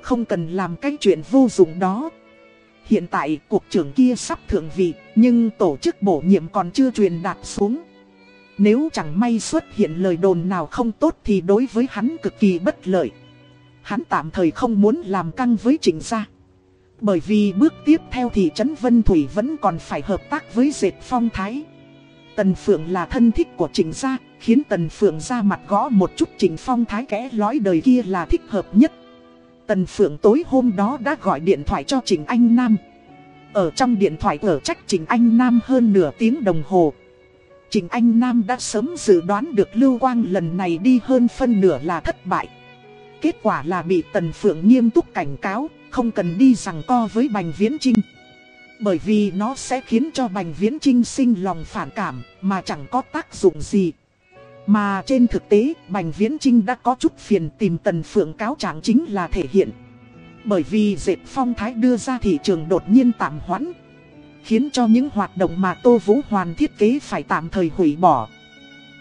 Không cần làm cái chuyện vô dụng đó. Hiện tại cuộc trưởng kia sắp thượng vị, nhưng tổ chức bổ nhiệm còn chưa truyền đạt xuống. Nếu chẳng may xuất hiện lời đồn nào không tốt thì đối với hắn cực kỳ bất lợi. Hắn tạm thời không muốn làm căng với trịnh gia. Bởi vì bước tiếp theo thì Trấn Vân Thủy vẫn còn phải hợp tác với dệt phong thái. Tần Phượng là thân thích của Trịnh Gia, khiến Tần Phượng ra mặt gõ một chút Trịnh Phong Thái kẽ lõi đời kia là thích hợp nhất. Tần Phượng tối hôm đó đã gọi điện thoại cho Trịnh Anh Nam. Ở trong điện thoại ở trách Trịnh Anh Nam hơn nửa tiếng đồng hồ. Trịnh Anh Nam đã sớm dự đoán được Lưu Quang lần này đi hơn phân nửa là thất bại. Kết quả là bị Tần Phượng nghiêm túc cảnh cáo, không cần đi rằng co với Bành Viễn Trinh. Bởi vì nó sẽ khiến cho Bành Viễn Trinh sinh lòng phản cảm mà chẳng có tác dụng gì. Mà trên thực tế, Bành Viễn Trinh đã có chút phiền tìm Tần Phượng cáo trạng chính là thể hiện. Bởi vì dệt phong thái đưa ra thị trường đột nhiên tạm hoãn. Khiến cho những hoạt động mà Tô Vũ Hoàn thiết kế phải tạm thời hủy bỏ.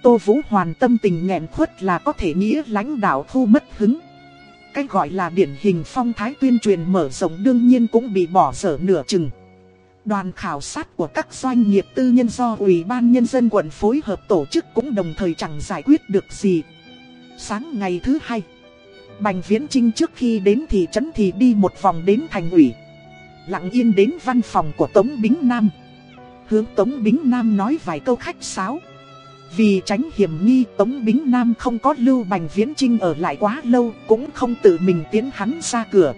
Tô Vũ Hoàn tâm tình nghẹn khuất là có thể nghĩa lãnh đạo thu mất hứng. Cách gọi là điển hình phong thái tuyên truyền mở rộng đương nhiên cũng bị bỏ dở nửa chừng. Đoàn khảo sát của các doanh nghiệp tư nhân do Ủy ban Nhân dân quận phối hợp tổ chức cũng đồng thời chẳng giải quyết được gì. Sáng ngày thứ hai, Bành Viễn Trinh trước khi đến thị trấn thì đi một vòng đến thành ủy. Lặng yên đến văn phòng của Tống Bính Nam. Hướng Tống Bính Nam nói vài câu khách sáo. Vì tránh hiểm nghi Tống Bính Nam không có lưu Bành Viễn Trinh ở lại quá lâu cũng không tự mình tiến hắn ra cửa.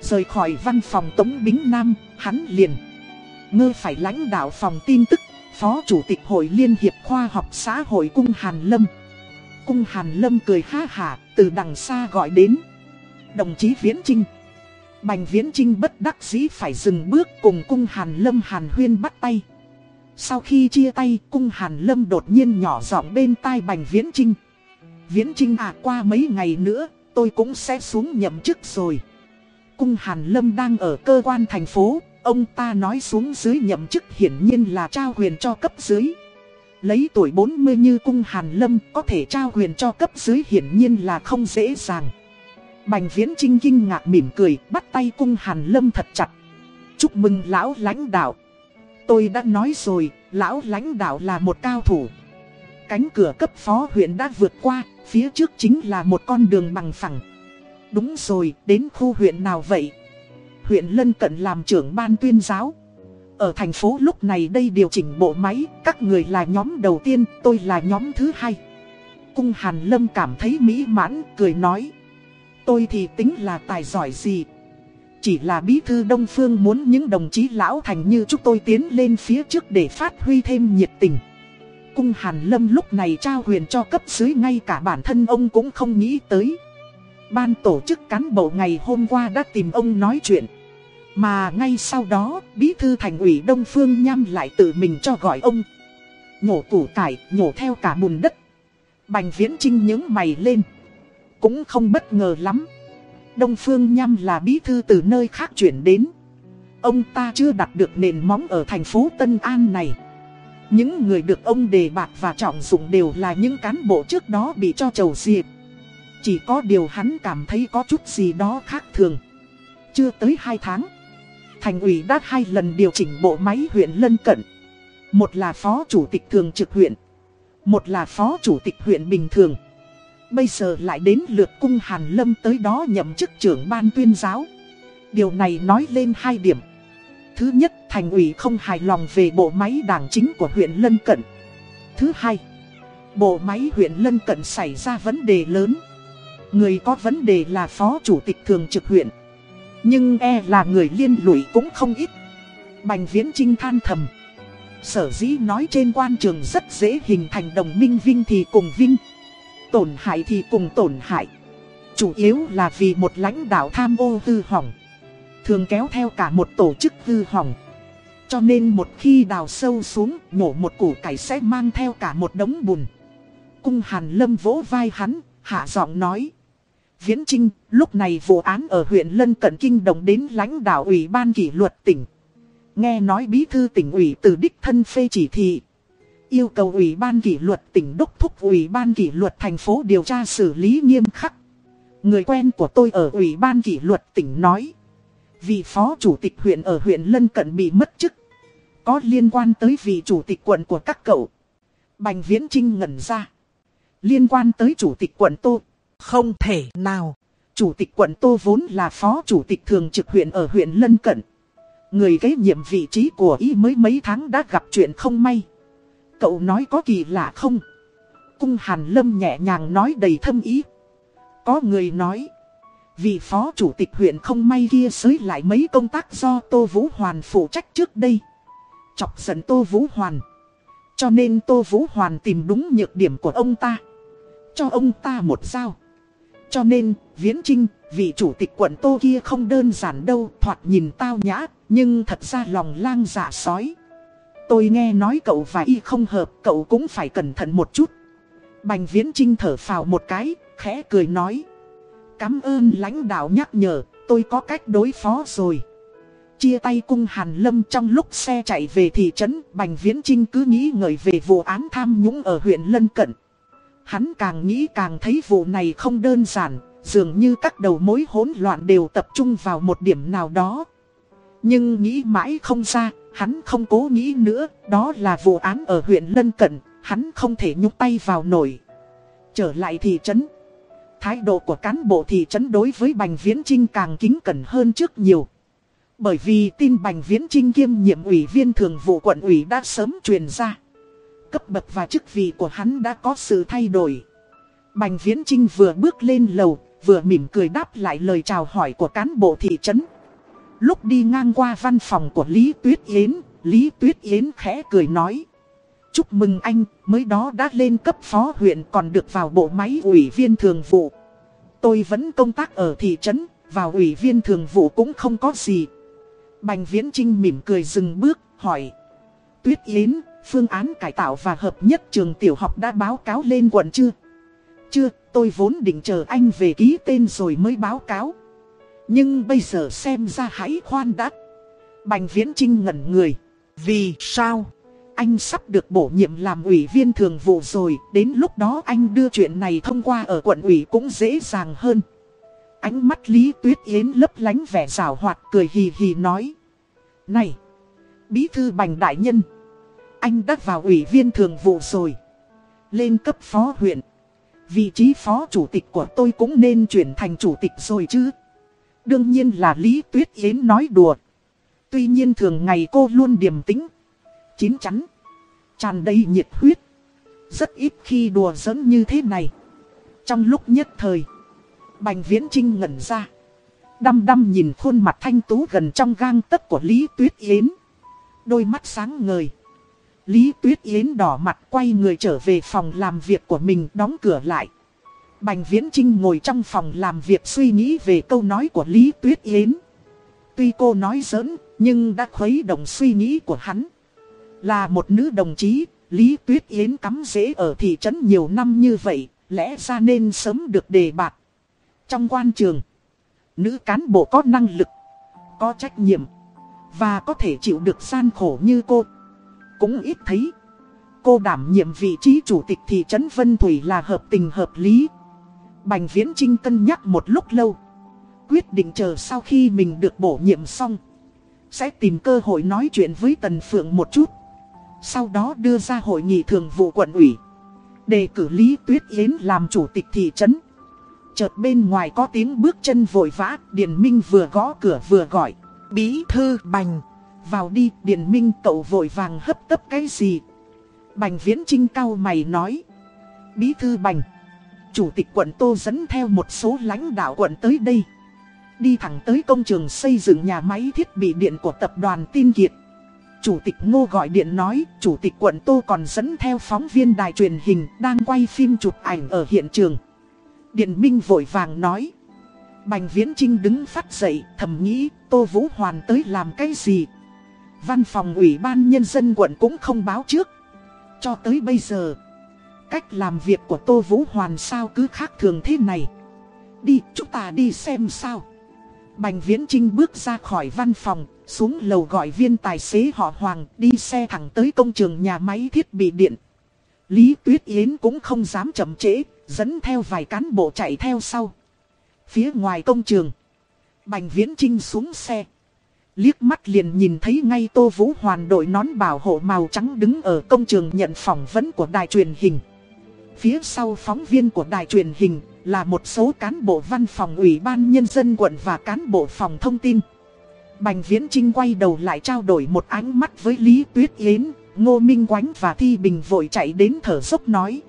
Rời khỏi văn phòng Tống Bính Nam, hắn liền ngơ phải lãnh đạo phòng tin tức, Phó Chủ tịch Hội Liên hiệp Khoa học Xã hội Cung Hàn Lâm. Cung Hàn Lâm cười ha hả, từ đằng xa gọi đến. Đồng chí Viễn Trinh. Bành Viễn Trinh bất đắc dĩ phải dừng bước cùng Cung Hàn Lâm Hàn Huyên bắt tay. Sau khi chia tay, Cung Hàn Lâm đột nhiên nhỏ giọng bên tai Bành Viễn Trinh. Viễn Trinh à qua mấy ngày nữa, tôi cũng sẽ xuống nhậm chức rồi. Cung Hàn Lâm đang ở cơ quan thành phố, Ông ta nói xuống dưới nhậm chức hiển nhiên là trao quyền cho cấp dưới. Lấy tuổi 40 như cung Hàn Lâm có thể trao quyền cho cấp dưới hiển nhiên là không dễ dàng. Bành Viễn Trinh kinh ngạc mỉm cười, bắt tay cung Hàn Lâm thật chặt. Chúc mừng lão lãnh đạo. Tôi đã nói rồi, lão lãnh đạo là một cao thủ. Cánh cửa cấp phó huyện đã vượt qua, phía trước chính là một con đường bằng phẳng. Đúng rồi, đến khu huyện nào vậy? huyện lân cận làm trưởng ban tuyên giáo. Ở thành phố lúc này đây điều chỉnh bộ máy, các người là nhóm đầu tiên, tôi là nhóm thứ hai. Cung Hàn Lâm cảm thấy mỹ mãn, cười nói. Tôi thì tính là tài giỏi gì. Chỉ là bí thư Đông Phương muốn những đồng chí lão thành như chúng tôi tiến lên phía trước để phát huy thêm nhiệt tình. Cung Hàn Lâm lúc này trao quyền cho cấp dưới ngay cả bản thân ông cũng không nghĩ tới. Ban tổ chức cán bộ ngày hôm qua đã tìm ông nói chuyện. Mà ngay sau đó, bí thư thành ủy Đông Phương Nham lại tự mình cho gọi ông. Nhổ củ cải, nhổ theo cả bùn đất. Bành viễn trinh những mày lên. Cũng không bất ngờ lắm. Đông Phương Nham là bí thư từ nơi khác chuyển đến. Ông ta chưa đặt được nền móng ở thành phố Tân An này. Những người được ông đề bạt và trọng dụng đều là những cán bộ trước đó bị cho trầu diệt. Chỉ có điều hắn cảm thấy có chút gì đó khác thường. Chưa tới 2 tháng thành ủy đã hai lần điều chỉnh bộ máy huyện lân cận. Một là phó chủ tịch thường trực huyện, một là phó chủ tịch huyện bình thường. Bây giờ lại đến lượt cung Hàn Lâm tới đó nhậm chức trưởng ban tuyên giáo. Điều này nói lên hai điểm. Thứ nhất, thành ủy không hài lòng về bộ máy đảng chính của huyện Lân Cận. Thứ hai, bộ máy huyện Lân Cận xảy ra vấn đề lớn. Người có vấn đề là phó chủ tịch thường trực huyện. Nhưng e là người liên lụy cũng không ít Bành viễn trinh than thầm Sở dĩ nói trên quan trường rất dễ hình thành đồng minh Vinh thì cùng Vinh Tổn hại thì cùng tổn hại Chủ yếu là vì một lãnh đạo tham ô hư hỏng Thường kéo theo cả một tổ chức hư hỏng Cho nên một khi đào sâu xuống Nhổ một củ cải sẽ mang theo cả một đống bùn Cung Hàn Lâm vỗ vai hắn Hạ giọng nói Viễn Trinh, lúc này vụ án ở huyện Lân Cận Kinh động đến lãnh đạo ủy ban kỷ luật tỉnh. Nghe nói bí thư tỉnh ủy từ đích thân phê chỉ thị. Yêu cầu ủy ban kỷ luật tỉnh đốc thúc ủy ban kỷ luật thành phố điều tra xử lý nghiêm khắc. Người quen của tôi ở ủy ban kỷ luật tỉnh nói. Vị phó chủ tịch huyện ở huyện Lân Cận bị mất chức. Có liên quan tới vị chủ tịch quận của các cậu. Bành Viễn Trinh ngẩn ra. Liên quan tới chủ tịch quận Tô. Không thể nào. Chủ tịch quận Tô vốn là phó chủ tịch thường trực huyện ở huyện Lân Cận. Người kế nhiệm vị trí của y mới mấy tháng đã gặp chuyện không may. Cậu nói có kỳ lạ không? Cung Hàn Lâm nhẹ nhàng nói đầy thâm ý. Có người nói. Vì phó chủ tịch huyện không may kia xới lại mấy công tác do Tô Vũ Hoàn phụ trách trước đây. Chọc giận Tô Vũ Hoàn. Cho nên Tô Vũ Hoàn tìm đúng nhược điểm của ông ta. Cho ông ta một dao. Cho nên, Viễn Trinh, vị chủ tịch quận Tô kia không đơn giản đâu, thoạt nhìn tao nhã, nhưng thật ra lòng lang dạ sói. Tôi nghe nói cậu và y không hợp, cậu cũng phải cẩn thận một chút. Bành Viễn Trinh thở phào một cái, khẽ cười nói. Cảm ơn lãnh đạo nhắc nhở, tôi có cách đối phó rồi. Chia tay cung Hàn Lâm trong lúc xe chạy về thị trấn, Bành Viễn Trinh cứ nghĩ ngợi về vụ án tham nhũng ở huyện Lân Cận. Hắn càng nghĩ càng thấy vụ này không đơn giản, dường như các đầu mối hỗn loạn đều tập trung vào một điểm nào đó. Nhưng nghĩ mãi không ra, Hắn không cố nghĩ nữa, đó là vụ án ở huyện Lân Cận, hắn không thể nhúc tay vào nổi. Trở lại thị trấn. Thái độ của cán bộ thị trấn đối với Bành Viễn Trinh càng kính cẩn hơn trước nhiều. Bởi vì tin Bành Viễn Trinh kiêm nhiệm ủy viên thường vụ quận ủy đã sớm truyền ra. Cấp bậc và chức vị của hắn đã có sự thay đổi. Bành Viễn Trinh vừa bước lên lầu, vừa mỉm cười đáp lại lời chào hỏi của cán bộ thị trấn. Lúc đi ngang qua văn phòng của Lý Tuyết Yến, Lý Tuyết Yến khẽ cười nói. Chúc mừng anh, mới đó đã lên cấp phó huyện còn được vào bộ máy ủy viên thường vụ. Tôi vẫn công tác ở thị trấn, vào ủy viên thường vụ cũng không có gì. Bành Viễn Trinh mỉm cười dừng bước, hỏi. Tuyết Yến, phương án cải tạo và hợp nhất trường tiểu học đã báo cáo lên quận chưa? Chưa, tôi vốn định chờ anh về ký tên rồi mới báo cáo. Nhưng bây giờ xem ra hãy khoan đã. Bành Viễn Trinh ngẩn người. Vì sao? Anh sắp được bổ nhiệm làm ủy viên thường vụ rồi, đến lúc đó anh đưa chuyện này thông qua ở quận ủy cũng dễ dàng hơn. Ánh mắt Lý Tuyết Yến lấp lánh vẻ rào hoạt cười hì hì nói. Này, bí thư bành đại nhân, anh đã vào ủy viên thường vụ rồi. Lên cấp phó huyện, vị trí phó chủ tịch của tôi cũng nên chuyển thành chủ tịch rồi chứ. Đương nhiên là Lý Tuyết Yến nói đùa. Tuy nhiên thường ngày cô luôn điềm tĩnh, chín chắn, tràn đầy nhiệt huyết. Rất ít khi đùa giỡn như thế này. Trong lúc nhất thời, Bành Viễn Trinh ngẩn ra. Đăm đăm nhìn khuôn mặt thanh tú gần trong gang tấc của Lý Tuyết Yến. Đôi mắt sáng ngời. Lý Tuyết Yến đỏ mặt quay người trở về phòng làm việc của mình đóng cửa lại. Bành Viễn Trinh ngồi trong phòng làm việc suy nghĩ về câu nói của Lý Tuyết Yến. Tuy cô nói giỡn, nhưng đã khuấy động suy nghĩ của hắn. Là một nữ đồng chí, Lý Tuyết Yến cắm rễ ở thị trấn nhiều năm như vậy, lẽ ra nên sớm được đề bạt. Trong quan trường, nữ cán bộ có năng lực, có trách nhiệm, và có thể chịu được gian khổ như cô. Cũng ít thấy. Cô đảm nhiệm vị trí chủ tịch thị trấn Vân Thủy là hợp tình hợp lý. Bành Viễn Trinh cân nhắc một lúc lâu. Quyết định chờ sau khi mình được bổ nhiệm xong. Sẽ tìm cơ hội nói chuyện với Tần Phượng một chút. Sau đó đưa ra hội nghị thường vụ quận ủy. Đề cử Lý Tuyết Yến làm chủ tịch thị trấn. Chợt bên ngoài có tiếng bước chân vội vã, Điền Minh vừa gõ cửa vừa gọi. Bí thư bành, vào đi, Điền Minh cậu vội vàng hấp tấp cái gì? Bành Viễn Trinh cao mày nói. Bí thư bành, chủ tịch quận Tô dẫn theo một số lãnh đạo quận tới đây. Đi thẳng tới công trường xây dựng nhà máy thiết bị điện của tập đoàn Tin Kiệt. Chủ tịch Ngô gọi điện nói, Chủ tịch quận Tô còn dẫn theo phóng viên đài truyền hình đang quay phim chụp ảnh ở hiện trường. Điện Minh vội vàng nói. Bành Viễn Trinh đứng phát dậy, thầm nghĩ Tô Vũ Hoàn tới làm cái gì? Văn phòng ủy ban nhân dân quận cũng không báo trước. Cho tới bây giờ, cách làm việc của Tô Vũ Hoàn sao cứ khác thường thế này. Đi, chúng ta đi xem sao. Bành Viễn Trinh bước ra khỏi văn phòng, xuống lầu gọi viên tài xế họ Hoàng đi xe thẳng tới công trường nhà máy thiết bị điện. Lý Tuyết Yến cũng không dám chậm trễ, dẫn theo vài cán bộ chạy theo sau. Phía ngoài công trường, Bành Viễn Trinh xuống xe. Liếc mắt liền nhìn thấy ngay Tô Vũ Hoàn đội nón bảo hộ màu trắng đứng ở công trường nhận phỏng vấn của đài truyền hình. Phía sau phóng viên của đài truyền hình là một số cán bộ văn phòng ủy ban nhân dân quận và cán bộ phòng thông tin. Bành Viễn Trinh quay đầu lại trao đổi một ánh mắt với Lý Tuyết Yến, Ngô Minh Quánh và Thi Bình vội chạy đến thở dốc nói.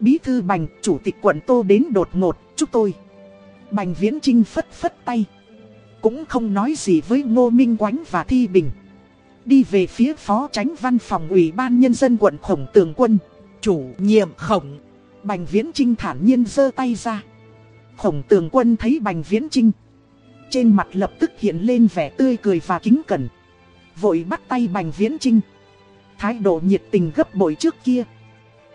Bí thư Bành, chủ tịch quận Tô đến đột ngột, chúc tôi. Bành Viễn Trinh phất phất tay. Cũng không nói gì với Ngô Minh Quánh và Thi Bình. Đi về phía phó tránh văn phòng ủy ban nhân dân quận khổng tường quân. Chủ nhiệm khổng. Bành Viễn Trinh thản nhiên giơ tay ra. Khổng tường quân thấy Bành Viễn Trinh. Trên mặt lập tức hiện lên vẻ tươi cười và kính cẩn. Vội bắt tay Bành Viễn Trinh. Thái độ nhiệt tình gấp bội trước kia.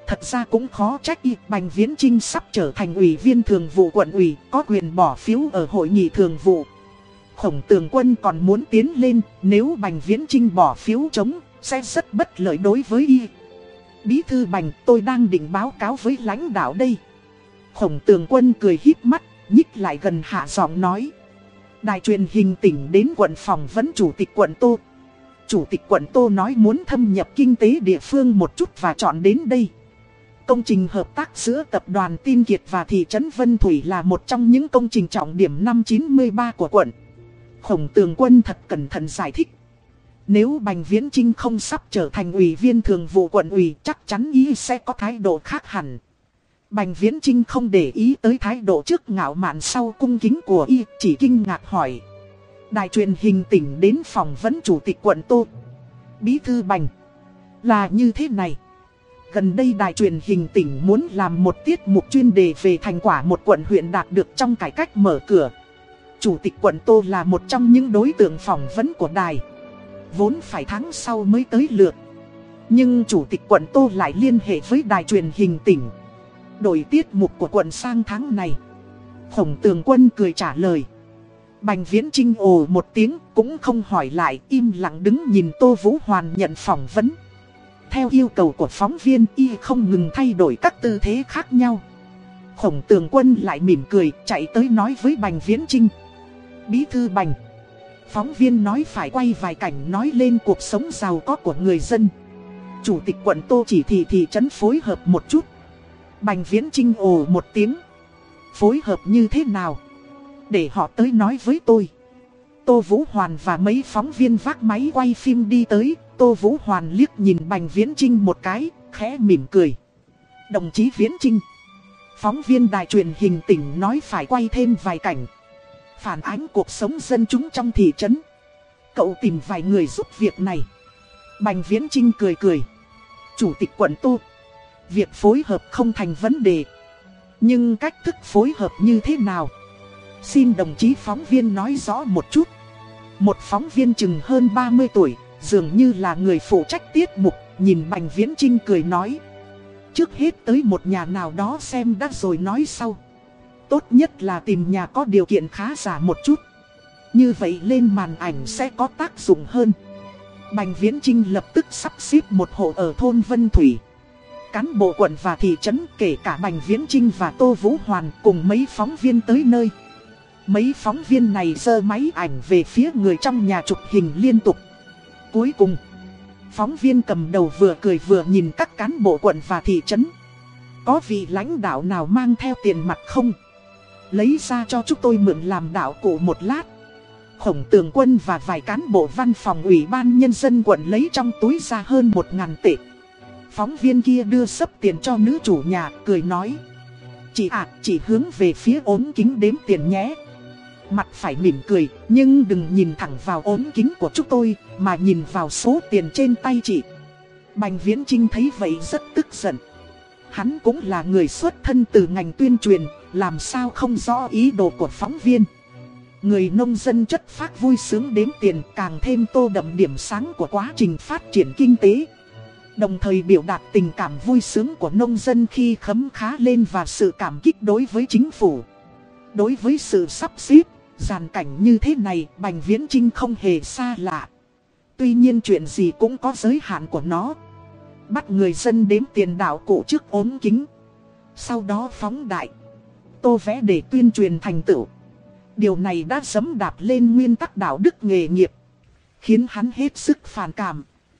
Thật ra cũng khó trách y Bành Viễn Trinh sắp trở thành ủy viên thường vụ quận ủy, có quyền bỏ phiếu ở hội nghị thường vụ. Khổng tường quân còn muốn tiến lên, nếu Bành Viễn Trinh bỏ phiếu chống, sẽ rất bất lợi đối với y. Bí thư Bành, tôi đang định báo cáo với lãnh đạo đây. Khổng tường quân cười híp mắt, nhích lại gần hạ giọng nói. Đài truyền hình tỉnh đến quận phòng vấn chủ tịch quận Tô. Chủ tịch quận Tô nói muốn thâm nhập kinh tế địa phương một chút và chọn đến đây. Công trình hợp tác giữa tập đoàn Tin Kiệt và thị trấn Vân Thủy là một trong những công trình trọng điểm năm 93 của quận. Khổng tường quân thật cẩn thận giải thích. Nếu Bành Viễn Trinh không sắp trở thành ủy viên thường vụ quận ủy chắc chắn ý sẽ có thái độ khác hẳn. Bành Viễn Trinh không để ý tới thái độ trước ngạo mạn sau cung kính của y, chỉ kinh ngạc hỏi. Đài truyền hình tỉnh đến phòng vấn chủ tịch quận Tô. Bí thư Bành. Là như thế này. Gần đây đài truyền hình tỉnh muốn làm một tiết mục chuyên đề về thành quả một quận huyện đạt được trong cải cách mở cửa. Chủ tịch quận Tô là một trong những đối tượng phỏng vấn của đài. Vốn phải tháng sau mới tới lượt. Nhưng chủ tịch quận Tô lại liên hệ với đài truyền hình tỉnh. Đổi tiết mục của quận sang tháng này. Khổng tường quân cười trả lời. Bành viễn trinh ồ một tiếng cũng không hỏi lại, im lặng đứng nhìn Tô Vũ Hoàn nhận phỏng vấn. Theo yêu cầu của phóng viên, y không ngừng thay đổi các tư thế khác nhau. Khổng tường quân lại mỉm cười, chạy tới nói với Bành Viễn Trinh. Bí thư Bành. Phóng viên nói phải quay vài cảnh nói lên cuộc sống giàu có của người dân. Chủ tịch quận Tô chỉ thị thị trấn phối hợp một chút. Bành Viễn Trinh ồ một tiếng. Phối hợp như thế nào? Để họ tới nói với tôi. Tô Vũ Hoàn và mấy phóng viên vác máy quay phim đi tới. Tô Vũ Hoàn liếc nhìn Bành Viễn Trinh một cái, khẽ mỉm cười. Đồng chí Viễn Trinh. Phóng viên đài truyền hình tỉnh nói phải quay thêm vài cảnh. Phản ánh cuộc sống dân chúng trong thị trấn. Cậu tìm vài người giúp việc này. Bành Viễn Trinh cười cười. Chủ tịch quận tu. Việc phối hợp không thành vấn đề. Nhưng cách thức phối hợp như thế nào? Xin đồng chí phóng viên nói rõ một chút. Một phóng viên chừng hơn 30 tuổi, dường như là người phụ trách tiết mục, nhìn Bành Viễn Trinh cười nói. Trước hết tới một nhà nào đó xem đã rồi nói sau. Tốt nhất là tìm nhà có điều kiện khá giả một chút. Như vậy lên màn ảnh sẽ có tác dụng hơn. Bành Viễn Trinh lập tức sắp xếp một hộ ở thôn Vân Thủy. Cán bộ quận và thị trấn kể cả Bành Viễn Trinh và Tô Vũ Hoàn cùng mấy phóng viên tới nơi. Mấy phóng viên này dơ máy ảnh về phía người trong nhà chụp hình liên tục. Cuối cùng, phóng viên cầm đầu vừa cười vừa nhìn các cán bộ quận và thị trấn. Có vị lãnh đạo nào mang theo tiền mặt không? Lấy ra cho chúng tôi mượn làm đạo cụ một lát. Khổng tường quân và vài cán bộ văn phòng ủy ban nhân dân quận lấy trong túi ra hơn một ngàn tệ. Phóng viên kia đưa sấp tiền cho nữ chủ nhà, cười nói. Chị ạ, chỉ hướng về phía ốm kính đếm tiền nhé. Mặt phải mỉm cười, nhưng đừng nhìn thẳng vào ốm kính của chúng tôi, mà nhìn vào số tiền trên tay chị. Bành Viễn Trinh thấy vậy rất tức giận. Hắn cũng là người xuất thân từ ngành tuyên truyền, làm sao không rõ ý đồ của phóng viên. Người nông dân chất phát vui sướng đếm tiền càng thêm tô đậm điểm sáng của quá trình phát triển kinh tế. Đồng thời biểu đạt tình cảm vui sướng của nông dân khi khấm khá lên và sự cảm kích đối với chính phủ. Đối với sự sắp xếp, giàn cảnh như thế này Bành Viễn Trinh không hề xa lạ. Tuy nhiên chuyện gì cũng có giới hạn của nó. Bắt người dân đếm tiền đảo cụ trước ốm kính. Sau đó phóng đại. Tô vẽ để tuyên truyền thành tựu. Điều này đã sấm đạp lên nguyên tắc đạo đức nghề nghiệp. Khiến hắn hết sức phản cảm.